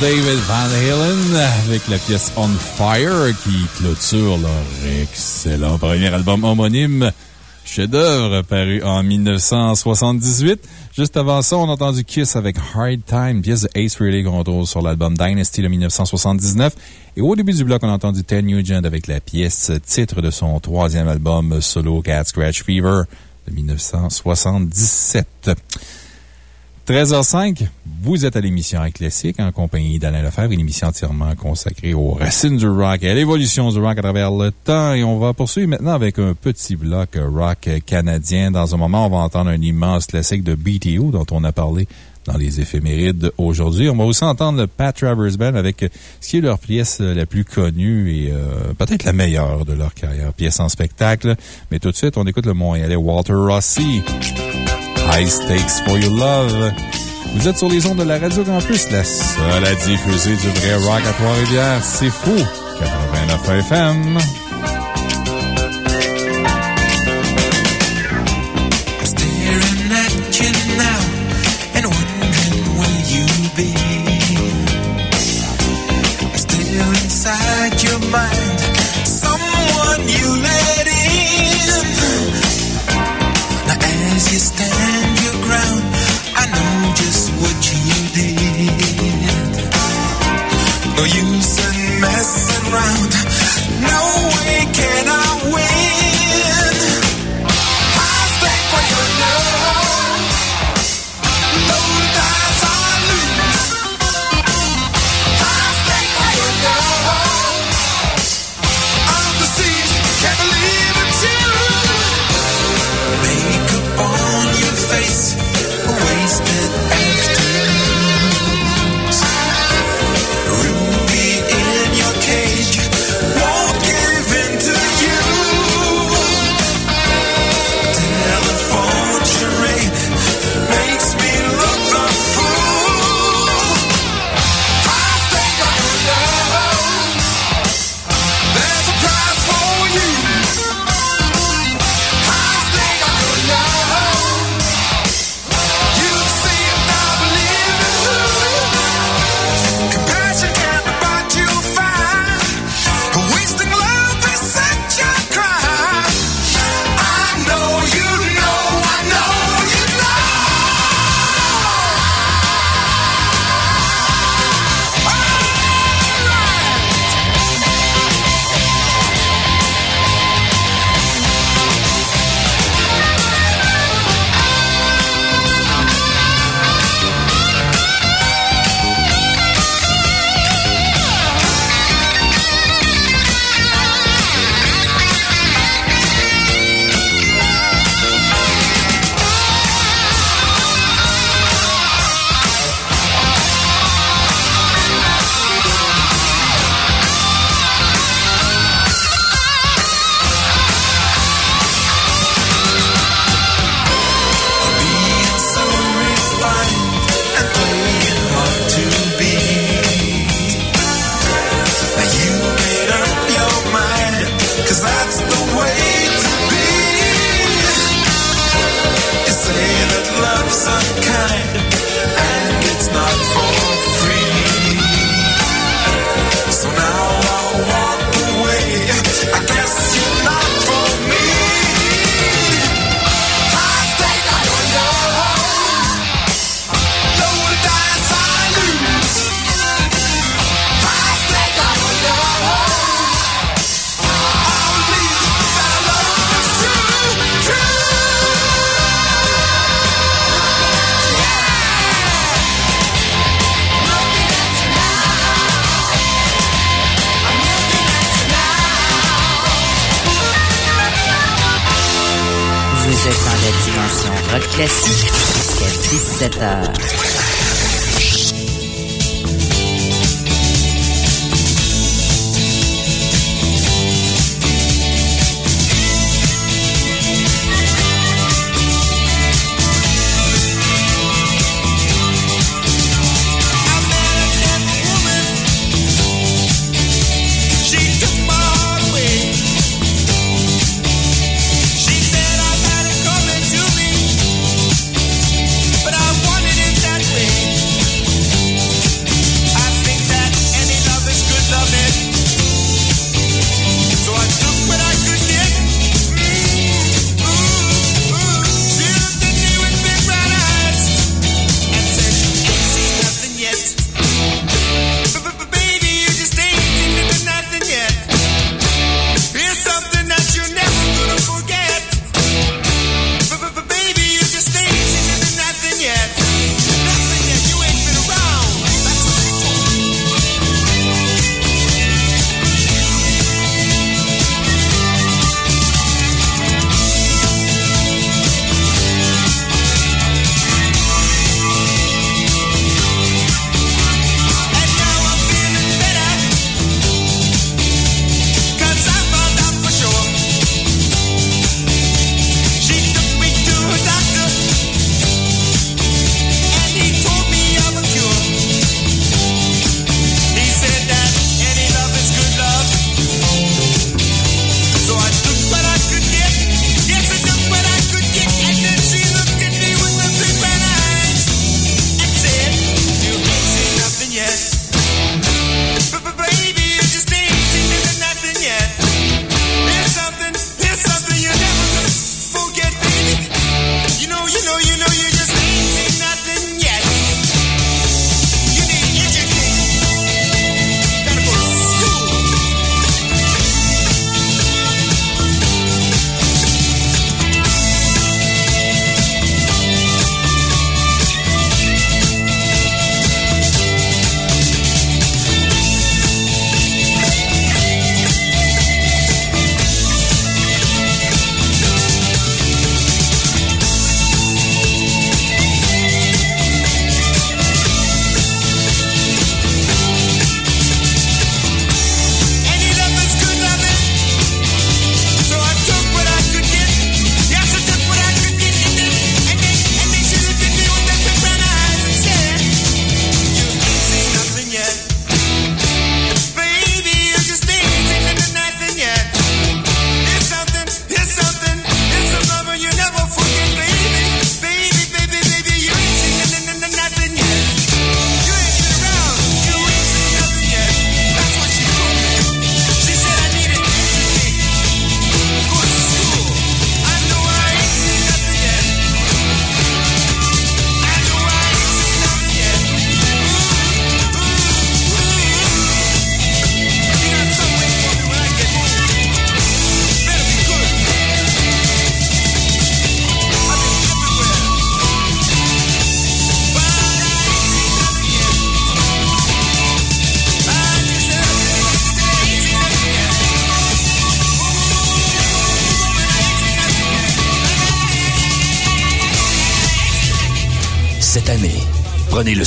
David Van Halen avec la pièce On Fire qui clôture leur excellent premier album homonyme, chef-d'œuvre paru en 1978. Juste avant ça, on a entendu Kiss avec Hard Time, pièce de Ace Frehley qu'on retrouve sur l'album Dynasty de 1979. Et au début du bloc, on a entendu Ted Nugent avec la pièce titre de son troisième album solo Cat Scratch Fever de 1977. 13h05, vous êtes à l'émission Classique en compagnie d'Alain Lefebvre, une émission entièrement consacrée aux racines du rock et à l'évolution du rock à travers le temps. Et on va poursuivre maintenant avec un petit bloc rock canadien. Dans un moment, on va entendre un immense classique de BTO dont on a parlé dans les éphémérides aujourd'hui. On va aussi entendre le Pat Travers Band avec ce qui est leur pièce la plus connue et euh, peut-être la meilleure de leur carrière, pièce en spectacle. Mais tout de suite, on écoute le Montréalais Walter Rossi. High Stakes for Your Love. Vous êtes sur les ondes de la Radio Campus, la seule à diffuser du vrai rock à Trois-Rivières. C'est fou! 89 FM.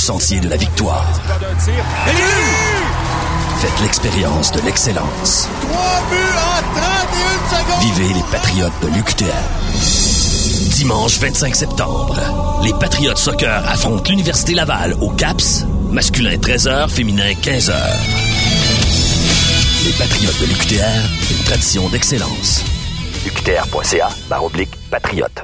sentier de la victoire. Faites l'expérience de l'excellence. Vivez les Patriotes de l'UQTR. Dimanche 25 septembre, les Patriotes Soccer affrontent l'Université Laval au CAPS, masculin 13h, féminin 15h. Les Patriotes de l'UQTR, une tradition d'excellence. UQTR.ca, barre patriote.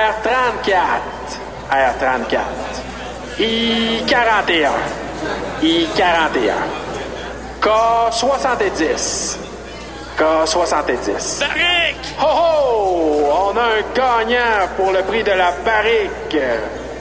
R34. R34. I41. I41. K70. K70. Barrique! Ho ho! On a un gagnant pour le prix de la barrique.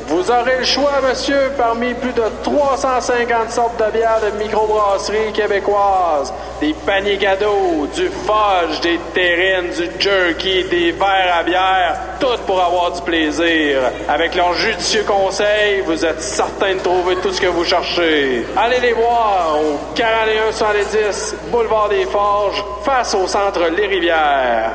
Vous aurez le choix, monsieur, parmi plus de 350 sortes de bières de microbrasserie québécoise, des paniers cadeaux, du foge, des terrines, du jerky, des verres à bière tout pour avoir du plaisir. Avec leurs judicieux conseils, vous êtes certain de trouver tout ce que vous cherchez. Allez les voir au 41 110 Boulevard des Forges, face au centre Les Rivières.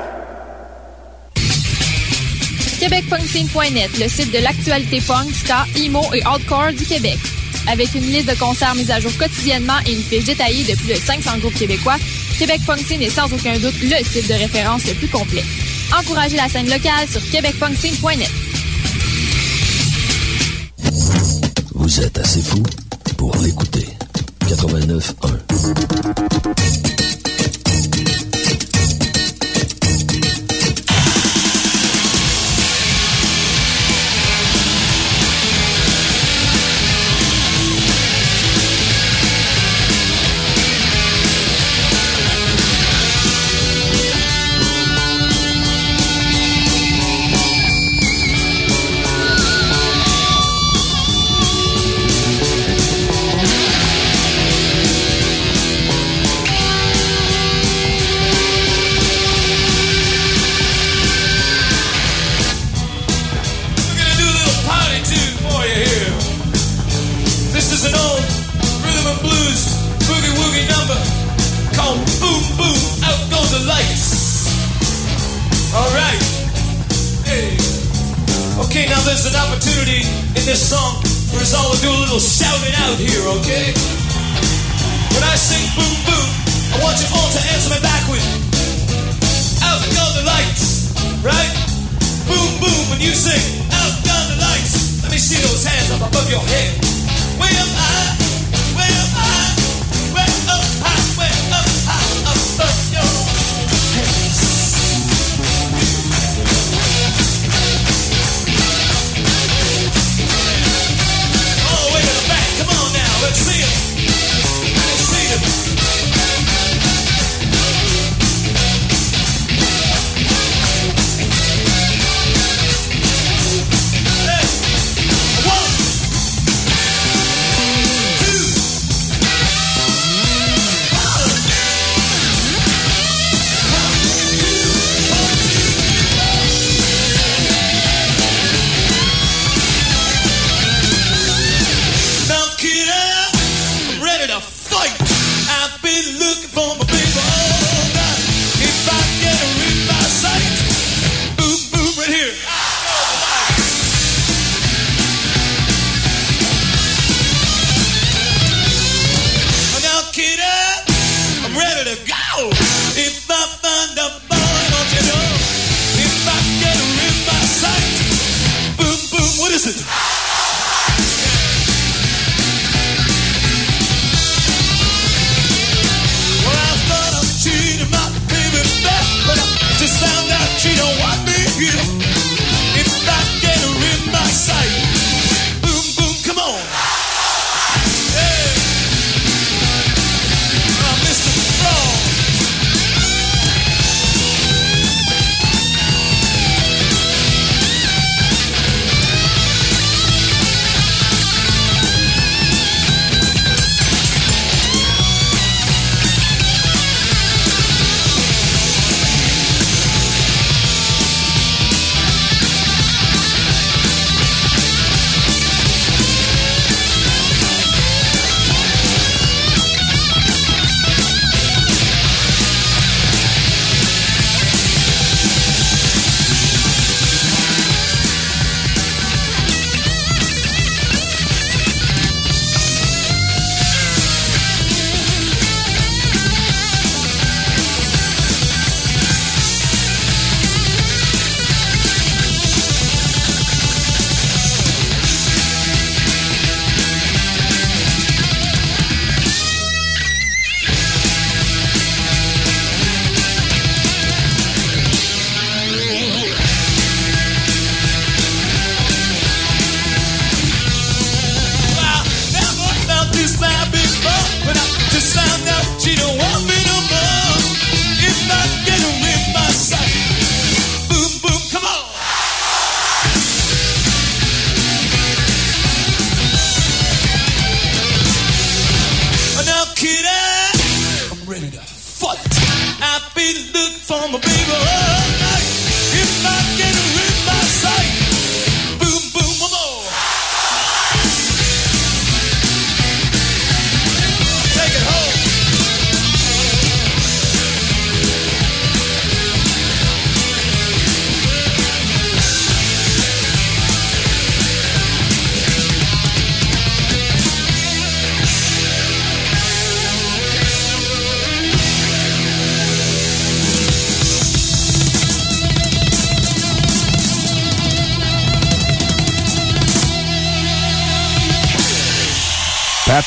QuébecPunkScene.net, le site de l'actualité punk, ska, emo et hardcore du Québec. Avec une liste de concerts mise à jour quotidiennement et une fiche détaillée de plus de 500 groupes québécois, Québec est sans aucun doute le site de référence le plus complet. Encouragez la scène locale sur québecpunkscene.net. Vous êtes assez fou pour l'écouter. 89.1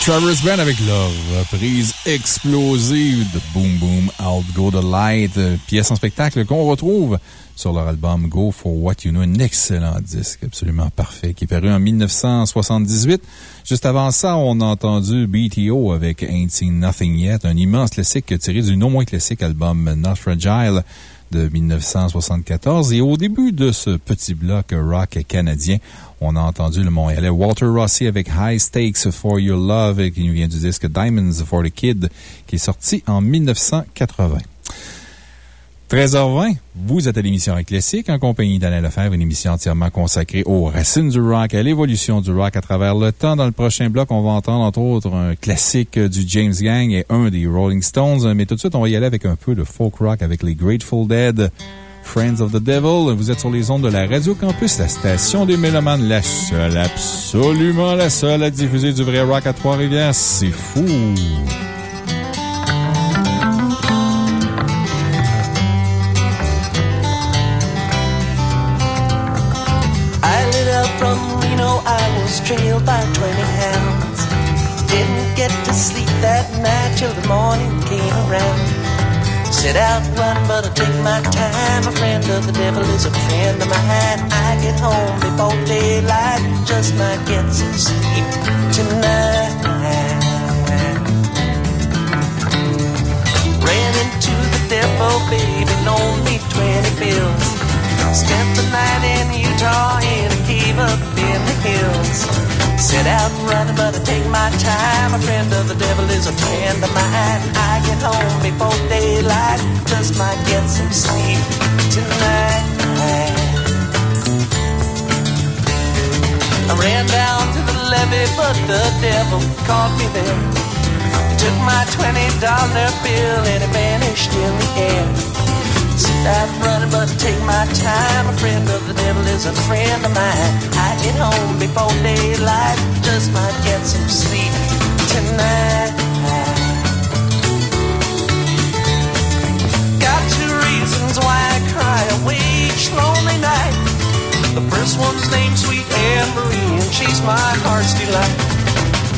Pat Travers Band avec leur reprise explosive de Boom Boom Out Go the Light, pièce en spectacle qu'on retrouve sur leur album Go for What You Know, un excellent disque absolument parfait qui est paru en 1978. Juste avant ça, on a entendu BTO avec Ain't Seen Nothing Yet, un immense classique tiré du non moins classique album Not Fragile de 1974. Et au début de ce petit bloc rock canadien, on a entendu le Montréalais Walter Rossi avec High Stakes for Your Love, qui nous vient du disque Diamonds for the Kid, qui est sorti en 1980. 13h20, vous êtes à l'émission Classique en compagnie d'Alain Lefebvre, une émission entièrement consacrée aux racines du rock, à l'évolution du rock à travers le temps. Dans le prochain bloc, on va entendre entre autres un classique du James Gang et un des Rolling Stones. Mais tout de suite, on va y aller avec un peu de folk rock avec les Grateful Dead. Friends of the Devil. Vous êtes sur les ondes de la Radio Campus, la station des Mélomanes, la seule, absolument la seule à diffuser du vrai rock à Trois-Rivières. C'est fou! Trailed by 20 hounds. Didn't get to sleep that night till the morning came around. Set out run, but I take my time. A friend of the devil is a friend of mine. I get home before daylight, just might get some sleep tonight. Ran into the devil, baby, loaned me 20 bills. Spent the night in Utah in a cave up in the hills. Set out running, but I take my time. A friend of the devil is a friend of mine. I get home before daylight, just might get some sleep tonight. I ran down to the levee, but the devil caught me there. He took my $20 bill and it vanished in the air. Sit out running, but take my time. A friend of the devil is a friend of mine. I home before daylight, just might get some sleep tonight. Got two reasons why I cry away each lonely night. The first one's named Sweet Anne Marie, and she's my heart's delight.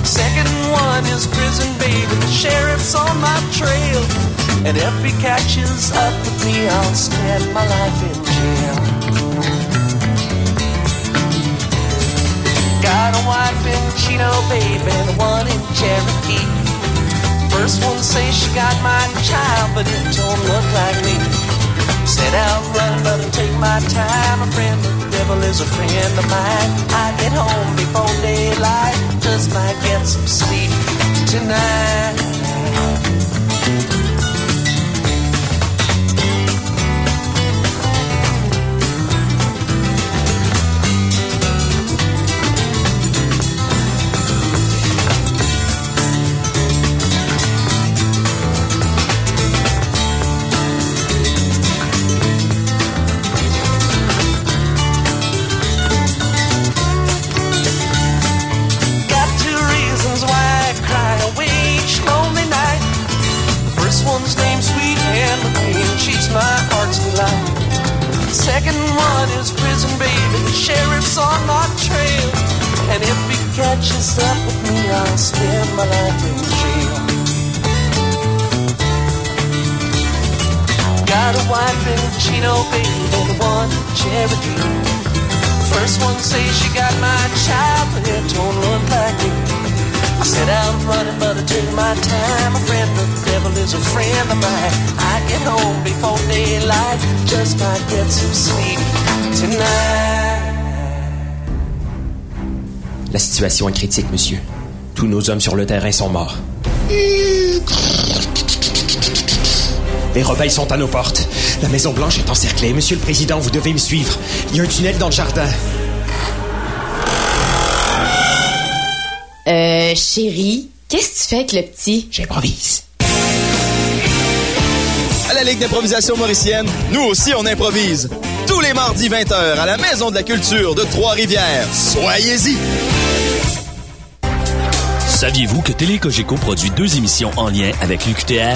Second one is prison baby, the sheriff's on my trail. And if he catches up with me, I'll spend my life in jail. Got a wife in Chino, baby, and one in Cherokee. First one says she got my child, but it don't look like me. Set out running, but I take my time. A friend the devil is a friend of mine. I get home before daylight, just might get some sleep tonight. Wife in Chino, baby, and one Cherokee. First one says she got my child, but it don't look like me. I set out running, but I took my time. A friend of the devil is a friend of mine. I get home before daylight, just might get some sleep tonight. La situation est critique, monsieur. Tous nos hommes sur le terrain sont morts. Les rebelles sont à nos portes. La Maison Blanche est encerclée. Monsieur le Président, vous devez me suivre. Il y a un tunnel dans le jardin. Euh, chérie, qu'est-ce que tu fais avec le petit? J'improvise. À la Ligue d'improvisation mauricienne, nous aussi on improvise. Tous les mardis 20h à la Maison de la Culture de Trois-Rivières. Soyez-y! Saviez-vous que Télé Cogeco produit deux émissions en lien avec l'UQTR?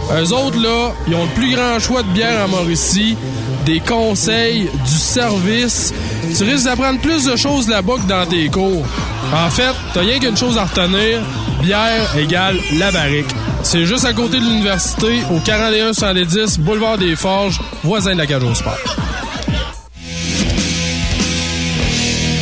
Eux autres, là, ils ont le plus grand choix de bière en Mauricie, des conseils, du service. Tu risques d'apprendre plus de choses là-bas que dans tes cours. En fait, t'as rien qu'une chose à retenir. Bière égale la barrique. C'est juste à côté de l'université, au 41 110 Boulevard des Forges, voisin de la Cage au Sport.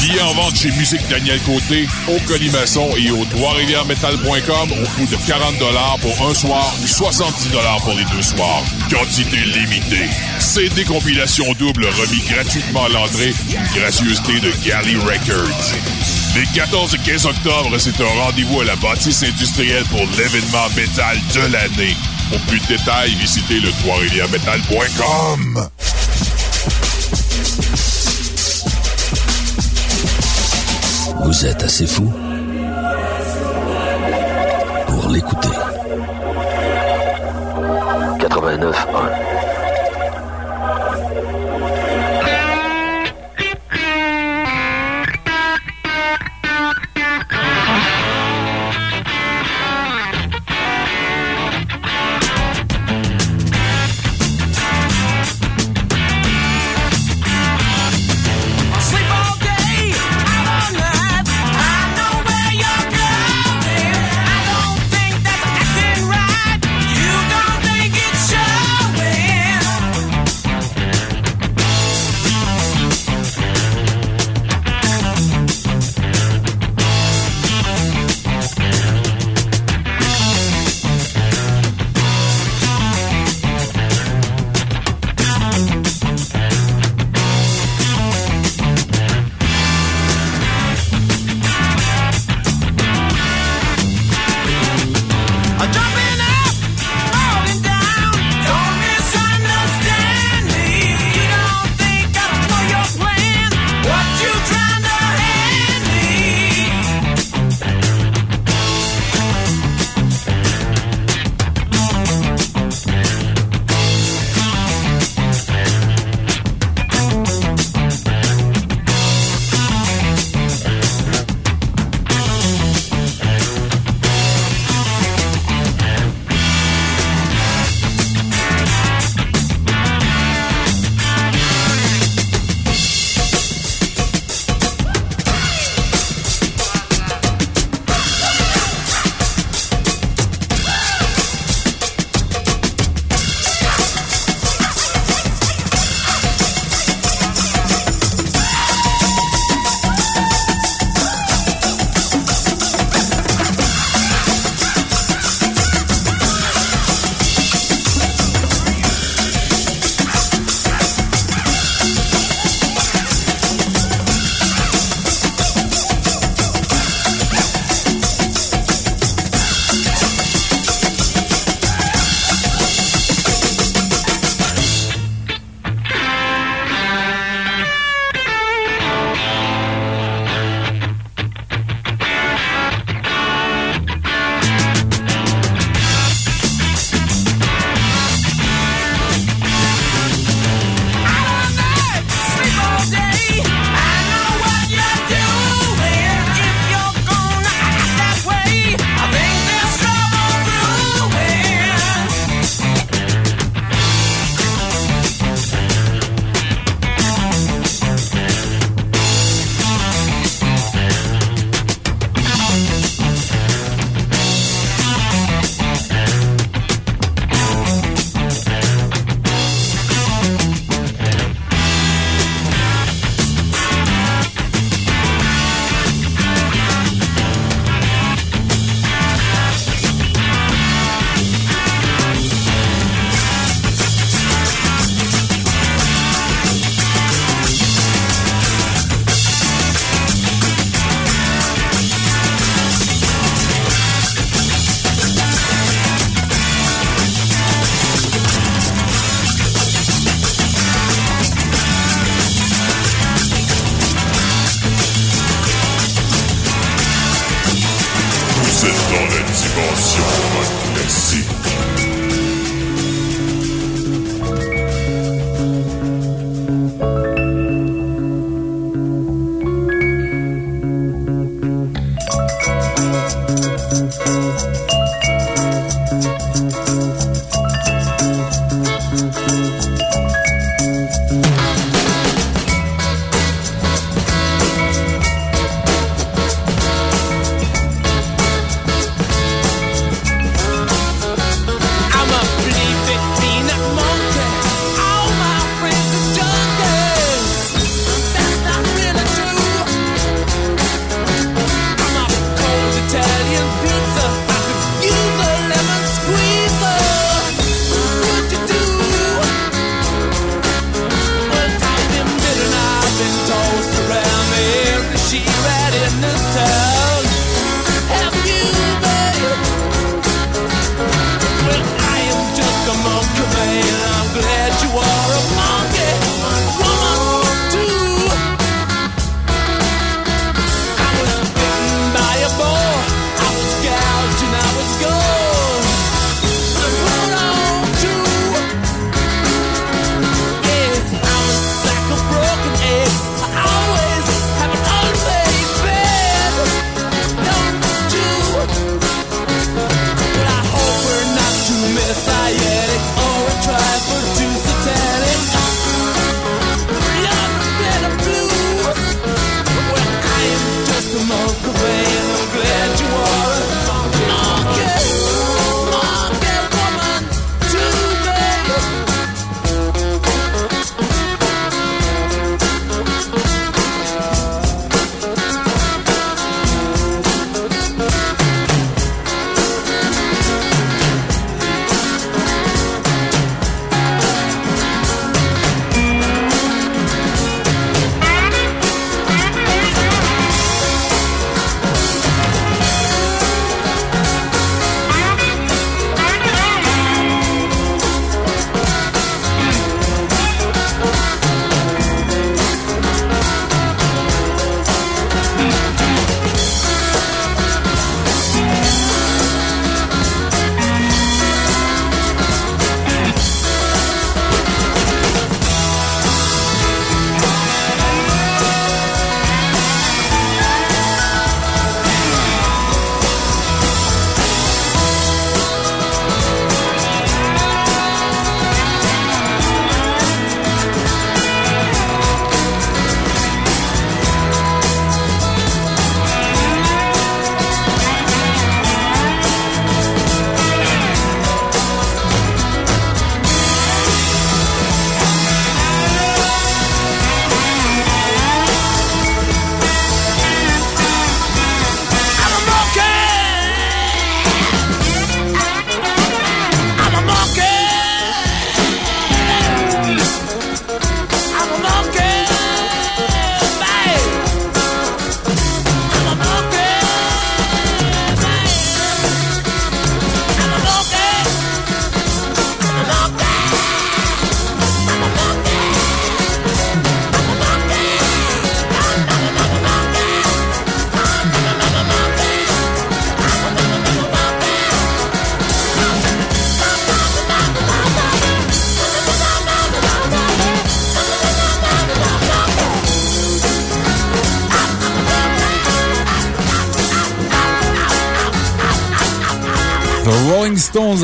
Billets en vente chez Musique Daniel Côté, au Colimaçon et au Trois-Rivières-Metal.com au coût de 40 pour un soir ou 70 pour les deux soirs. Quantité limitée. CD compilation double remis gratuitement à l'entrée, gracieuseté de Galley Records. Les 14 et 15 octobre, c'est un rendez-vous à la bâtisse industrielle pour l'événement métal de l'année. Pour plus de détails, visitez le trois-rivières-metal.com. Vous êtes assez fou pour l'écouter. 89.1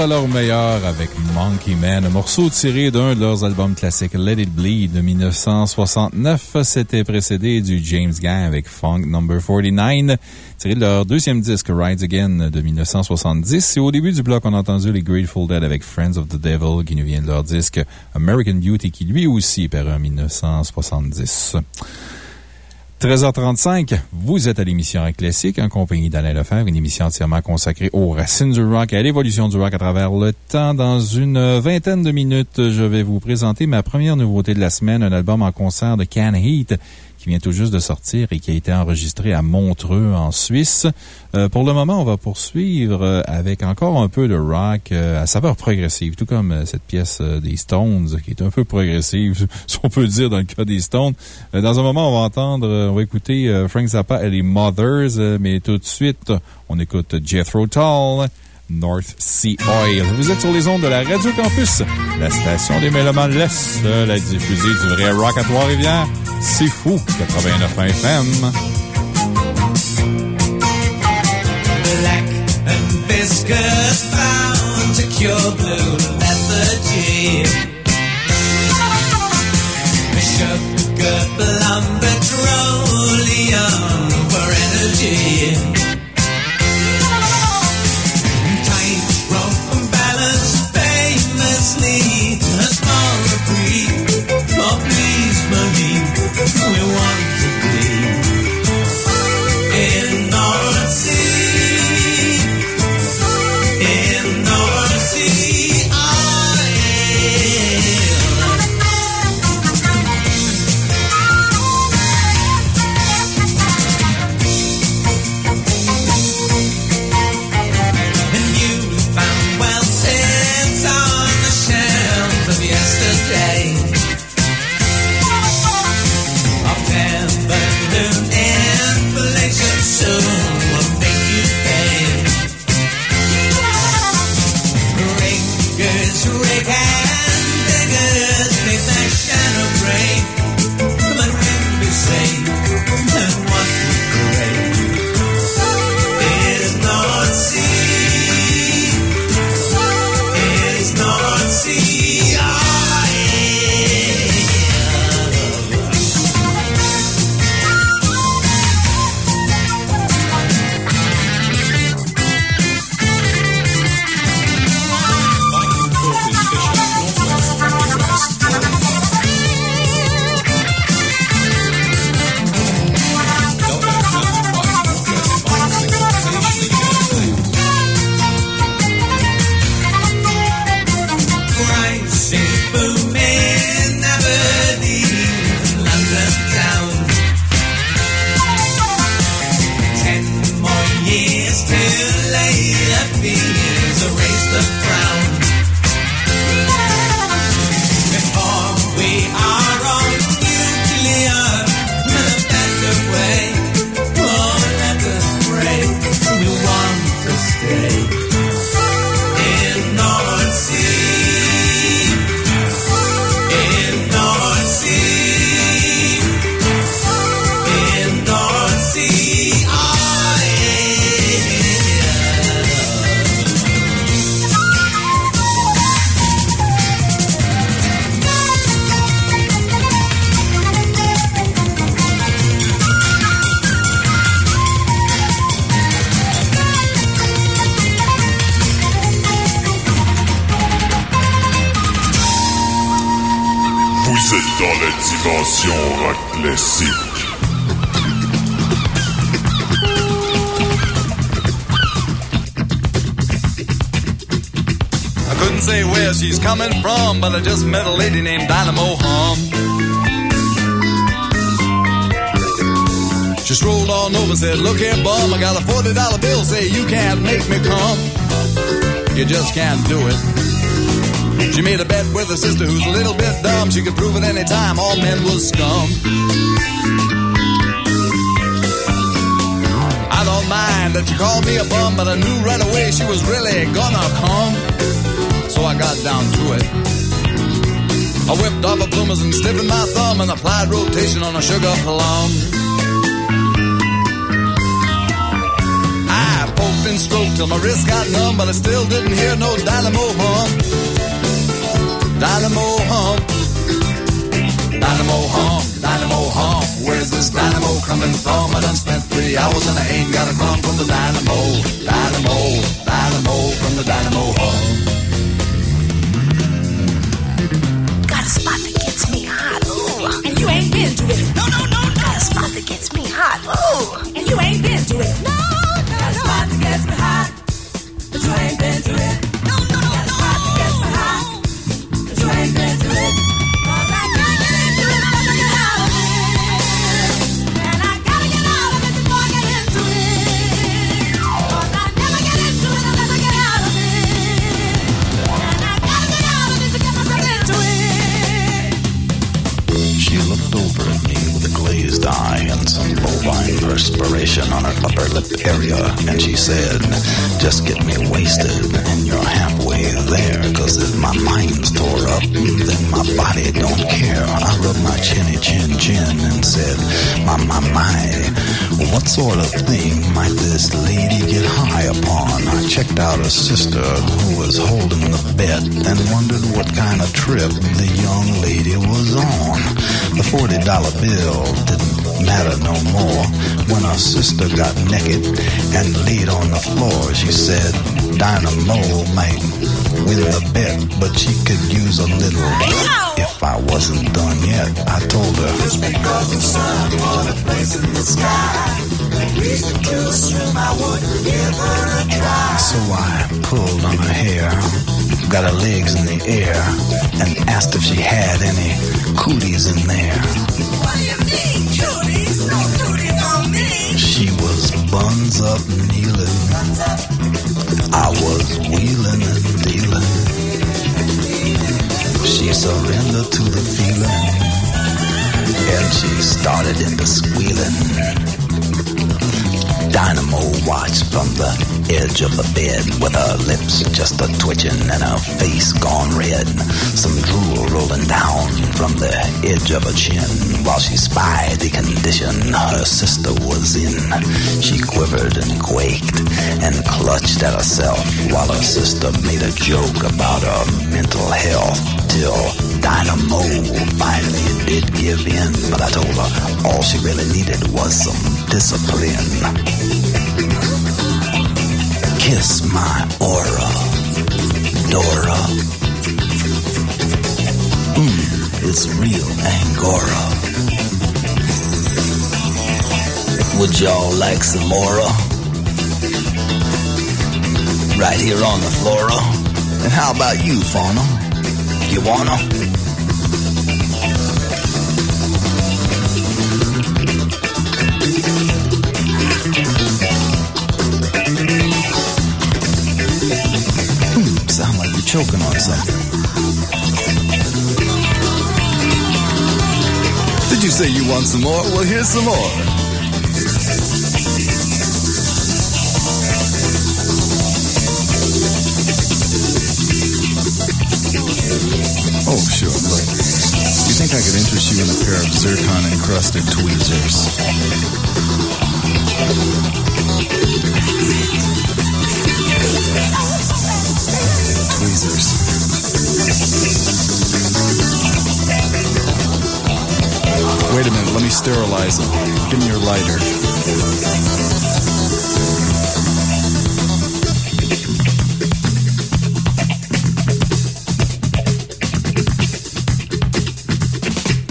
à leur meilleur avec Monkey Man, un morceau tiré d'un de leurs albums classiques Let It Bleed de 1969. C'était précédé du James Gang avec Funk Number 49, tiré de leur deuxième disque Rides Again de 1970. Et au début du bloc, on a entendu les Grateful Dead avec Friends of the Devil qui nous vient de leur disque American Beauty qui lui aussi est paru en 1970. 13h35, vous êtes à l'émission Classique en compagnie d'Alain Lefebvre, une émission entièrement consacrée aux racines du rock et à l'évolution du rock à travers le temps. Dans une vingtaine de minutes, je vais vous présenter ma première nouveauté de la semaine, un album en concert de Can Heat qui vient tout juste de sortir et qui a été enregistré à Montreux, en Suisse. Euh, pour le moment, on va poursuivre euh, avec encore un peu de rock euh, à saveur progressive, tout comme cette pièce des Stones qui est un peu progressive, si on peut dire dans le cas des Stones. Dans un moment, on va entendre, on va écouter Frank Zappa et les Mothers, mais tout de suite, on écoute Jethro Tull. North Sea Oil. Vous êtes sur les ondes de la Radio Campus, la station des Mélomanes, la seule à diffuser du vrai rock à Trois-Rivières. C'est fou, 89 FM. black and viscous bound to cure blue lethargy. Been it. No, no, no, no. A spot that gets me hot, ooh, and you ain't been to it. No, no, a spot that gets me hot, but you ain't been to it. Said, Just get me wasted, and you're halfway there, cause if my mind's tore up, then my body don't care. I rubbed my chinny chin chin and said, My, my, my, what sort of thing might this lady get high upon? I checked out a sister who was holding the bed and wondered what kind of trip the young lady was on. The $40 bill didn't matter no more. When our sister got naked and laid on the floor, she said, Dynamo might win the bet, but she could use a little. If I wasn't done yet, I told her. Just because the sun on a place in the sky. Reason to assume I would give her a try. So I pulled on her hair, got her legs in the air, and asked if she had any cooties in there. What do you mean, cuties? No me. She was buns up kneeling. I was wheeling and dealing. She surrendered to the feeling. And she started into squealing. Dynamo watched from the edge of the bed with her lips just a twitching and her face gone red. Some drool rolling down from the edge of her chin while she spied the condition her sister was in. She quivered and quaked and clutched at herself while her sister made a joke about her mental health till Dynamo finally did give in. But I told her all she really needed was some discipline. Kiss my aura, Dora. Mmm, it's real Angora. Would y'all like some more? Right here on the flora. And how about you, Fauna? You wanna? Choking on something. Did you say you want some more? Well, here's some more. Oh, sure, look. You think I could interest you in a pair of zircon encrusted tweezers? Tweezers. Wait a minute, let me sterilize them. Give me your lighter.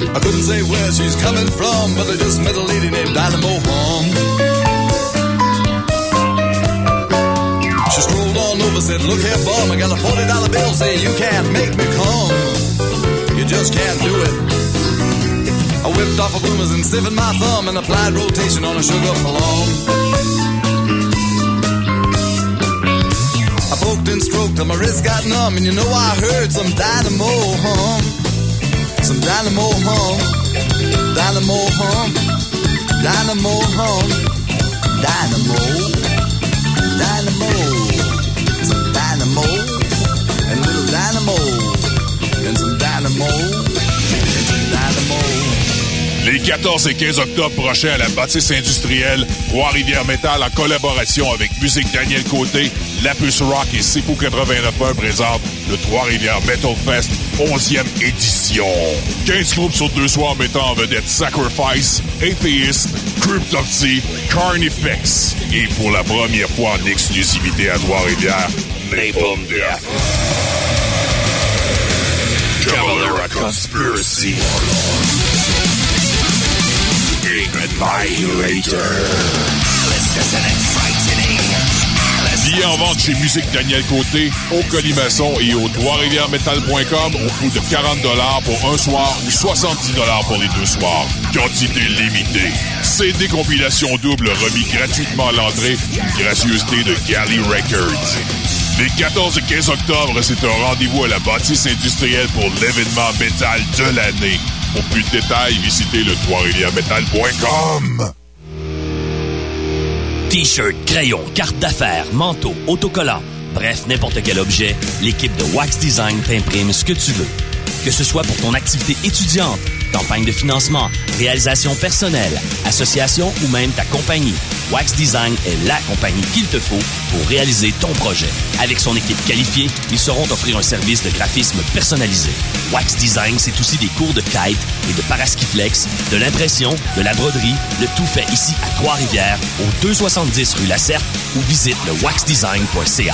I couldn't say where she's coming from, but I just met a lady named Dynamo Home. Over, said, Look here, bum, I got a $40 bill, say you can't make me come. You just can't do it. I whipped off a bloomers and stiffened my thumb and applied rotation on a sugar plum. I poked and stroked till my wrist got numb, and you know I heard some dynamo hum. Some dynamo hum, dynamo hum, dynamo hum, dynamo, dynamo, 14 et 15 octobre prochains à la bâtisse industrielle, Trois-Rivières Metal en collaboration avec Musique Daniel Côté, Lapus Rock et Sipo 89.1 présente le Trois-Rivières Metal Fest 11e édition. 15 groupes sur deux soirs mettant en vedette Sacrifice, Atheist, Cryptopsy, Carnifex et pour la première fois en exclusivité à Trois-Rivières, Napalm Death. Cavalera Conspiracy. Billets en vente chez Musique Daniel Côté, au Colimaçon et au Trois-Rivières-Metal.com au coût de 40 pour un soir ou 70 pour les deux soirs. Quantité limitée. CD compilation double remis gratuitement à l'entrée, une gracieuseté de Galley Records. Les 14 et 15 octobre, c'est un rendez-vous à la bâtisse industrielle pour l'événement métal de l'année. Pour plus de détails, visitez le. T-shirt, crayon, carte d'affaires, manteau, autocollant, bref, n'importe quel objet, l'équipe de Wax Design t'imprime ce que tu veux. Que ce soit pour ton activité étudiante, campagne de financement, réalisation personnelle, association ou même ta compagnie, Wax Design est la compagnie qu'il te faut pour réaliser ton projet. Avec son équipe qualifiée, ils sauront t'offrir un service de graphisme personnalisé. Wax Design, c'est aussi des cours de kite et de paraskiflex, de l'impression, de la broderie, le tout fait ici à Trois-Rivières, au 270 rue Lacerte ou visite le waxdesign.ca.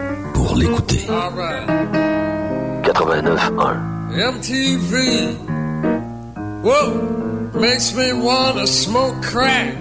pour l'écouter. 89.1 MTV. Whoa, makes me wanna smoke crack.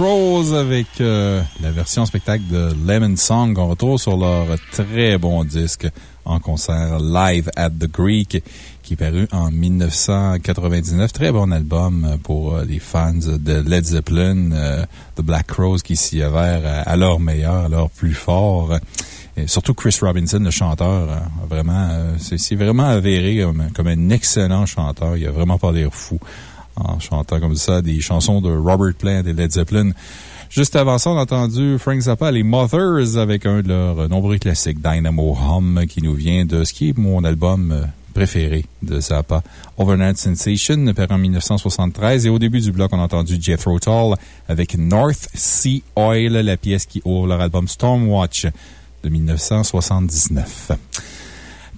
Crows avec euh, la version spectacle de Lemon Song qu'on retrouve sur leur très bon disque en concert Live at the Greek qui est paru en 1999. Très bon album pour euh, les fans de Led Zeppelin, euh, The Black Crows qui s'y avèrent à, leur meilleur, à leur plus fort. Et surtout Chris Robinson, le chanteur, euh, vraiment, euh, c'est vraiment avéré comme, un excellent chanteur. Il a vraiment pas l'air fou chantant comme ça des chansons de Robert Plant et Led Zeppelin. Juste avant ça, on a entendu Frank Zappa, les Mothers, avec un de leurs nombreux classiques, Dynamo Hum, qui nous vient de ce qui est mon album euh, préféré de Zappa, Overnight Sensation, paru en 1973. Et au début du bloc, on a entendu Jethro Tull avec North Sea Oil, la pièce qui ouvre leur album Stormwatch de 1979.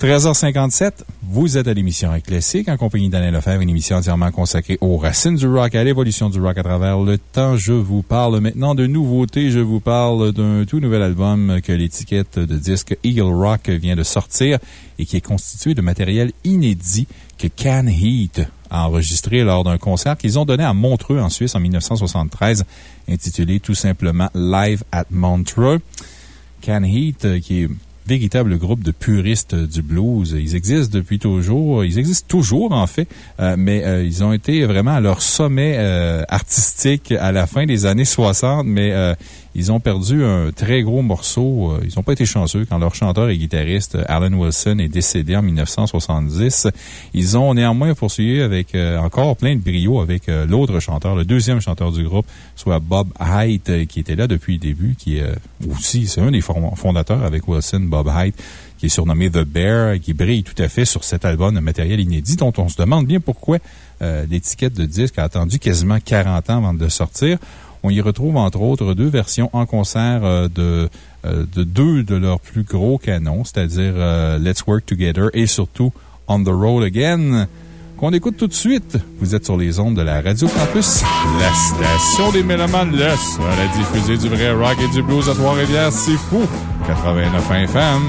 13h57, vous êtes à l'émission Classique en compagnie d'Alain Lefebvre, une émission entièrement consacrée aux racines du rock, à l'évolution du rock à travers le temps. Je vous parle maintenant de nouveautés. Je vous parle d'un tout nouvel album que l'étiquette de disque Eagle Rock vient de sortir et qui est constitué de matériel inédit que Can Heat a enregistré lors d'un concert qu'ils ont donné à Montreux en Suisse en 1973, intitulé tout simplement Live at Montreux. Can Heat, euh, qui est véritable groupe de puristes du blues. Ils existent depuis toujours. Ils existent toujours, en fait, euh, mais euh, ils ont été vraiment à leur sommet euh, artistique à la fin des années 60, mais ils ont perdu un très gros morceau. Euh, Ils n'ont pas été chanceux quand leur chanteur et guitariste Alan Wilson est décédé en 1970. Ils ont néanmoins poursuivi avec euh, encore plein de brio avec euh, l'autre chanteur, le deuxième chanteur du groupe, soit Bob Haidt, euh, qui était là depuis le début, qui euh, aussi, c'est un des fond- fondateurs avec Wilson, Bob Haidt, qui est surnommé The Bear, qui brille tout à fait sur cet album de matériel inédit, dont on se demande bien pourquoi euh, l'étiquette de disque a attendu quasiment 40 ans avant de sortir. On y retrouve entre autres deux versions en concert euh, de, euh, de deux de leurs plus gros canons, c'est-à-dire euh, Let's Work Together et surtout On the Road Again, qu'on écoute tout de suite. Vous êtes sur les ondes de la Radio Campus, la station des Mélomanes, le seul à diffuser du vrai rock et du blues à Trois-Rivières. C'est fou! 89 FM.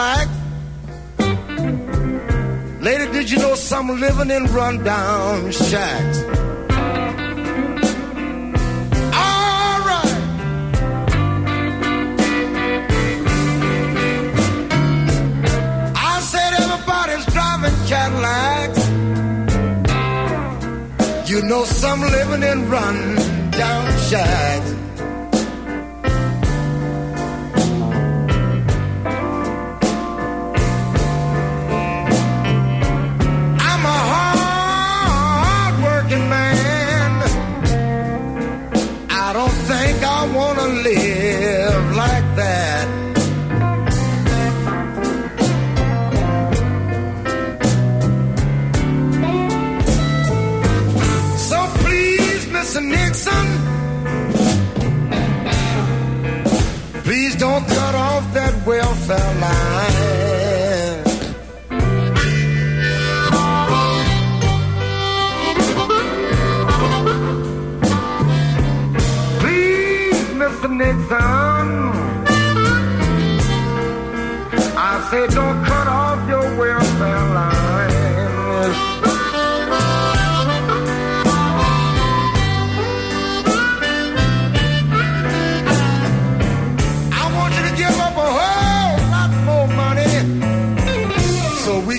like. Lady, did you know some living in rundown shacks?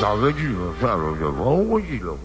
La vediva, claro, yo pongo y lo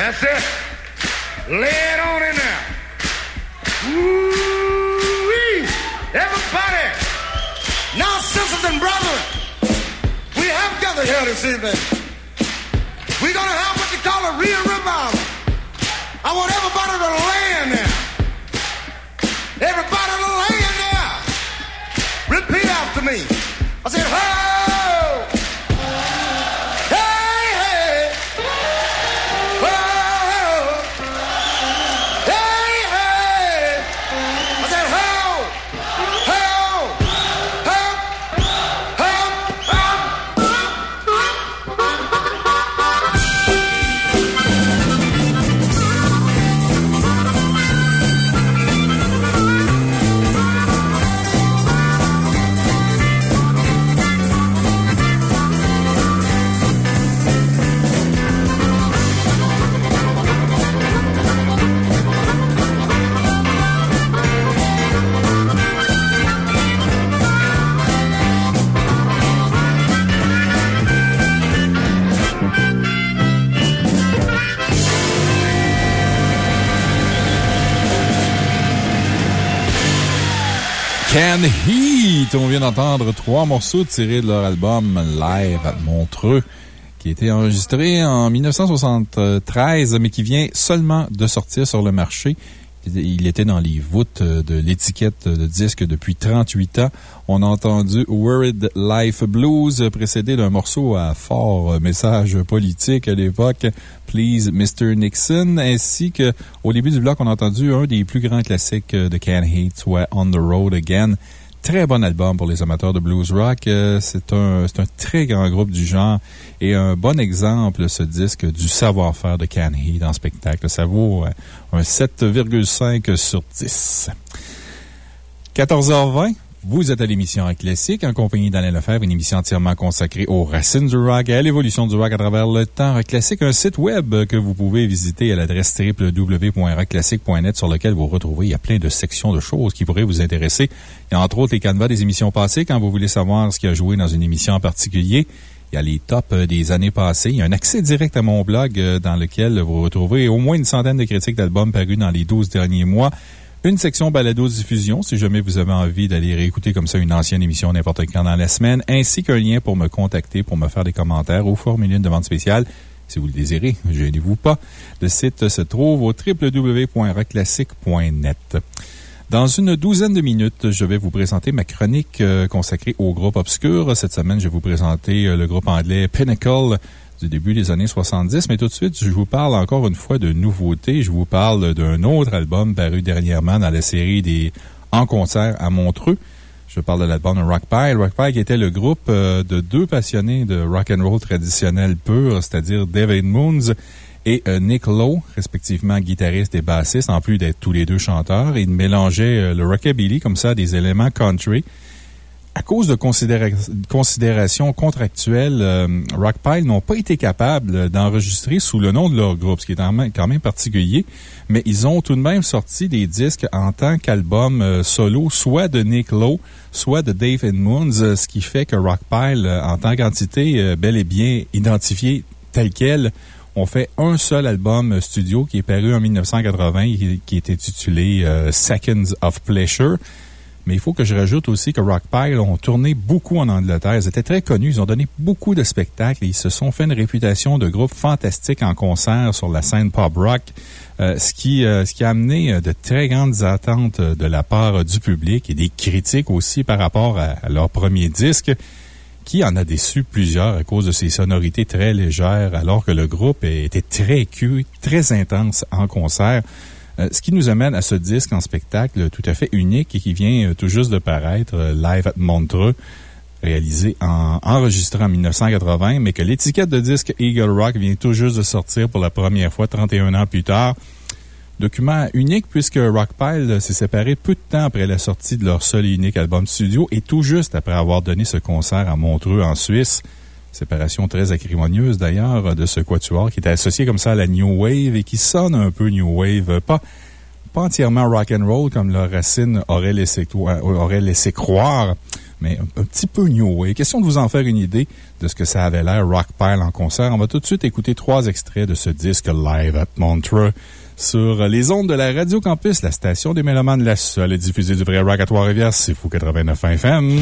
That's it. On vient d'entendre trois morceaux tirés de leur album Live à Montreux, qui a été enregistré en 1973, mais qui vient seulement de sortir sur le marché. Il était dans les voûtes de l'étiquette de disque depuis 38 ans. On a entendu Worried Life Blues, précédé d'un morceau à fort message politique à l'époque, Please Mr. Nixon, ainsi que, au début du bloc, on a entendu un des plus grands classiques de Can Hate, soit On the Road Again. Très bon album pour les amateurs de blues rock. Euh, C'est un, un très grand groupe du genre et un bon exemple, ce disque, du savoir-faire de Can Heat en spectacle. Ça vaut euh, un 7,5 sur 10. 14h20. Vous êtes à l'émission Classique en compagnie d'Alain Lefebvre, une émission entièrement consacrée aux racines du rock et à l'évolution du rock à travers le temps. Rock Classique, un site web que vous pouvez visiter à l'adresse www.rockclassique.net sur lequel vous retrouvez, il y a plein de sections de choses qui pourraient vous intéresser. Il y a entre autres les canevas des émissions passées quand vous voulez savoir ce qui a joué dans une émission en particulier. Il y a les tops des années passées. Il y a un accès direct à mon blog euh, dans lequel vous retrouvez au moins une centaine de critiques d'albums parus dans les 12 derniers mois. Une section balado-diffusion, si jamais vous avez envie d'aller réécouter comme ça une ancienne émission n'importe quand dans la semaine, ainsi qu'un lien pour me contacter, pour me faire des commentaires ou formuler une demande spéciale. Si vous le désirez, gênez-vous pas. Le site se trouve au www.rockclassique.net. Dans une douzaine de minutes, je vais vous présenter ma chronique euh, consacrée au groupe obscur. Cette semaine, je vais vous présenter euh, le groupe anglais Pinnacle du début des années 70. Mais tout de suite, je vous parle encore une fois de nouveautés. Je vous parle d'un autre album paru dernièrement dans la série des En concert à Montreux. Je parle de l'album de Rock Pile. Rock Pile qui était le groupe euh, de deux passionnés de rock and roll traditionnel pur, c'est-à-dire David Moons et euh, Nick Lowe, respectivement guitariste et bassiste, en plus d'être tous les deux chanteurs. Ils mélangeaient euh, le rockabilly comme ça des éléments country. À cause de considéra considérations contractuelles, euh, Rockpile n'ont pas été capables d'enregistrer sous le nom de leur groupe, ce qui est quand même, particulier, mais ils ont tout de même sorti des disques en tant qu'album euh, solo, soit de Nick Lowe, soit de Dave Moons, euh, ce qui fait que Rockpile, en tant qu'entité bel et bien identifiée telle qu'elle, ont fait un seul album studio qui est paru en 1980 qui, qui était titulé euh, Seconds of Pleasure. Mais il faut que je rajoute aussi que Rockpile ont tourné beaucoup en Angleterre. Ils étaient très connus. Ils ont donné beaucoup de spectacles et ils se sont fait une réputation de groupe fantastique en concert sur la scène pop rock. Euh, ce, qui, euh, ce qui a amené euh, de très grandes attentes de la part du public et des critiques aussi par rapport à, à leur premier disque, qui en a déçu plusieurs à cause de ses sonorités très légères, alors que le groupe était très cul, très intense en concert. Euh, ce qui nous amène à ce disque en spectacle tout à fait unique et qui vient euh, tout juste de paraître, euh, Live at Montreux, réalisé en, enregistré en 1980, mais que l'étiquette de disque Eagle Rock vient tout juste de sortir pour la première fois 31 ans plus tard. Document unique puisque Rockpile s'est séparé peu de temps après la sortie de leur seul et unique album studio et tout juste après avoir donné ce concert à Montreux en Suisse. Séparation très acrimonieuse d'ailleurs de ce quatuor qui était associé comme ça à la New Wave et qui sonne un peu New Wave, pas, pas entièrement rock and roll comme leur racine aurait laissé, euh, aurait laissé croire, mais un, petit peu New Wave. Question de vous en faire une idée de ce que ça avait l'air Rockpile en concert. On va tout de suite écouter trois extraits de ce disque live à Montreux sur les ondes de la Radio Campus, la station des Mélomanes, la seule diffusée du vrai rock à Trois-Rivières. C'est Fou 89 FM.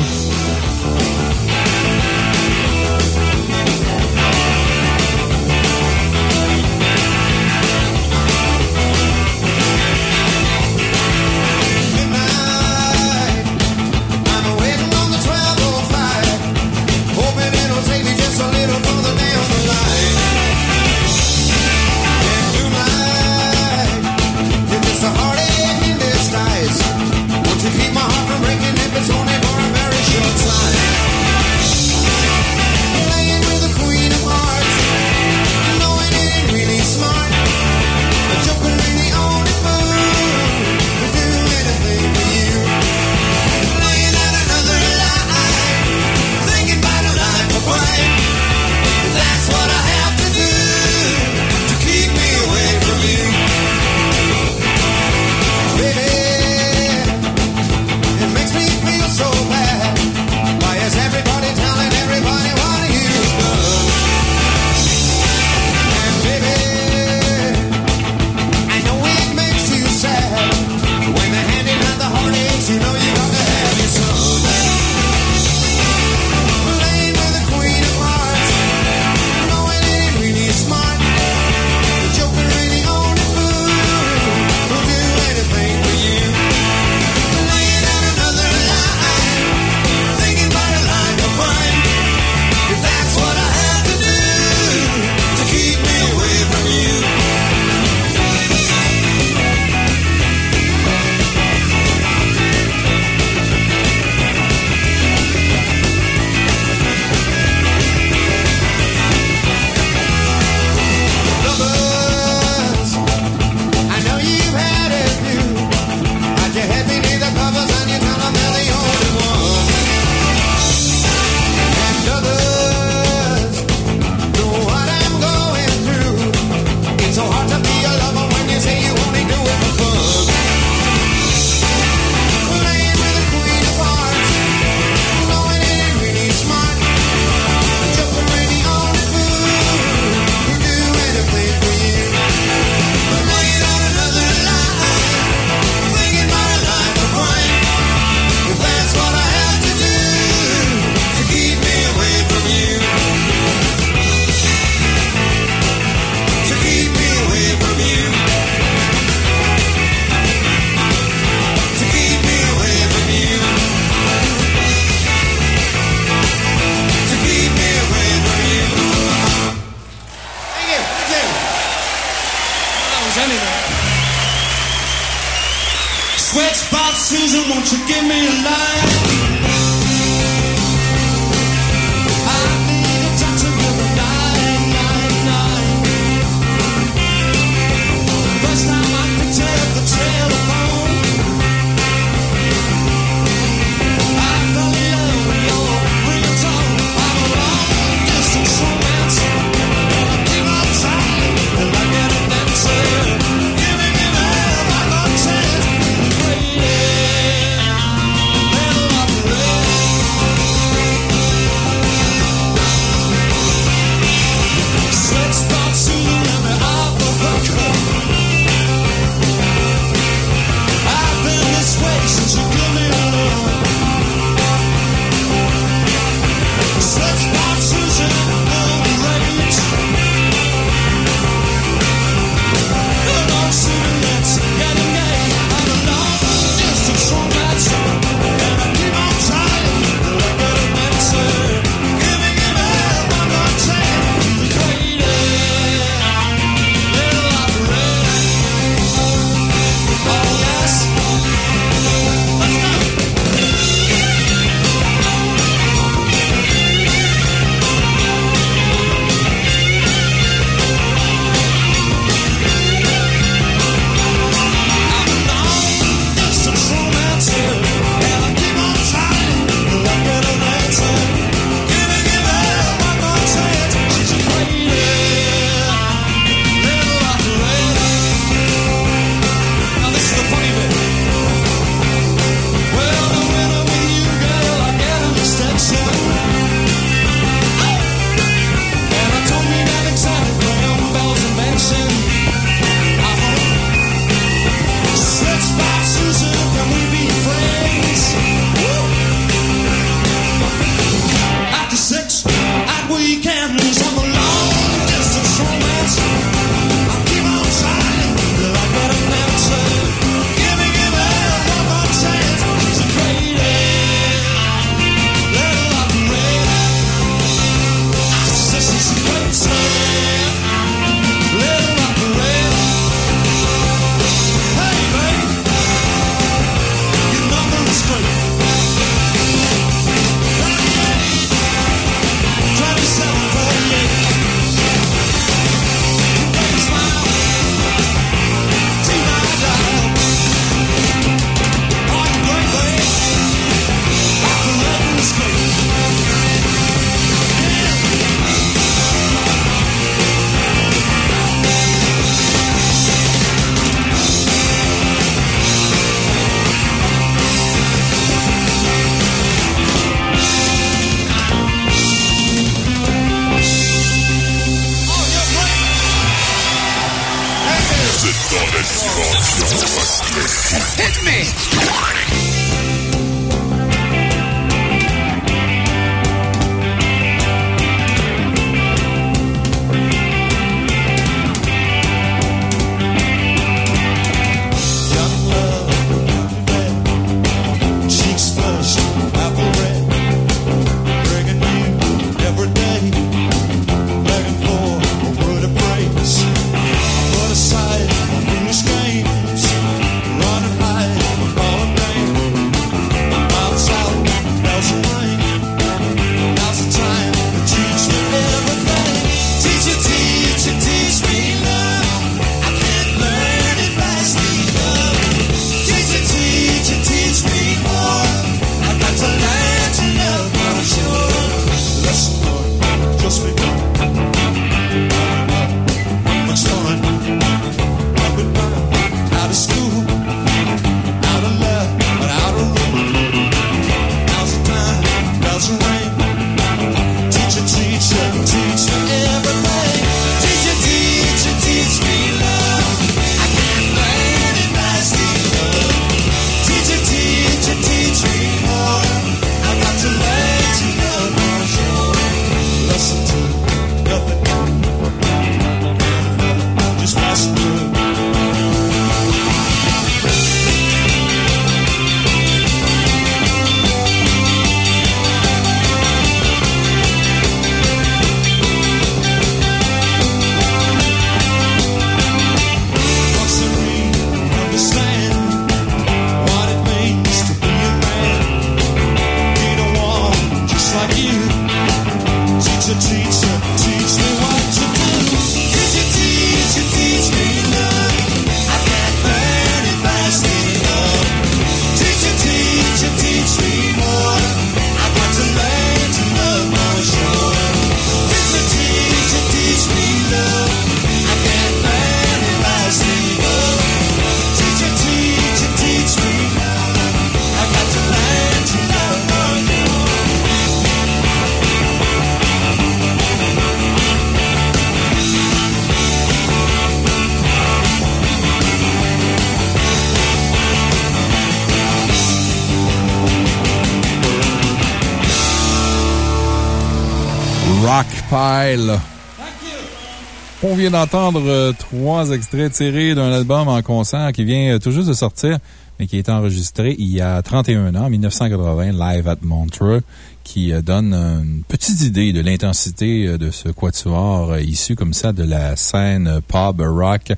On vient d'entendre euh, trois extraits tirés d'un album en concert qui vient euh, tout juste de sortir, mais qui été enregistré il y a 31 ans, en 1980, live at Montreux, qui euh, donne une petite idée de l'intensité de ce quatuor issu comme ça de la scène pub rock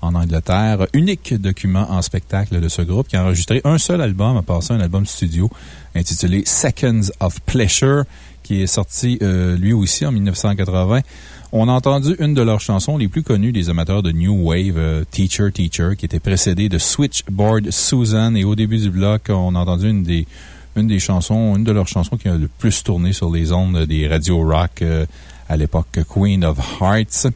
en Angleterre. Unique document en spectacle de ce groupe qui a enregistré un seul album, a passé un album studio intitulé Seconds of Pleasure, qui est sorti euh, lui aussi en 1980. On a entendu une de leurs chansons les plus connues des amateurs de New Wave, euh, Teacher, Teacher, qui était précédée de Switchboard Susan. Et au début du bloc, on a entendu une des, une des chansons, une de leurs chansons qui a le plus tourné sur les ondes des radios rock euh, à l'époque, Queen of Hearts.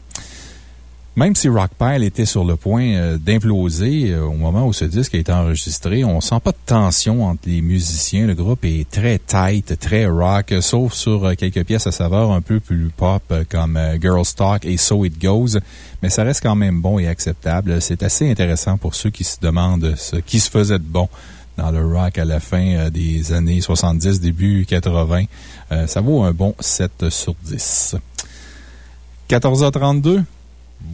Même si Rockpile était sur le point euh, d'imploser euh, au moment où ce disque a été enregistré, on sent pas de tension entre les musiciens. Le groupe est très tight, très rock, euh, sauf sur quelques pièces à saveur un peu plus pop comme Girls Talk et So It Goes. Mais ça reste quand même bon et acceptable. C'est assez intéressant pour ceux qui se demandent ce qui se faisait de bon dans le rock à la fin des années 70, début 80. Euh, ça vaut un bon 7 sur 10. 14h32.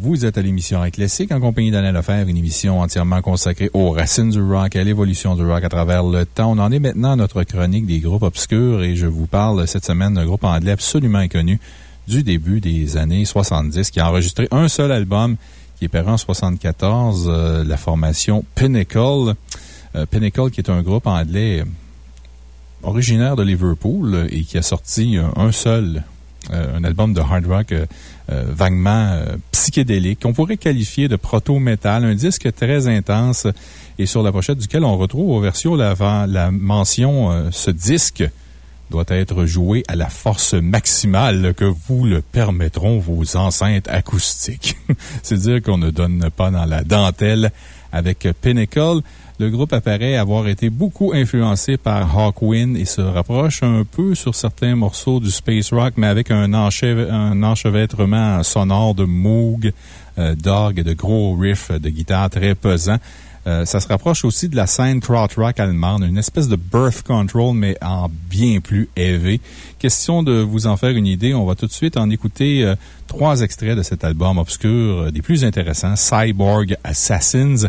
Vous êtes à l'émission Rock Classique en compagnie d'Alain Lefebvre, une émission entièrement consacrée aux racines du rock, à l'évolution du rock à travers le temps. On en est maintenant à notre chronique des groupes obscurs et je vous parle cette semaine d'un groupe anglais absolument inconnu du début des années 70 qui a enregistré un seul album qui est paru en 74, euh, la formation Pinnacle. Euh, Pinnacle qui est un groupe anglais originaire de Liverpool et qui a sorti un, seul euh, un album de hard rock vaguement euh, psychédélique, qu'on pourrait qualifier de proto-metal, un disque très intense et sur la pochette duquel on retrouve aux versions l'avant la mention euh, ce disque doit être joué à la force maximale que vous le permettront vos enceintes acoustiques. C'est dire qu'on ne donne pas dans la dentelle avec Pinnacle. Le groupe apparaît avoir été beaucoup influencé par Hawkwind et se rapproche un peu sur certains morceaux du space rock, mais avec un, enchevêtrement sonore de moog, euh, d'orgue et de gros riffs de guitare très pesants. Euh, ça se rapproche aussi de la scène krautrock allemande, une espèce de birth control, mais en bien plus élevé. Question de vous en faire une idée, on va tout de suite en écouter euh, trois extraits de cet album obscur, des plus intéressants, Cyborg Assassins,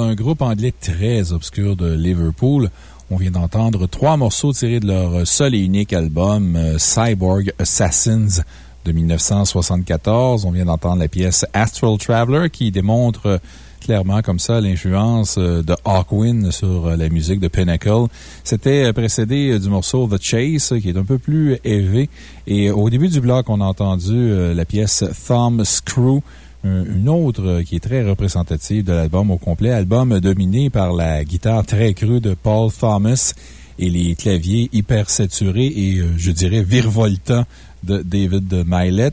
Pinnacle, un groupe anglais très obscur de Liverpool. On vient d'entendre trois morceaux tirés de leur seul et unique album euh, Cyborg Assassins de 1974. On vient d'entendre la pièce Astral Traveler qui démontre euh, clairement comme ça l'influence euh, de Hawkwind sur la musique de Pinnacle. C'était précédé du morceau The Chase qui est un peu plus élevé. Et au début du bloc, on a entendu la pièce Thumb Screw une autre euh, qui est très représentative de l'album au complet, album dominé par la guitare très crue de Paul Thomas et les claviers hyper saturés et, euh, je dirais, virevoltants de David Milet.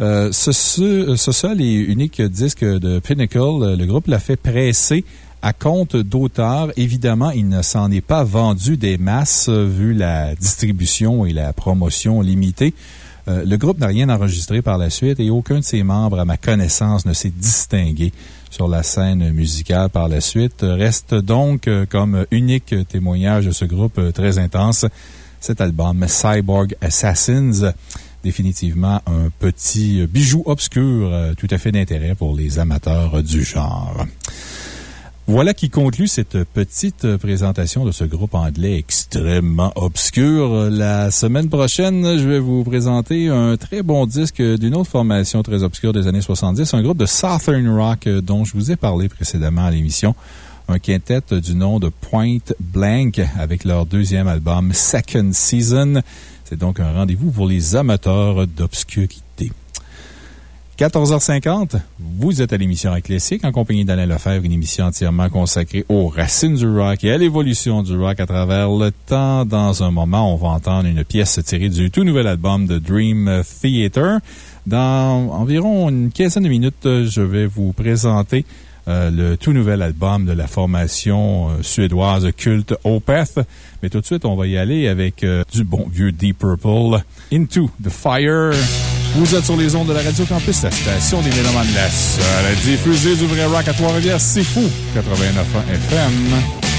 Euh, ce, ce, seul et unique disque de Pinnacle, euh, le groupe l'a fait presser à compte d'auteur. Évidemment, il ne s'en est pas vendu des masses vu la distribution et la promotion limitée. Euh, le groupe n'a rien enregistré par la suite et aucun de ses membres, à ma connaissance, ne s'est distingué sur la scène musicale par la suite. Reste donc euh, comme unique témoignage de ce groupe euh, très intense cet album Cyborg Assassins. Définitivement un petit bijou obscur tout à fait d'intérêt pour les amateurs du genre. Voilà qui conclut cette petite présentation de ce groupe anglais extrêmement obscur. La semaine prochaine, je vais vous présenter un très bon disque d'une autre formation très obscure des années 70, un groupe de Southern Rock dont je vous ai parlé précédemment à l'émission. Un quintet du nom de Point Blank avec leur deuxième album Second Season. C'est donc un rendez-vous pour les amateurs d'obscurité. 14h50, vous êtes à l'émission Classique en compagnie d'Alain Lefebvre, une émission entièrement consacrée aux racines du rock et à l'évolution du rock à travers le temps. Dans un moment, on va entendre une pièce tirée du tout nouvel album de Dream Theater. Dans environ une quinzaine de minutes, je vais vous présenter euh, le tout nouvel album de la formation euh, suédoise culte Opeth. Mais tout de suite, on va y aller avec euh, du bon vieux Deep Purple, Into the Fire. Vous êtes sur les ondes de la Radio Campus, la station des Mélomanes, la seule à diffuser du vrai rock à Trois-Rivières. C'est fou! 89 FM.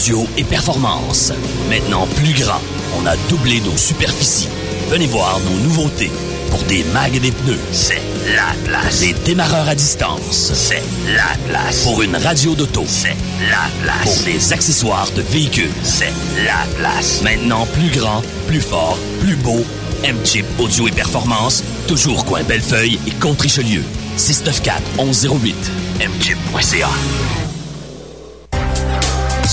Audio et Performance. Maintenant plus grand, on a doublé nos superficies. Venez voir nos nouveautés. Pour des mags et des pneus, c'est la place. Des démarreurs à distance, c'est la place. Pour une radio d'auto, c'est la place. Pour des accessoires de véhicules, c'est la place. Maintenant plus grand, plus fort, plus beau. M-Chip Audio et Performance, toujours coin Bellefeuille et Contre-Richelieu. 694-1108. mchip.ca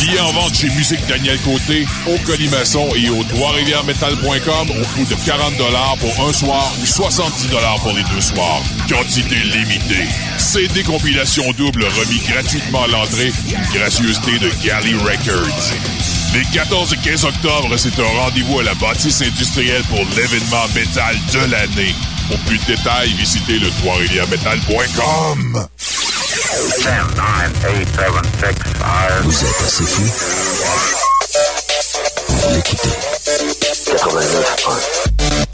Billets en vente chez Musique Daniel Côté, au Colimaçon et au Trois-Rivières-Metal.com au coût de 40 pour un soir ou 70 pour les deux soirs. Quantité limitée. CD compilation double remis gratuitement à l'entrée, une gracieuseté de Galley Records. Les 14 et 15 octobre, c'est un rendez-vous à la bâtisse industrielle pour l'événement métal de l'année. Pour plus de détails, visitez le trois-rivières-metal.com. Vous êtes assez fou L'écoutez. 89.1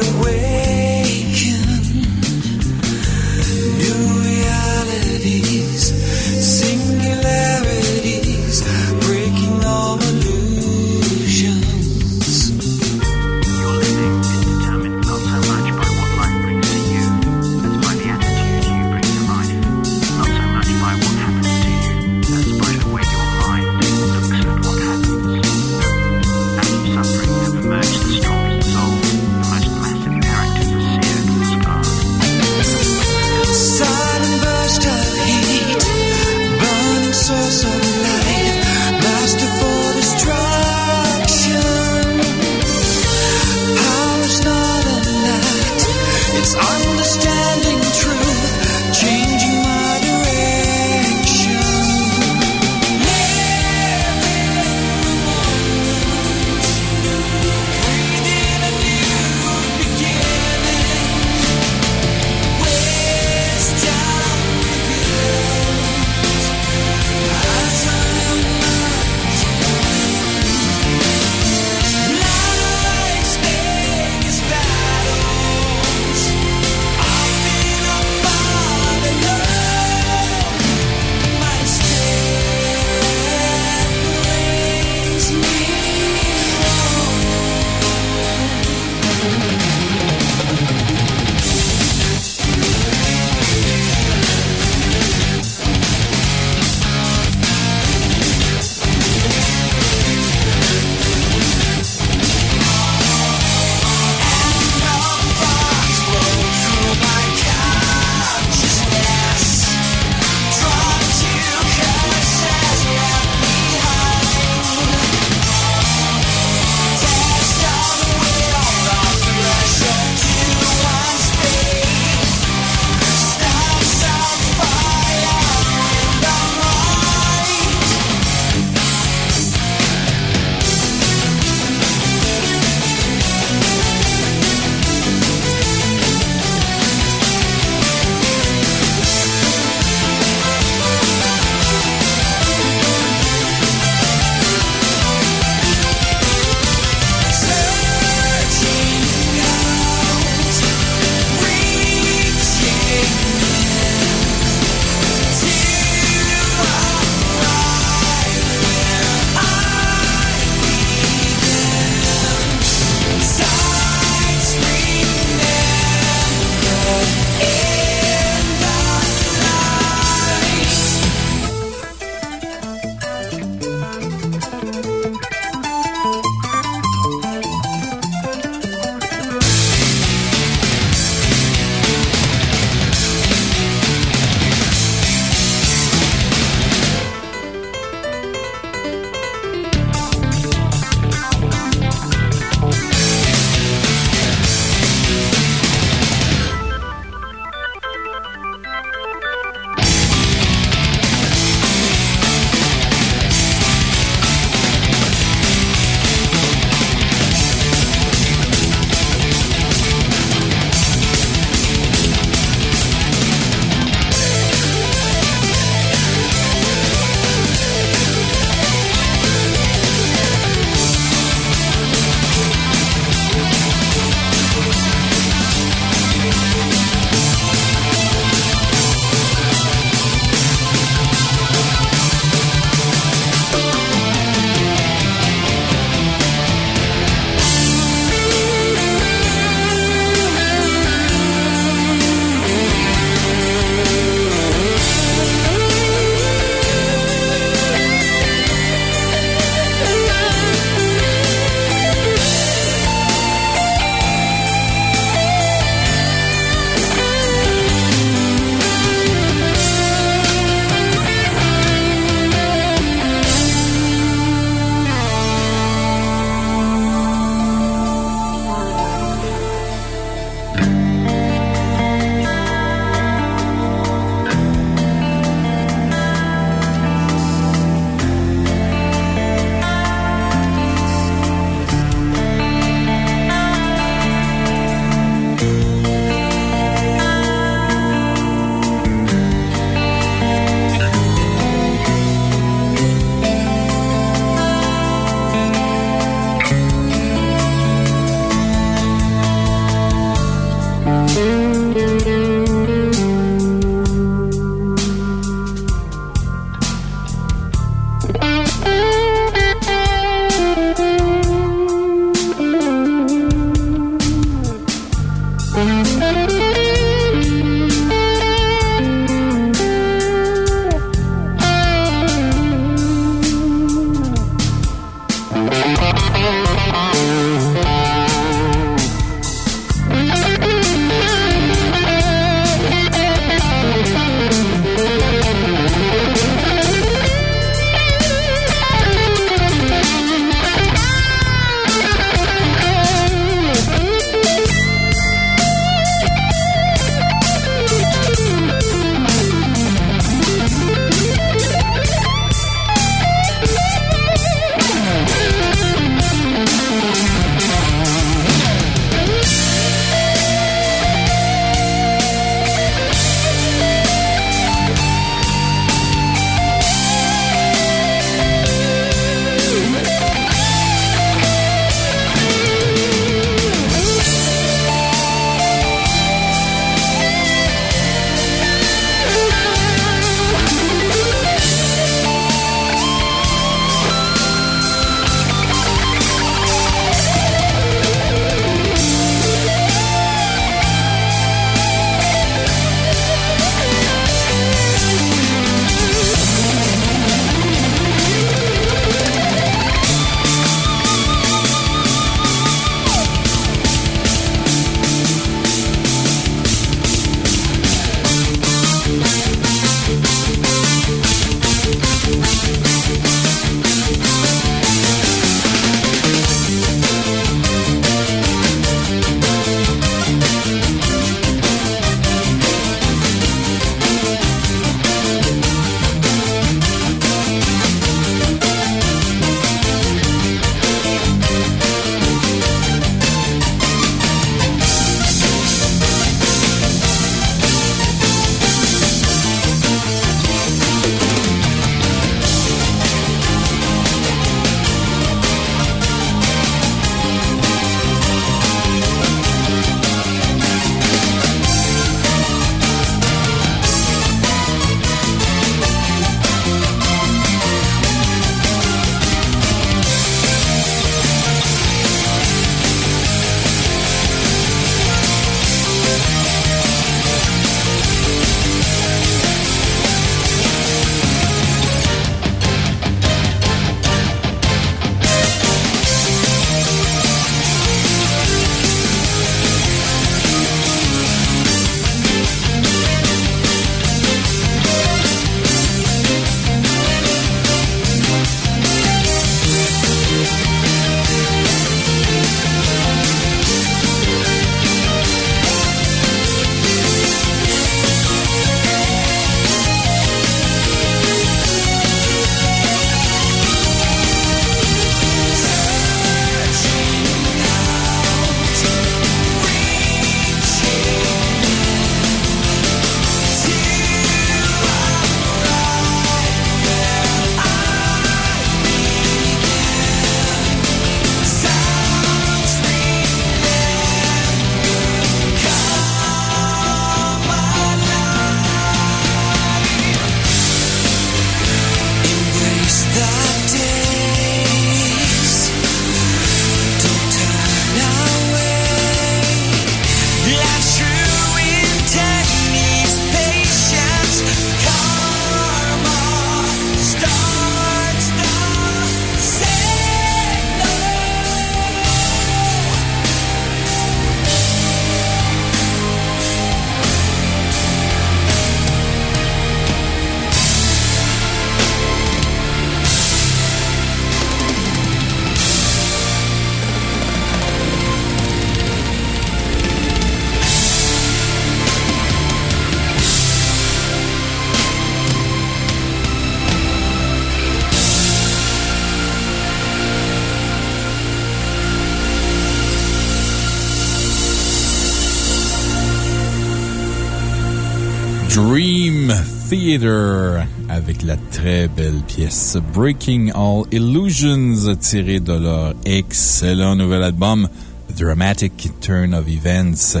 Avec la très belle pièce Breaking All Illusions tirée de leur excellent nouvel album Dramatic Turn of Events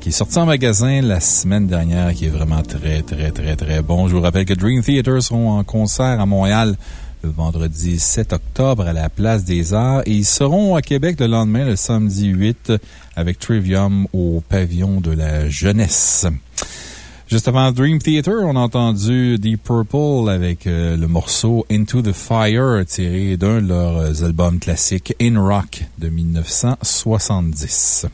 qui est sorti en magasin la semaine dernière qui est vraiment très très très très bon. Je vous rappelle que Dream Theater seront en concert à Montréal le vendredi 7 octobre à la Place des Arts et ils seront à Québec le lendemain, le samedi 8, avec Trivium au pavillon de la jeunesse. Juste avant Dream Theater, on a entendu Deep Purple avec euh, le morceau Into the Fire tiré d'un de leurs albums classiques In Rock de 1970.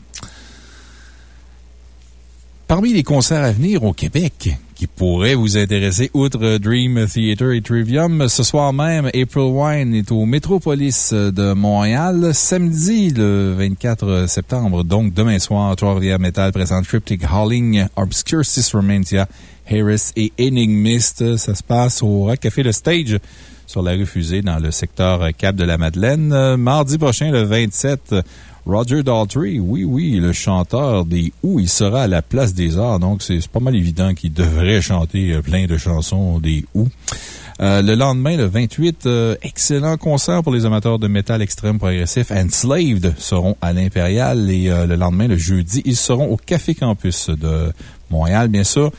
Parmi les concerts à venir au Québec qui pourraient vous intéresser, outre Dream Theater et Trivium, ce soir même, April Wine est au Métropolis de Montréal. Samedi, le 24 septembre, donc demain soir, Trois-Rivières Metal présente Triptych Hauling, Obscure Romantia, Harris et Enigmist. Ça se passe au Rock Café Le Stage sur la rue Fusée dans le secteur Cap de la Madeleine. Mardi prochain, le 27, Roger Daltrey, oui, oui, le chanteur des Who, il sera à la place des arts, donc c'est pas mal évident qu'il devrait chanter euh, plein de chansons des Who. Euh, le lendemain, le 28, euh, excellent concert pour les amateurs de métal extrême progressif. Enslaved seront à l'Impérial et le lendemain, le jeudi, ils seront au Café Campus de Montréal, bien sûr.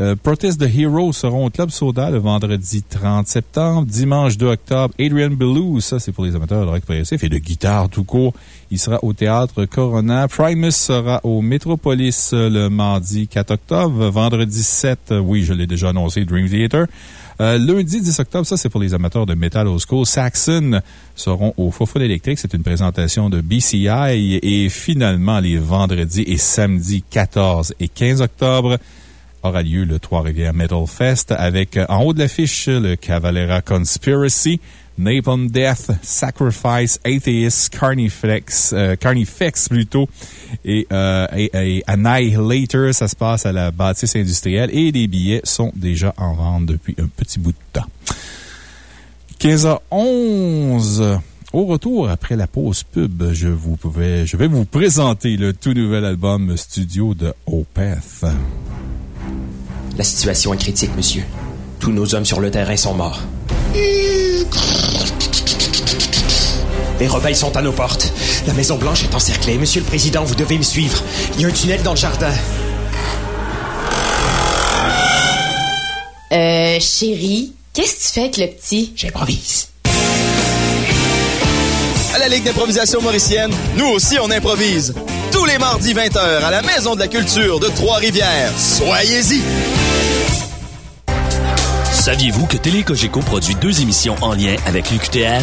Euh, Protest the Hero seront au Club Soda le vendredi 30 septembre. Dimanche 2 octobre, Adrian Belew, ça c'est pour les amateurs de rock progressif et de guitare tout court. Il sera au théâtre Corona. Primus sera au Metropolis euh, le mardi 4 octobre. Vendredi 7, euh, oui, je l'ai déjà annoncé, Dream Theater. lundi 10 octobre, ça c'est pour les amateurs de Metal Old School. Saxon seront au Fofo électrique. C'est une présentation de BCI. Et finalement, les vendredis et samedis 14 et 15 octobre, aura lieu le Trois-Rivières Metal Fest avec euh, en haut de l'affiche le Cavalera Conspiracy, Napalm Death, Sacrifice, Atheist, Carnifex, euh, Carnifex plutôt, et, euh, et, et, Annihilator. Ça se passe à la bâtisse industrielle et les billets sont déjà en vente depuis un petit bout de temps. 15h11. Au retour, après la pause pub, je, vous pouvais, je vais vous présenter le tout nouvel album studio de Opeth. La situation est critique, monsieur. Tous nos hommes sur le terrain sont morts. Les rebelles sont à nos portes. La Maison Blanche est encerclée. Monsieur le Président, vous devez me suivre. Il y a un tunnel dans le jardin. Euh, chérie, qu'est-ce que tu fais avec le petit? J'improvise. À la Ligue d'improvisation mauricienne, nous aussi on improvise. Tous les mardis 20h à la Maison de la Culture de Trois-Rivières. Soyez-y! Saviez-vous que Télé produit deux émissions en lien avec l'UQTR?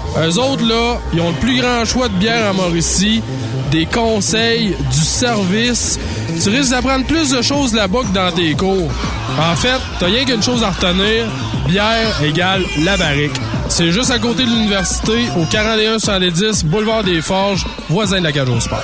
Eux autres, là, ils ont le plus grand choix de bière en Mauricie, des conseils, du service. Tu risques d'apprendre plus de choses là-bas que dans tes cours. En fait, t'as rien qu'une chose à retenir. Bière égale la barrique. C'est juste à côté de l'université, au 41 110 Boulevard des Forges, voisin de la Cage au Sport.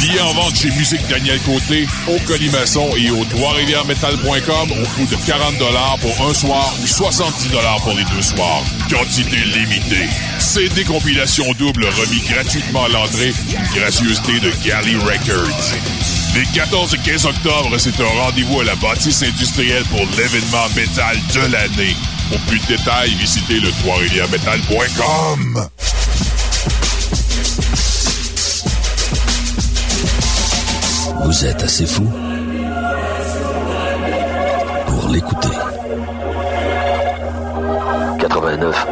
Billets en vente chez Musique Daniel Côté, au Colimaçon et au Trois-Rivières-Métal.com au coût de 40 pour un soir ou 70 pour les deux soirs. Quantité limitée. CD compilation double remis gratuitement à l'entrée, une gracieuseté de Galley Records. Les 14 et 15 octobre, c'est un rendez-vous à la bâtisse industrielle pour l'événement métal de l'année. Pour plus de détails, visitez le Trois-Rivières-Métal.com. Vous êtes assez fou pour l'écouter. 89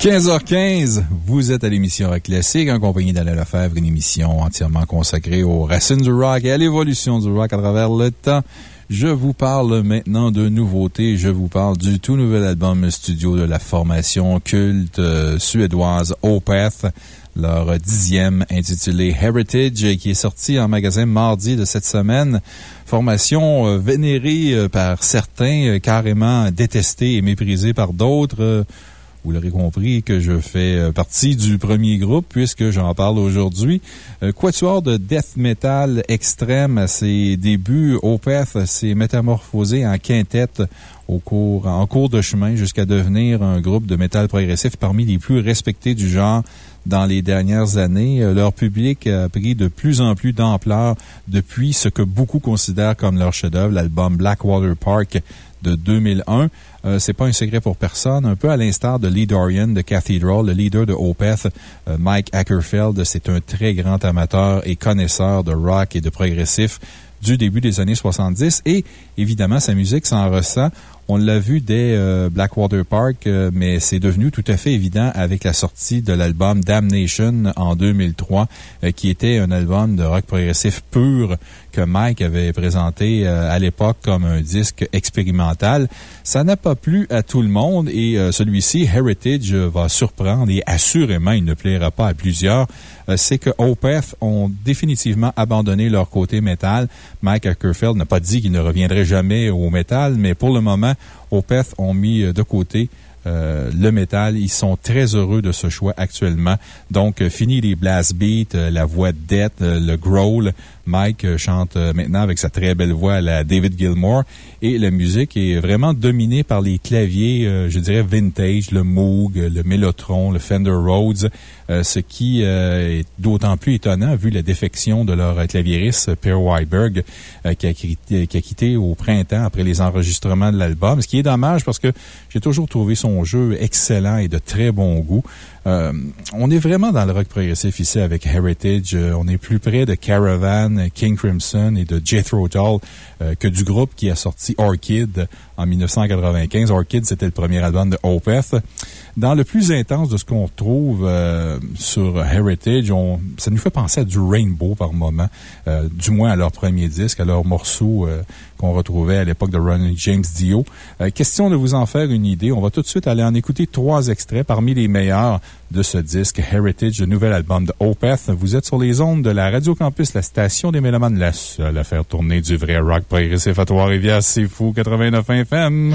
15h15, vous êtes à l'émission Rock Classique en compagnie d'Alain Lefebvre, une émission entièrement consacrée aux racines du rock et à l'évolution du rock à travers le temps. Je vous parle maintenant de nouveautés. Je vous parle du tout nouvel album studio de la formation culte euh, suédoise Opeth, leur dixième intitulé Heritage, qui est sorti en magasin mardi de cette semaine. Formation euh, vénérée euh, par certains, carrément détestée et méprisée par d'autres. Vous l'aurez compris que je fais euh, partie du premier groupe puisque j'en parle aujourd'hui. Euh, Quatuor de death metal extrême à ses débuts, Opeth s'est métamorphosé en quintette au cours, en cours de chemin jusqu'à devenir un groupe de métal progressif parmi les plus respectés du genre dans les dernières années. Euh, Leur public a pris de plus en plus d'ampleur depuis ce que beaucoup considèrent comme leur chef-d'œuvre, l'album Blackwater Park de 2001. Euh, c'est pas un secret pour personne. Un peu à l'instar de Lee Dorian de Cathedral, le leader de Opeth, euh, Mike Ackerfeld, c'est un très grand amateur et connaisseur de rock et de progressif du début des années 70 et évidemment sa musique s'en ressent. On l'a vu dès euh, Blackwater Park, euh, mais c'est devenu tout à fait évident avec la sortie de l'album Damnation en 2003, euh, qui était un album de rock progressif pur que Mike avait présenté à l'époque comme un disque expérimental. Ça n'a pas plu à tout le monde et celui-ci, Heritage, va surprendre et assurément il ne plaira pas à plusieurs. C'est que Opeth ont définitivement abandonné leur côté métal. Mike Ackerfeld n'a pas dit qu'il ne reviendrait jamais au métal, mais pour le moment, Opeth ont mis de côté euh, le métal. Ils sont très heureux de ce choix actuellement. Donc, euh, fini les blast beats, euh, la voix de Death, le growl. Mike chante maintenant avec sa très belle voix à la David Gilmour. Et la musique est vraiment dominée par les claviers, je dirais vintage, le Moog, le Mellotron, le Fender Rhodes, ce qui est d'autant plus étonnant vu la défection de leur claviériste, Per Weiberg, qui a quitté au printemps après les enregistrements de l'album. Ce qui est dommage parce que j'ai toujours trouvé son jeu excellent et de très bon goût. Euh, on est vraiment dans le rock progressif ici avec Heritage. Euh, on est plus près de Caravan, King Crimson et de Jethro Tull euh, que du groupe qui a sorti Orchid en 1995. Orchid, c'était le premier album de Opeth. Dans le plus intense de ce qu'on trouve sur Heritage, on, ça nous fait penser à du Rainbow par moment, du moins à leur premier disque, à leur morceau qu'on retrouvait à l'époque de Ronnie James Dio. question de vous en faire une idée. On va tout de suite aller en écouter trois extraits parmi les meilleurs de ce disque Heritage, le nouvel album de Opeth. Vous êtes sur les ondes de la Radio Campus, la station des Mélomanes, la seule à faire tourner du vrai rock progressif à Trois-Rivières. C'est fou, 89 FM.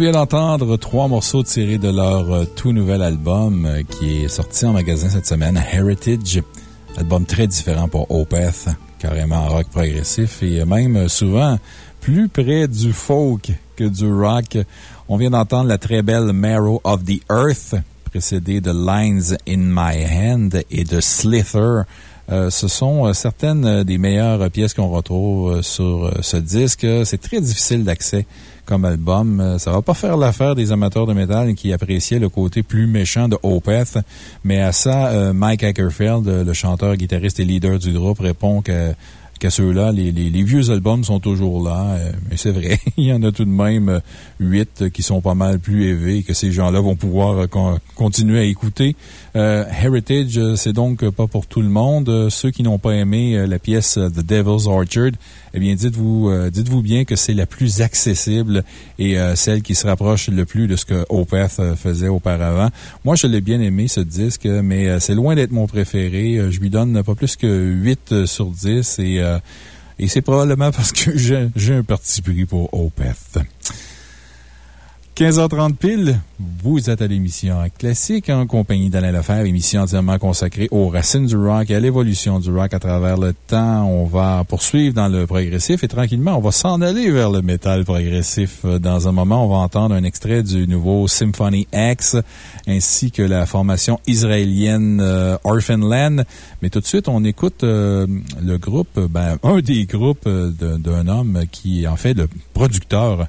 vient d'entendre trois morceaux tirés de leur euh, tout nouvel album euh, qui est sorti en magasin cette semaine, Heritage. Album très différent pour Opeth, carrément rock progressif et même euh, souvent plus près du folk que du rock. On vient d'entendre la très belle Marrow of the Earth, précédée de Lines in My Hand et de Slither. Ce sont certaines des meilleures pièces qu'on retrouve sur ce disque. C'est très difficile d'accès comme album. Euh, Ça va pas faire l'affaire des amateurs de métal qui appréciaient le côté plus méchant de Opeth, mais à ça, euh, Mike Ackerfeld, euh, le chanteur, guitariste et leader du groupe, répond qu'à ceux-là, les, vieux albums sont toujours là. mais c'est vrai, il y en a tout de même huit qui sont pas mal plus élevés que ces gens-là vont pouvoir continuer à écouter. Euh, Heritage, euh, c'est donc pas pour tout le monde. Euh, Ceux qui n'ont pas aimé euh, la pièce euh, The Devil's Orchard, eh bien, dites-vous euh, dites-vous bien que c'est la plus accessible et euh, celle qui se rapproche le plus de ce que Opeth euh, faisait auparavant. Moi, je l'ai bien aimé, ce disque, mais euh, c'est loin d'être mon préféré. Euh, Je lui donne pas plus que 8 euh, sur 10 et, euh, et c'est probablement parce que j'ai un parti pris pour Opeth. 15h30 pile, vous êtes à l'émission Classique en compagnie d'Alain Lefebvre, émission entièrement consacrée aux racines du rock et à l'évolution du rock à travers le temps. On va poursuivre dans le progressif et tranquillement, on va s'en aller vers le métal progressif. Dans un moment, on va entendre un extrait du nouveau Symphony X ainsi que la formation israélienne euh, Orphanland. Mais tout de suite, on écoute euh, le groupe, ben, un des groupes euh, d'un homme qui est en fait le producteur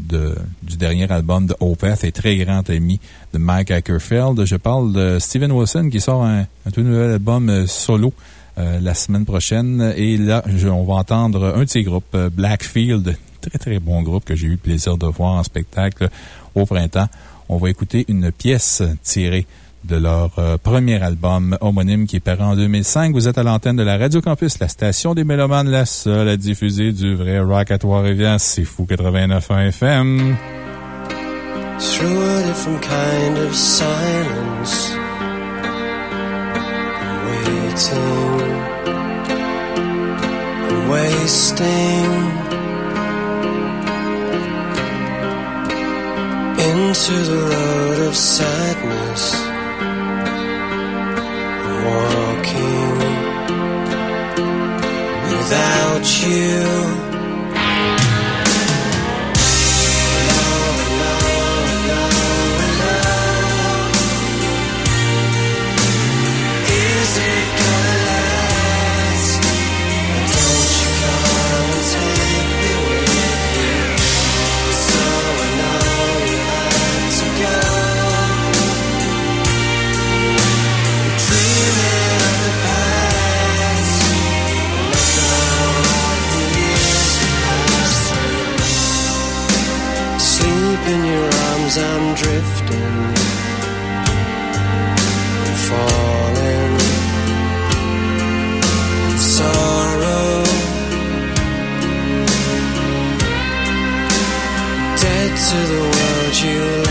de, du dernier album de Opeth et très grand ami de Mike Ackerfeld. Je parle de Steven Wilson qui sort un, tout nouvel album euh, solo euh, la semaine prochaine. Et là, je- on va entendre un de ses groupes, euh, Blackfield. Très, très bon groupe que j'ai eu le plaisir de voir en spectacle au printemps. On va écouter une pièce tirée de leur euh, premier album homonyme qui est en 2005. Vous êtes à l'antenne de la Radio Campus, la station des Mélomanes, la seule à diffuser du vrai rock à Trois-Rivières. C'est fou 89.1 FM. through a different kind of silence. I'm waiting, I'm wasting into the road of sadness. Walking without you. In your arms, I'm drifting and falling. Sorrow, dead to the world you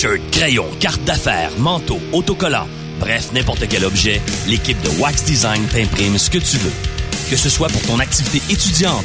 T-shirt, crayon, carte d'affaires, manteau, autocollant, bref, n'importe quel objet, l'équipe de Wax Design t'imprime ce que tu veux. Que ce soit pour ton activité étudiante,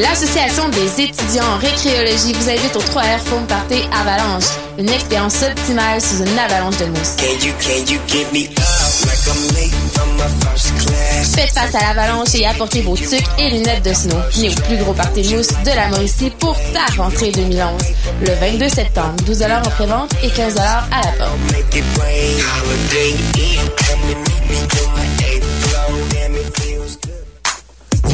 L'Association des étudiants en récréologie vous invite au 3R Foam Party Avalanche. Une expérience optimale sous une avalanche de mousse. Faites face à l'avalanche et apportez vos tucs et lunettes de snow. Venez au plus gros party mousse de la Mauricie pour ta rentrée 2011. Le 22 septembre, 12 en pré-vente et 15 à la porte.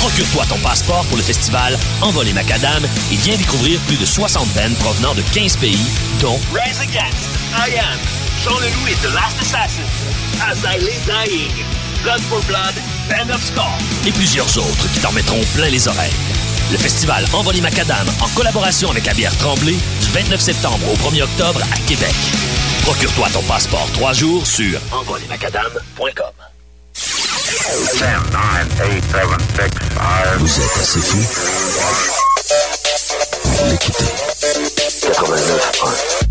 Procure-toi ton passeport pour le festival Envolé Macadam et viens découvrir plus de 60 bands provenant de 15 pays, dont Rise Against, I Am, Jean Leloup et The Last Assassin, As I Lay Dying, Blood for Blood, Band of Skull. et plusieurs autres qui t'en mettront plein les oreilles. Le festival Envolé Macadam, en collaboration avec la bière Tremblay, du 29 septembre au 1er octobre à Québec. Procure-toi ton passeport trois jours sur envolémacadam.com. Vous êtes assez fou pour l'écouter. 89.1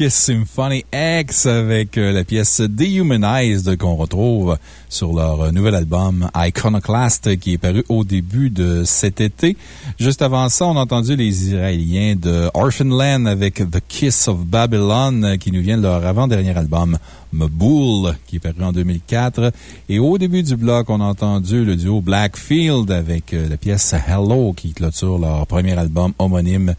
Yorkais Symphony X avec euh, la pièce Dehumanized qu'on retrouve sur leur euh, nouvel album Iconoclast qui est paru au début de cet été. Juste avant ça, on a entendu les Israéliens de Orphanland avec The Kiss of Babylon euh, qui nous vient de leur avant-dernier album Maboul qui est paru en 2004. Et au début du bloc, on a entendu le duo Blackfield avec la pièce Hello qui clôture leur premier album homonyme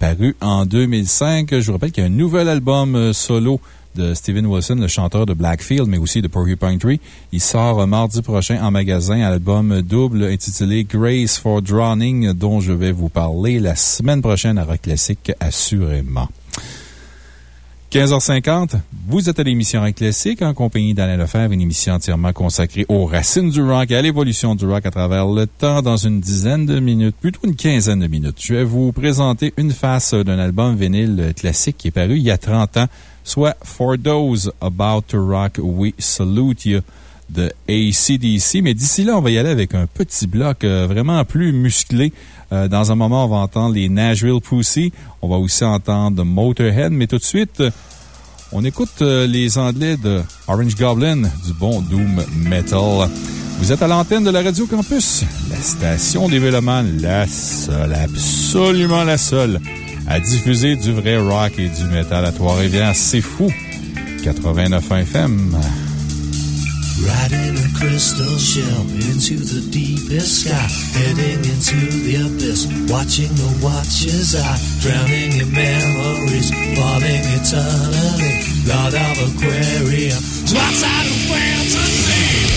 paru en 2005. Je vous rappelle qu'il y a un nouvel album euh, solo de Steven Wilson, le chanteur de Blackfield, mais aussi de Porcupine Tree. Il sort euh, mardi prochain en magasin, album double intitulé Grace for Drowning, dont je vais vous parler la semaine prochaine à Rock Classique, assurément. 15h50, vous êtes à l'émission Rock Classique en compagnie d'Alain Lefebvre, une émission entièrement consacrée aux racines du rock et à l'évolution du rock à travers le temps dans une dizaine de minutes, plutôt une quinzaine de minutes. Je vais vous présenter une face d'un album vinyle classique qui est paru il y a 30 ans, soit For Those About to Rock, We Salute You de ACDC. Mais d'ici là, on va y aller avec un petit bloc euh, vraiment plus musclé. Euh, dans un moment, on va entendre les Nashville Pussy. On va aussi entendre Motorhead. Mais tout de suite, on écoute euh, les Anglais de Orange Goblin, du bon Doom Metal. Vous êtes à l'antenne de la Radio Campus, la station des Vélomanes, la seule, absolument la seule, à diffuser du vrai rock et du métal à Trois-Rivières. C'est fou! 89 FM. Riding a crystal shell into the deepest sky, heading into the abyss, watching the watcher's eye, drowning in memories, falling eternally. God of Aquarium, outside of fantasy.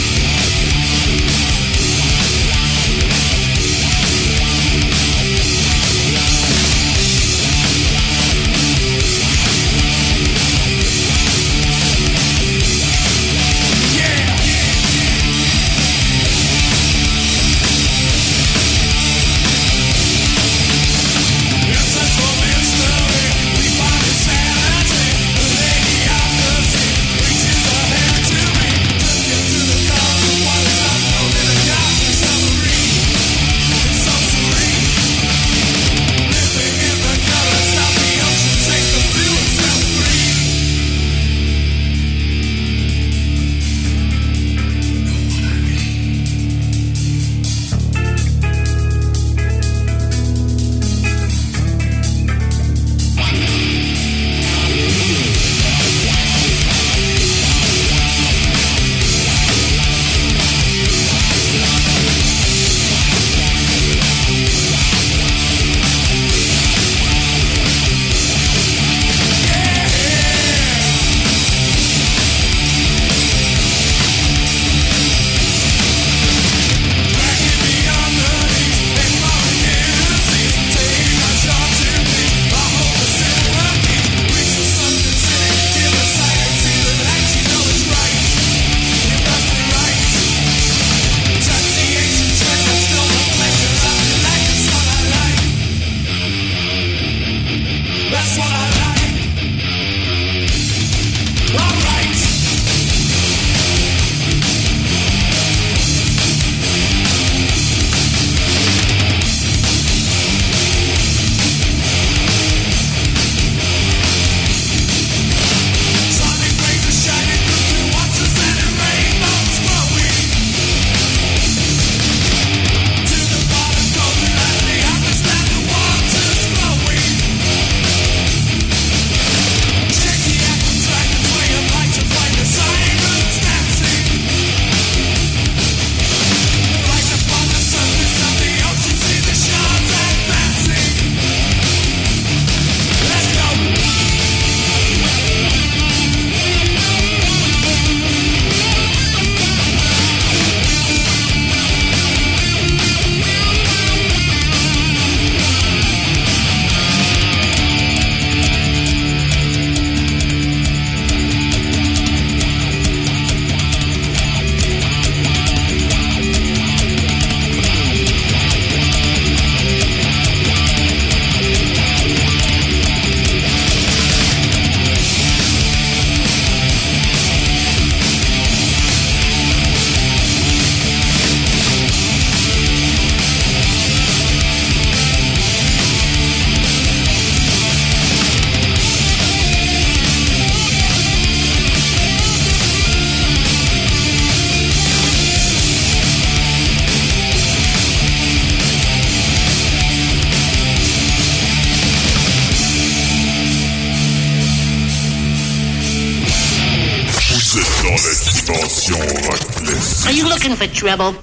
trouble.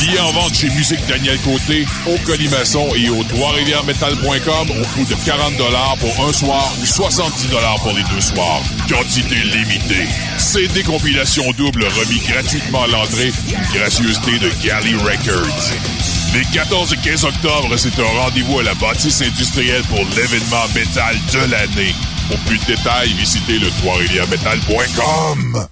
Billets en vente chez Musique Daniel Côté, au Colimaçon et au Trois-Rivières-Metal.com au coût de 40 pour un soir ou 70 pour les deux soirs. Quantité limitée. CD compilation double remis gratuitement à l'entrée, une gracieuseté de Galley Records. Les 14 et 15 octobre, c'est un rendez-vous à la bâtisse industrielle pour l'événement métal de l'année. Pour plus de détails, visitez le trois-rivières-metal.com.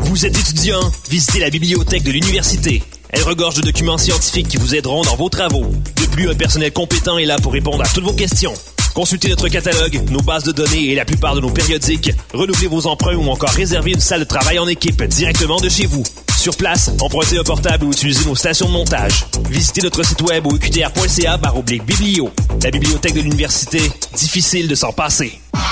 Vous êtes étudiant? Visitez la bibliothèque de l'université. Elle regorge de documents scientifiques qui vous aideront dans vos travaux. De plus, un personnel compétent est là pour répondre à toutes vos questions. Consultez notre catalogue, nos bases de données et la plupart de nos périodiques. Renouvelez vos emprunts ou encore réservez une salle de travail en équipe directement de chez vous. Sur place, empruntez un portable ou utilisez nos stations de montage. Visitez notre site web au qtr.ca biblio. La bibliothèque de l'université, difficile de s'en passer.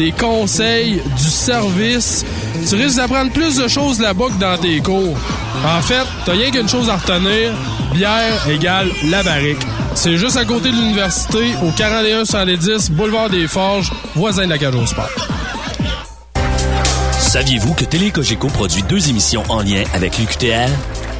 des conseils, du service. Tu risques d'apprendre plus de choses là-bas que dans tes cours. En fait, t'as rien qu'une chose à retenir. Bière égale la barrique. C'est juste à côté de l'université, au 41 110 Boulevard des Forges, voisin de la Cage au Sport. Saviez-vous que Télé Cogeco produit deux émissions en lien avec l'UQTR?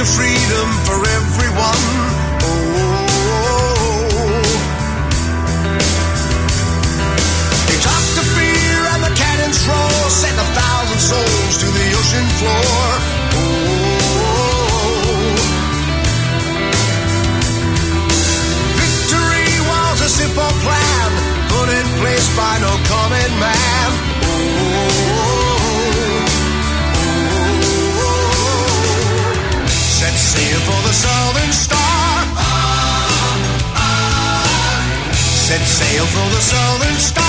to freedom for everyone. Oh. They talked fear and the cannon's roar sent a thousand souls to the ocean floor. Oh. Victory was a simple plan put in place by no common man. Southern Star.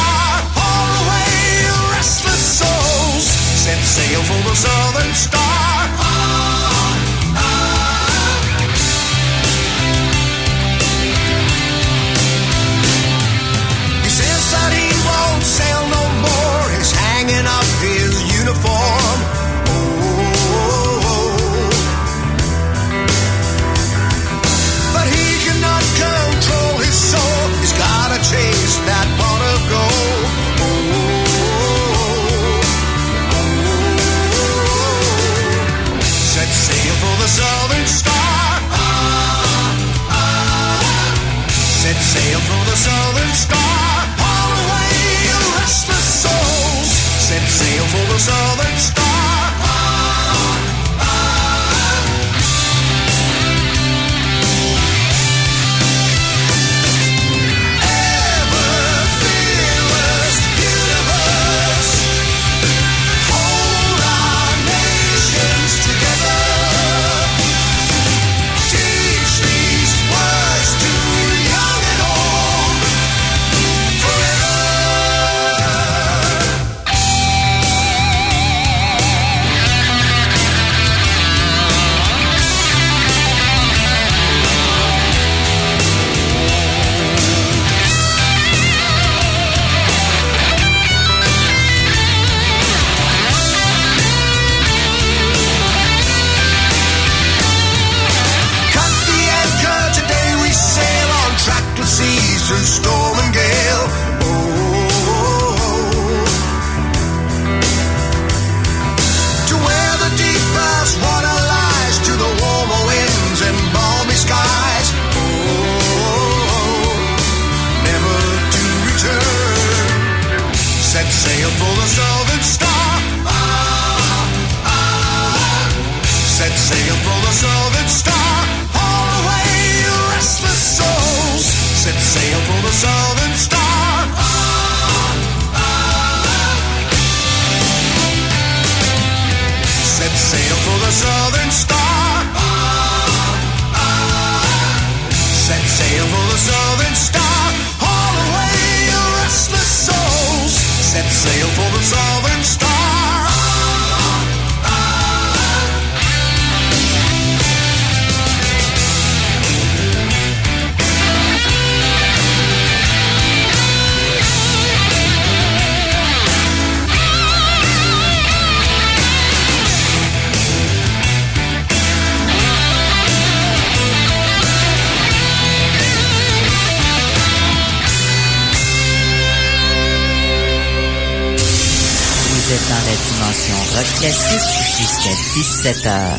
Set up.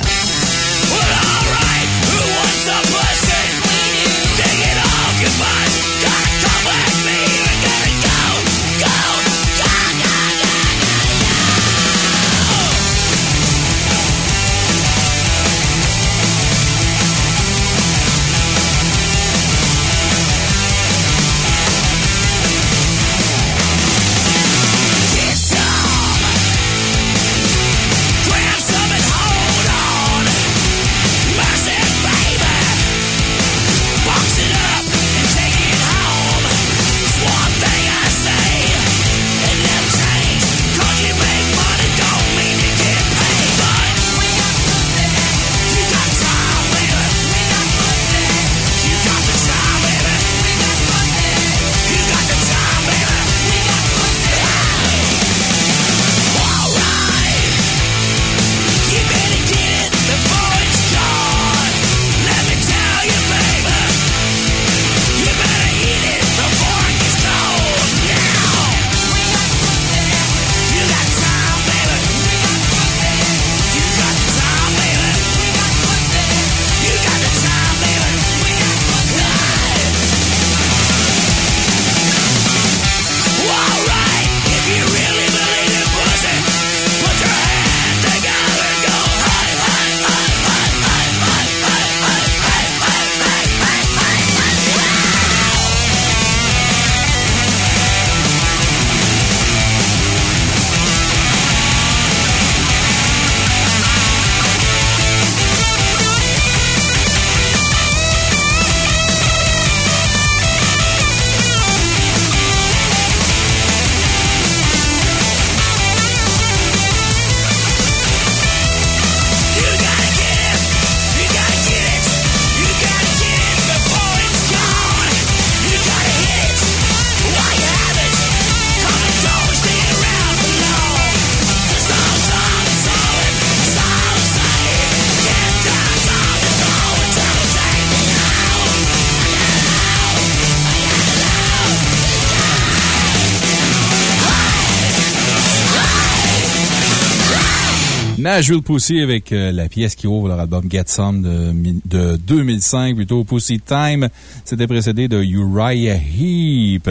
Jules Pussy avec euh, la pièce qui ouvre leur album Get Some de, de 2005, plutôt Pussy Time. C'était précédé de Uriah Heep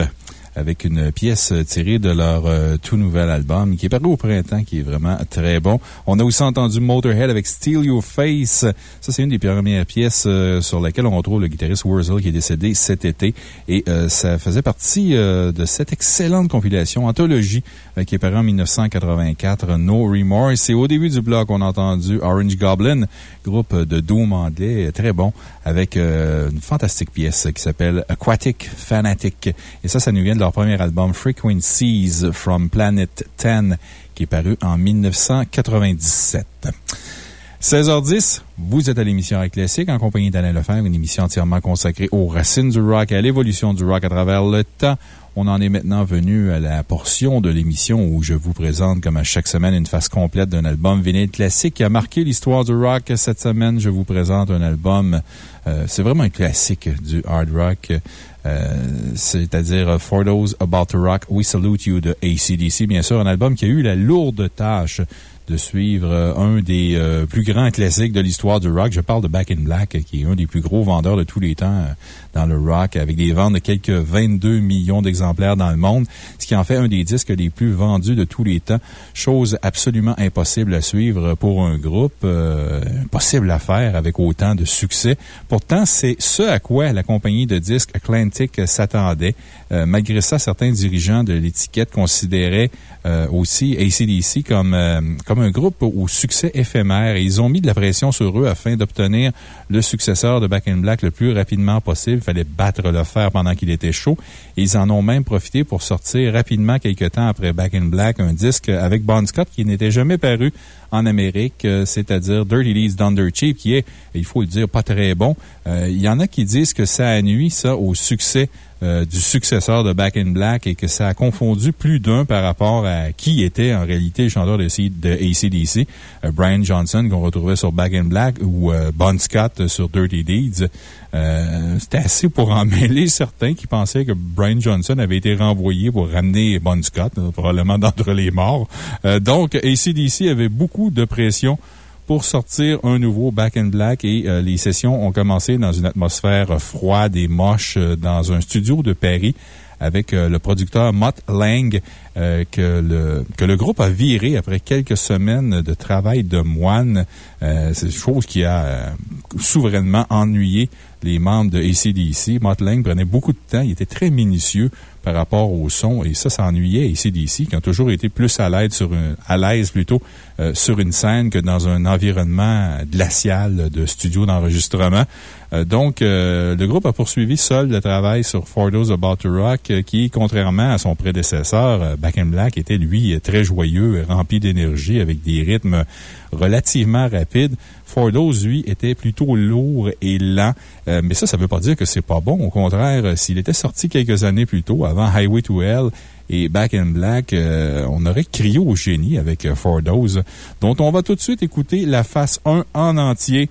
avec une pièce tirée de leur euh, tout nouvel album qui est paru au printemps, qui est vraiment très bon. On a aussi entendu Motorhead avec Steal Your Face. Ça, c'est une des premières pièces euh, sur laquelle on retrouve le guitariste Wurzel qui est décédé cet été. Et euh, ça faisait partie de cette excellente compilation, Anthologie, qui est parue en 1984, No Remorse. Et au début du bloc, on a entendu Orange Goblin, groupe de doom anglais très bon, avec une fantastique pièce qui s'appelle Aquatic Fanatic. Et ça, ça nous vient de leur premier album Frequencies from Planet 10, qui est paru en 1997. 16h10, vous êtes à l'émission Rock Classique en compagnie d'Alain Lefebvre, une émission entièrement consacrée aux racines du rock et à l'évolution du rock à travers le temps. On en est maintenant venu à la portion de l'émission où je vous présente, comme à chaque semaine, une face complète d'un album vinyle classique qui a marqué l'histoire du rock. Cette semaine, je vous présente un album, euh, c'est vraiment un classique du hard rock. Euh, c'est-à-dire For Those About to Rock, We Salute You de ACDC. Bien sûr, un album qui a eu la lourde tâche de suivre euh, un des euh, plus grands classiques de l'histoire du rock. Je parle de Back in Black, qui est un des plus gros vendeurs de tous les temps euh, dans le rock, avec des ventes de quelques 22 millions d'exemplaires dans le monde, ce qui en fait un des disques les plus vendus de tous les temps. Chose absolument impossible à suivre pour un groupe, impossible à faire avec autant de succès. Pourtant, c'est ce à quoi la compagnie de disques Atlantic s'attendait. Euh, malgré ça, certains dirigeants de l'étiquette considéraient euh, aussi ACDC comme, euh, comme un groupe au succès éphémère ils ont mis de la pression sur eux afin d'obtenir le successeur de Back in Black le plus rapidement possible. Il fallait battre le fer pendant qu'il était chaud. Ils en ont même profité pour sortir rapidement, quelques temps après Back in Black, un disque avec Bon Scott qui n'était jamais paru en Amérique, c'est-à-dire Dirty Done Dirt Cheap, qui est, il faut le dire, pas très bon. Il y en a qui disent que ça nuit, ça, au succès euh, du successeur de Back in Black et que ça a confondu plus d'un par rapport à qui était en réalité le chanteur de, C- de ACDC, euh, Brian Johnson, qu'on retrouvait sur Back in Black, ou euh, Bon Scott sur Dirty Deeds. C'était assez pour en mêler certains qui pensaient que Brian Johnson avait été renvoyé pour ramener Bon Scott, probablement d'entre les morts. Donc, ACDC avait beaucoup de pression pour sortir un nouveau Back in Black et euh, les sessions ont commencé dans une atmosphère froide et moche euh, dans un studio de Paris avec euh, le producteur Mott Lang que, le, que le groupe a viré après quelques semaines de travail de moine. C'est une chose qui a souverainement ennuyé les membres de ACDC. Mott Lang prenait beaucoup de temps, il était très minutieux par rapport au son et ça, ça ennuyait ACDC qui ont toujours été plus à l'aise sur à l'aise plutôt euh, sur une scène que dans un environnement glacial de studio d'enregistrement. Euh, donc, euh, le groupe a poursuivi seul le travail sur For Those About to Rock, euh, qui, contrairement à son prédécesseur, Back in Black, était lui très joyeux, rempli d'énergie, avec des rythmes relativement rapides. For Those, lui, était plutôt lourd et lent. Mais ça, ça veut pas dire que c'est pas bon. Au contraire, s'il était sorti quelques années plus tôt, avant Highway to Hell, et Back in Black, on aurait crié au génie avec For Those, dont on va tout de suite écouter la face 1 en entier.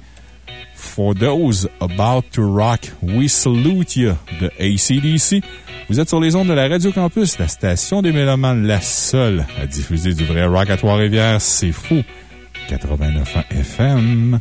For those about to rock, we salute you de ACDC. Vous êtes sur les ondes de la Radio Campus, la station des Mélomanes, la seule à diffuser du vrai rock à Trois-Rivières. C'est fou. 89 FM.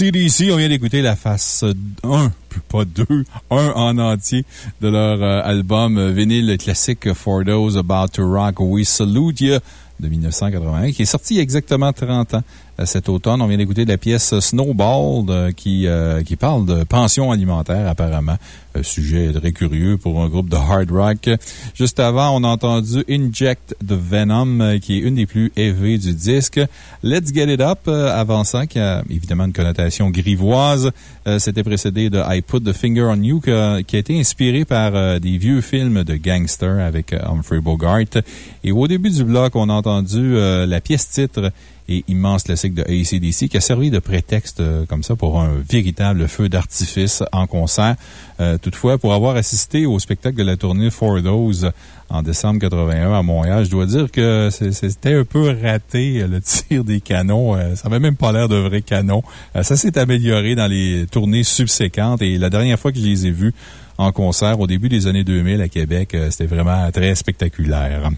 ACDC, on vient d'écouter la face 1, puis pas 2, 1 en entier de leur euh, album euh, vinyle classique For Those About to Rock We Salute You de 1981, qui est sorti il y a exactement 30 ans cet automne. On vient d'écouter la pièce Snowball euh, qui, euh, qui parle de pension alimentaire, apparemment. Un sujet très curieux pour un groupe de hard rock. Juste avant, on a entendu Inject the Venom, euh, qui est une des plus élevées du disque. Let's Get It Up, euh, avant ça, qui a évidemment une connotation grivoise. C'était précédé de I Put the Finger on You, qui a, été inspiré par des vieux films de gangsters avec Humphrey Bogart. Et au début du bloc, on a entendu la pièce titre et immense classique de ACDC qui a servi de prétexte euh, comme ça pour un véritable feu d'artifice en concert. Euh, toutefois, pour avoir assisté au spectacle de la tournée For Those en décembre 81 à Montréal, je dois dire que c'était un peu raté euh, le tir des canons. Ça avait même pas l'air de vrais canons. Euh, ça s'est amélioré dans les tournées subséquentes et la dernière fois que je les ai vus en concert au début des années 2000 à Québec, c'était vraiment très spectaculaire.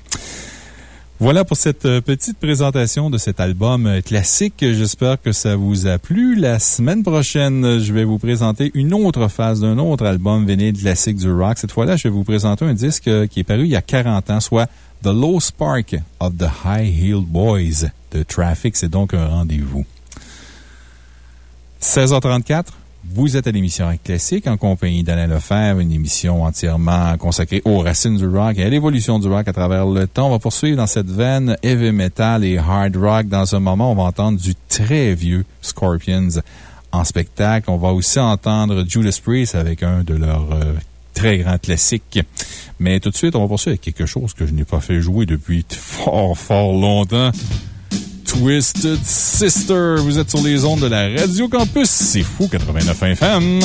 Voilà pour cette euh, petite présentation de cet album euh, classique. J'espère que ça vous a plu. La semaine prochaine, je vais vous présenter une autre phase d'un autre album vinyle classique du rock. Cette fois-là, je vais vous présenter un disque euh, qui est paru il y a 40 ans, soit The Low Spark of the High Heeled Boys de Traffic. C'est donc un rendez-vous. 16h34, Vous êtes à l'émission Classique en compagnie d'Alain Lefebvre, une émission entièrement consacrée aux racines du rock et à l'évolution du rock à travers le temps. On va poursuivre dans cette veine heavy metal et hard rock. Dans un moment, on va entendre du très vieux Scorpions en spectacle. On va aussi entendre Judas Priest avec un de leurs euh, très grands classiques. Mais tout de suite, on va poursuivre avec quelque chose que je n'ai pas fait jouer depuis fort, fort longtemps. Twisted Sister. Vous êtes sur les ondes de la Radio Campus. C'est fou, 89 FM.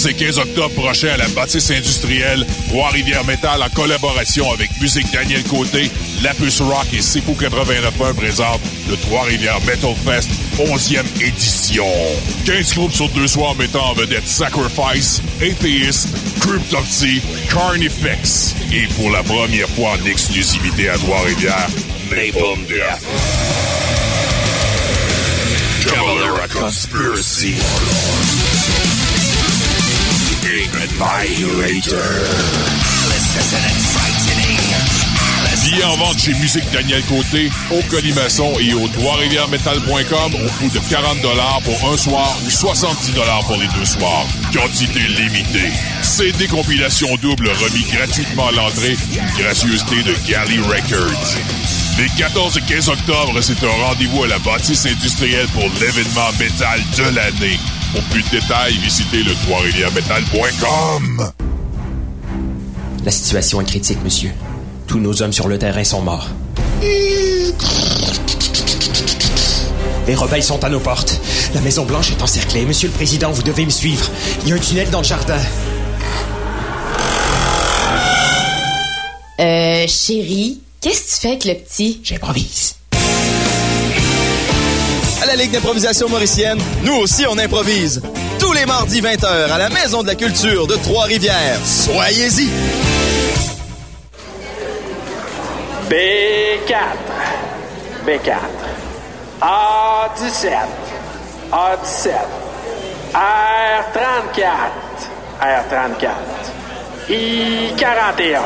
14 et 15 octobre prochains à la bâtisse industrielle, Trois-Rivières Metal en collaboration avec Musique Daniel Côté, Lapus Rock et Sipo 89.1 présentent le Trois-Rivières Metal Fest 11e édition. 15 groupes sur deux soirs mettant en vedette Sacrifice, Atheist, Cryptopsy, Carnifex et pour la première fois en exclusivité à Trois-Rivières, Napalm Death. Cavalera Conspiracy. Billets en vente chez Musique Daniel Côté, au Colimaçon et au Trois-Rivières-Metal.com au coût de 40 pour un soir ou 70 pour les deux soirs. Quantité limitée. CD compilation double remis gratuitement à l'entrée, une gracieuseté de Galley Records. Les 14 et 15 octobre, c'est un rendez-vous à la bâtisse industrielle pour l'événement métal de l'année. Pour plus de détails, visitez le trois-rivières-metal.com. La situation est critique, monsieur. Tous nos hommes sur le terrain sont morts. Les rebelles sont à nos portes. La Maison Blanche est encerclée. Monsieur le Président, vous devez me suivre. Il y a un tunnel dans le jardin. Euh, chérie, qu'est-ce que tu fais avec le petit? J'improvise. La Ligue d'improvisation mauricienne, nous aussi on improvise. Tous les mardis 20h à la Maison de la Culture de Trois-Rivières. Soyez-y! B4. B4. A17. A17. R34. R34. I41.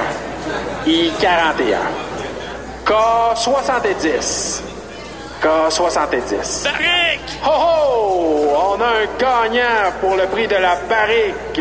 I41. K70. K70. Barrique! Ho ho! On a un gagnant pour le prix de la barrique.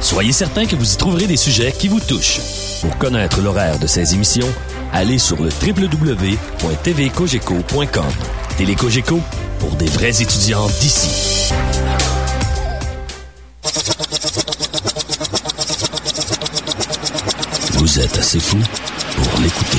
Soyez certain que vous y trouverez des sujets qui vous touchent. Pour connaître l'horaire de ces émissions, allez sur le www.tvcogeco.com. Télécogeco, pour des vrais étudiants d'ici. Vous êtes assez fou pour l'écouter.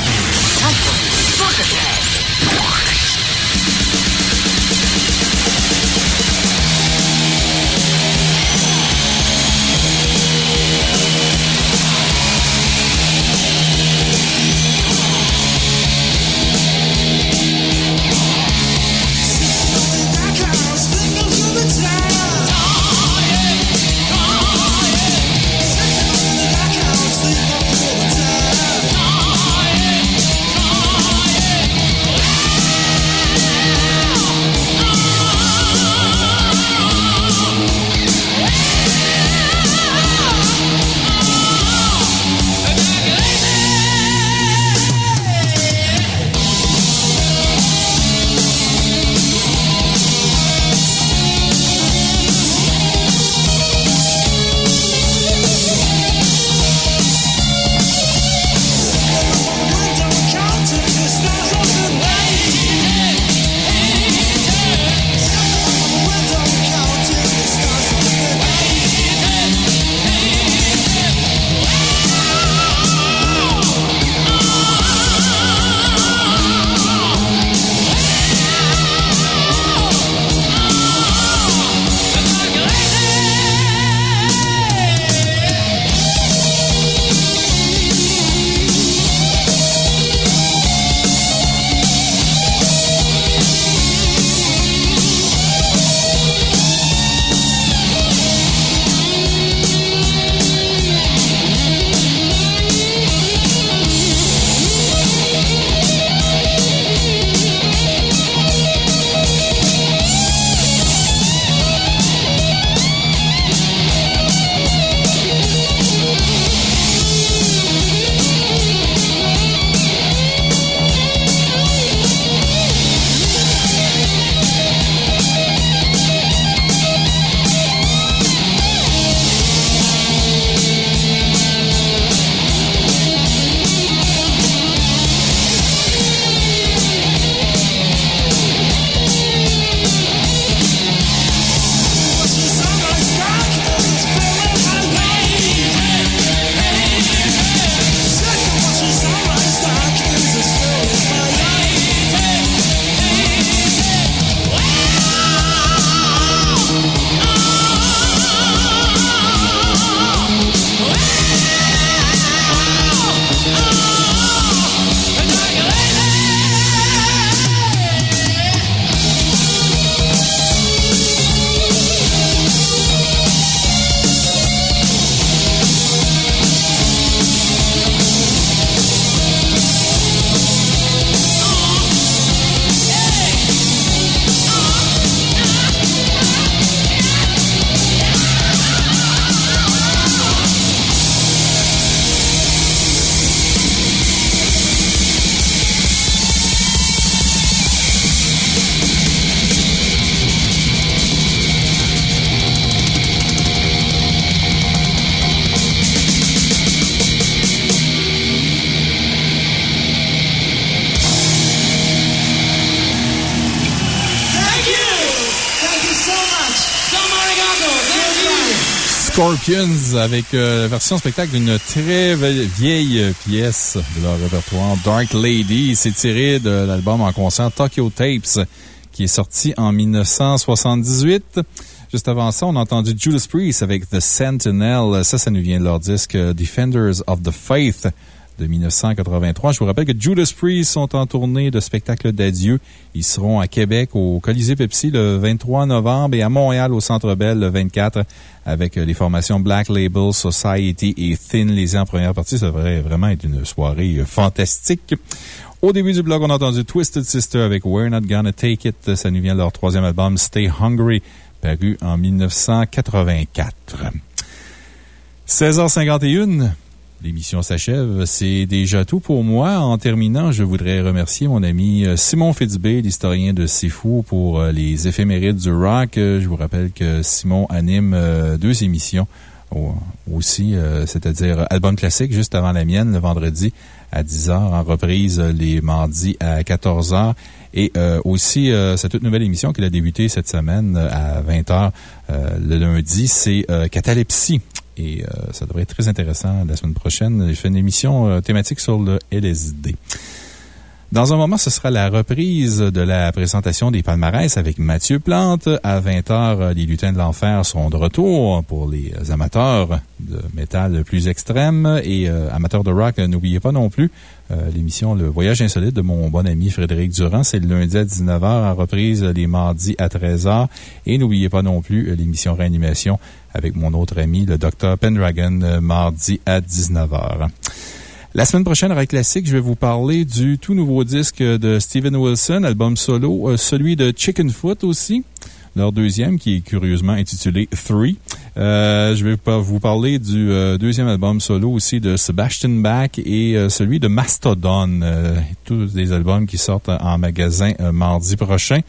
Scorpions avec euh, la version spectacle d'une très vieille pièce de leur répertoire, Dark Lady. C'est tiré de l'album en concert Tokyo Tapes qui est sorti en 1978. Juste avant ça, on a entendu Judas Priest avec The Sentinel. Ça, ça nous vient de leur disque euh, Defenders of the Faith de 1983. Je vous rappelle que Judas Priest sont en tournée de spectacle d'adieu. Ils seront à Québec au Colisée Pepsi le 23 novembre et à Montréal au Centre Bell le 24 avec euh, les formations Black Label, Society et Thin Lizzy en première partie. Ça devrait vraiment être une soirée euh, fantastique. Au début du blog, on a entendu Twisted Sister avec We're Not Gonna Take It. Ça nous vient de leur troisième album Stay Hungry, paru en 1984. 16h51. L'émission s'achève. C'est déjà tout pour moi. En terminant, je voudrais remercier mon ami euh, Simon Fitzbé, l'historien de Fou, pour euh, les éphémérides du rock. Euh, Je vous rappelle que Simon anime deux émissions au- aussi, c'est-à-dire album classique juste avant la mienne, le vendredi à 10h, en reprise les mardis à 14h. Et aussi, euh, cette toute nouvelle émission qu'il a débuté cette semaine à 20h euh, le lundi, c'est Catalepsie. Et euh, ça devrait être très intéressant la semaine prochaine. Il fait une émission euh, thématique sur le LSD. Dans un moment, ce sera la reprise de la présentation des palmarès avec Mathieu Plante. À 20h, les lutins de l'enfer seront de retour pour les amateurs de métal plus extrême et euh, amateurs de rock. N'oubliez pas non plus l'émission Le Voyage insolite de mon bon ami Frédéric Durand. C'est le lundi à 19h, en reprise les mardis à 13h. Et n'oubliez pas non plus l'émission Réanimation avec mon autre ami, le Dr. Pendragon, euh, mardi à 19h. La semaine prochaine, Rock Classique, je vais vous parler du tout nouveau disque de Steven Wilson, album solo, euh, celui de Chicken Foot aussi. Leur deuxième, qui est curieusement intitulé Three. Euh, je vais vous parler du euh, deuxième album solo aussi de Sebastian Bach et euh, celui de Mastodon. Euh, tous des albums qui sortent en magasin mardi prochain.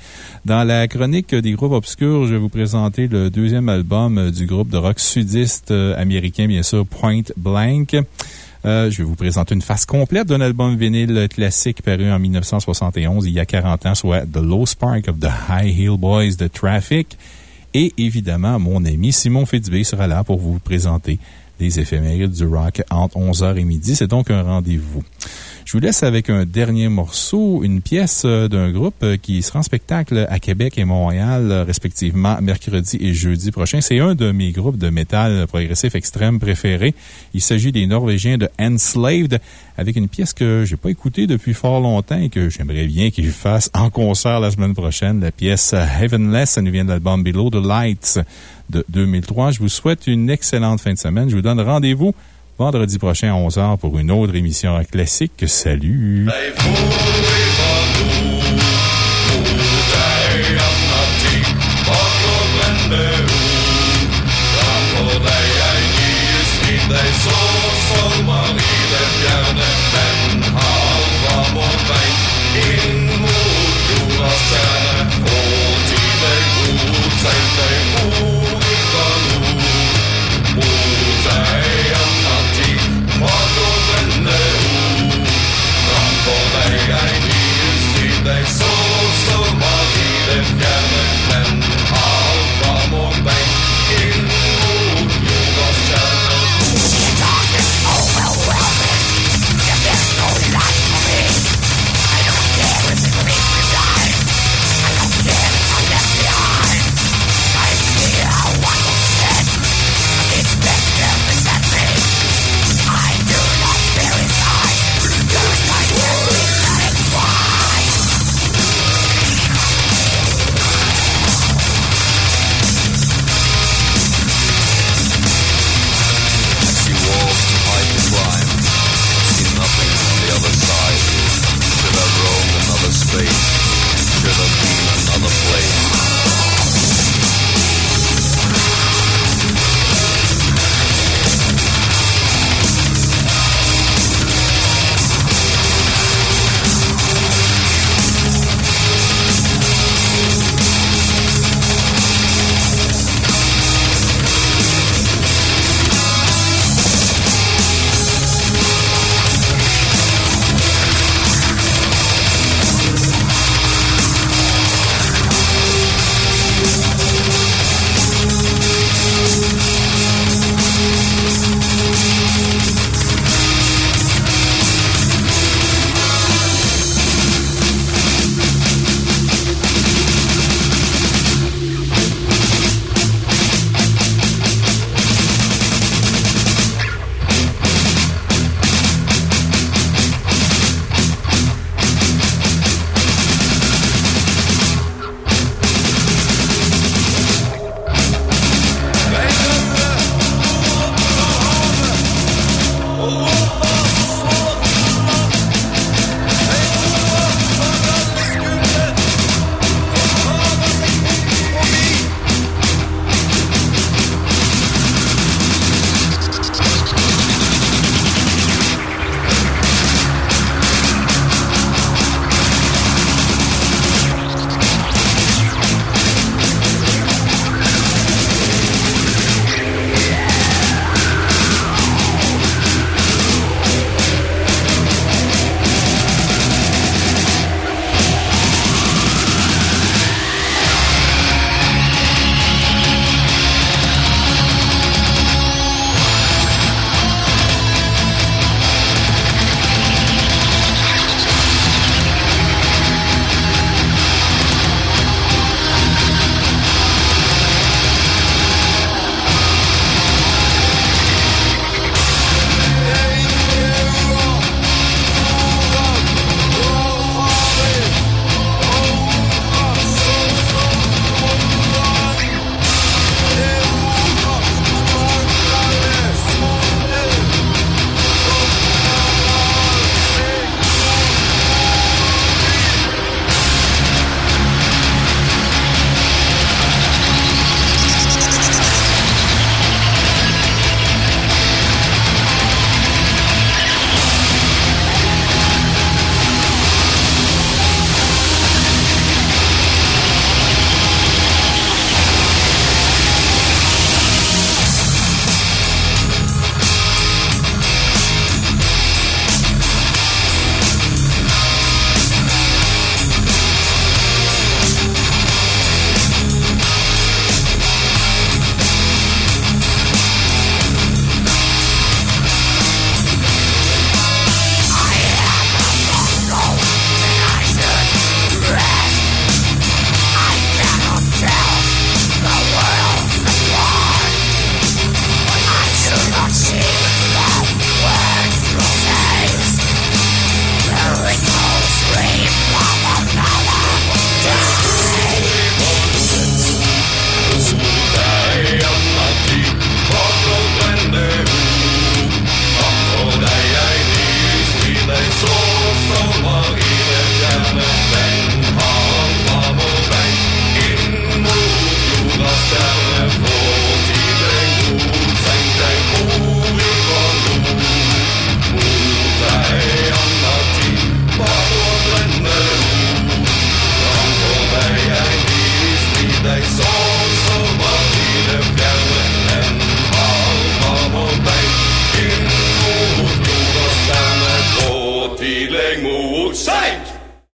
Dans la chronique des groupes obscurs, je vais vous présenter le deuxième album du groupe de rock sudiste américain, bien sûr, Point Blank. Euh, je vais vous présenter une face complète d'un album vinyle classique paru en 1971, il y a 40 ans, soit The Low Spark of the High Heel Boys de Traffic. Et évidemment, mon ami Simon Fitzbé sera là pour vous présenter les éphémérides du rock entre 11h et midi. C'est donc un rendez-vous. Je vous laisse avec un dernier morceau, une pièce euh, d'un groupe euh, qui sera en spectacle à Québec et Montréal, euh, respectivement, mercredi et jeudi prochain. C'est un de mes groupes de métal progressif extrême préférés. Il s'agit des Norvégiens de Enslaved, avec une pièce que j'ai pas écoutée depuis fort longtemps et que j'aimerais bien qu'ils fassent en concert la semaine prochaine. La pièce Heavenless, ça nous vient de l'album Below the Lights de 2003. Je vous souhaite une excellente fin de semaine. Je vous donne rendez-vous vendredi prochain à 11h pour une autre émission classique. Salut! Vous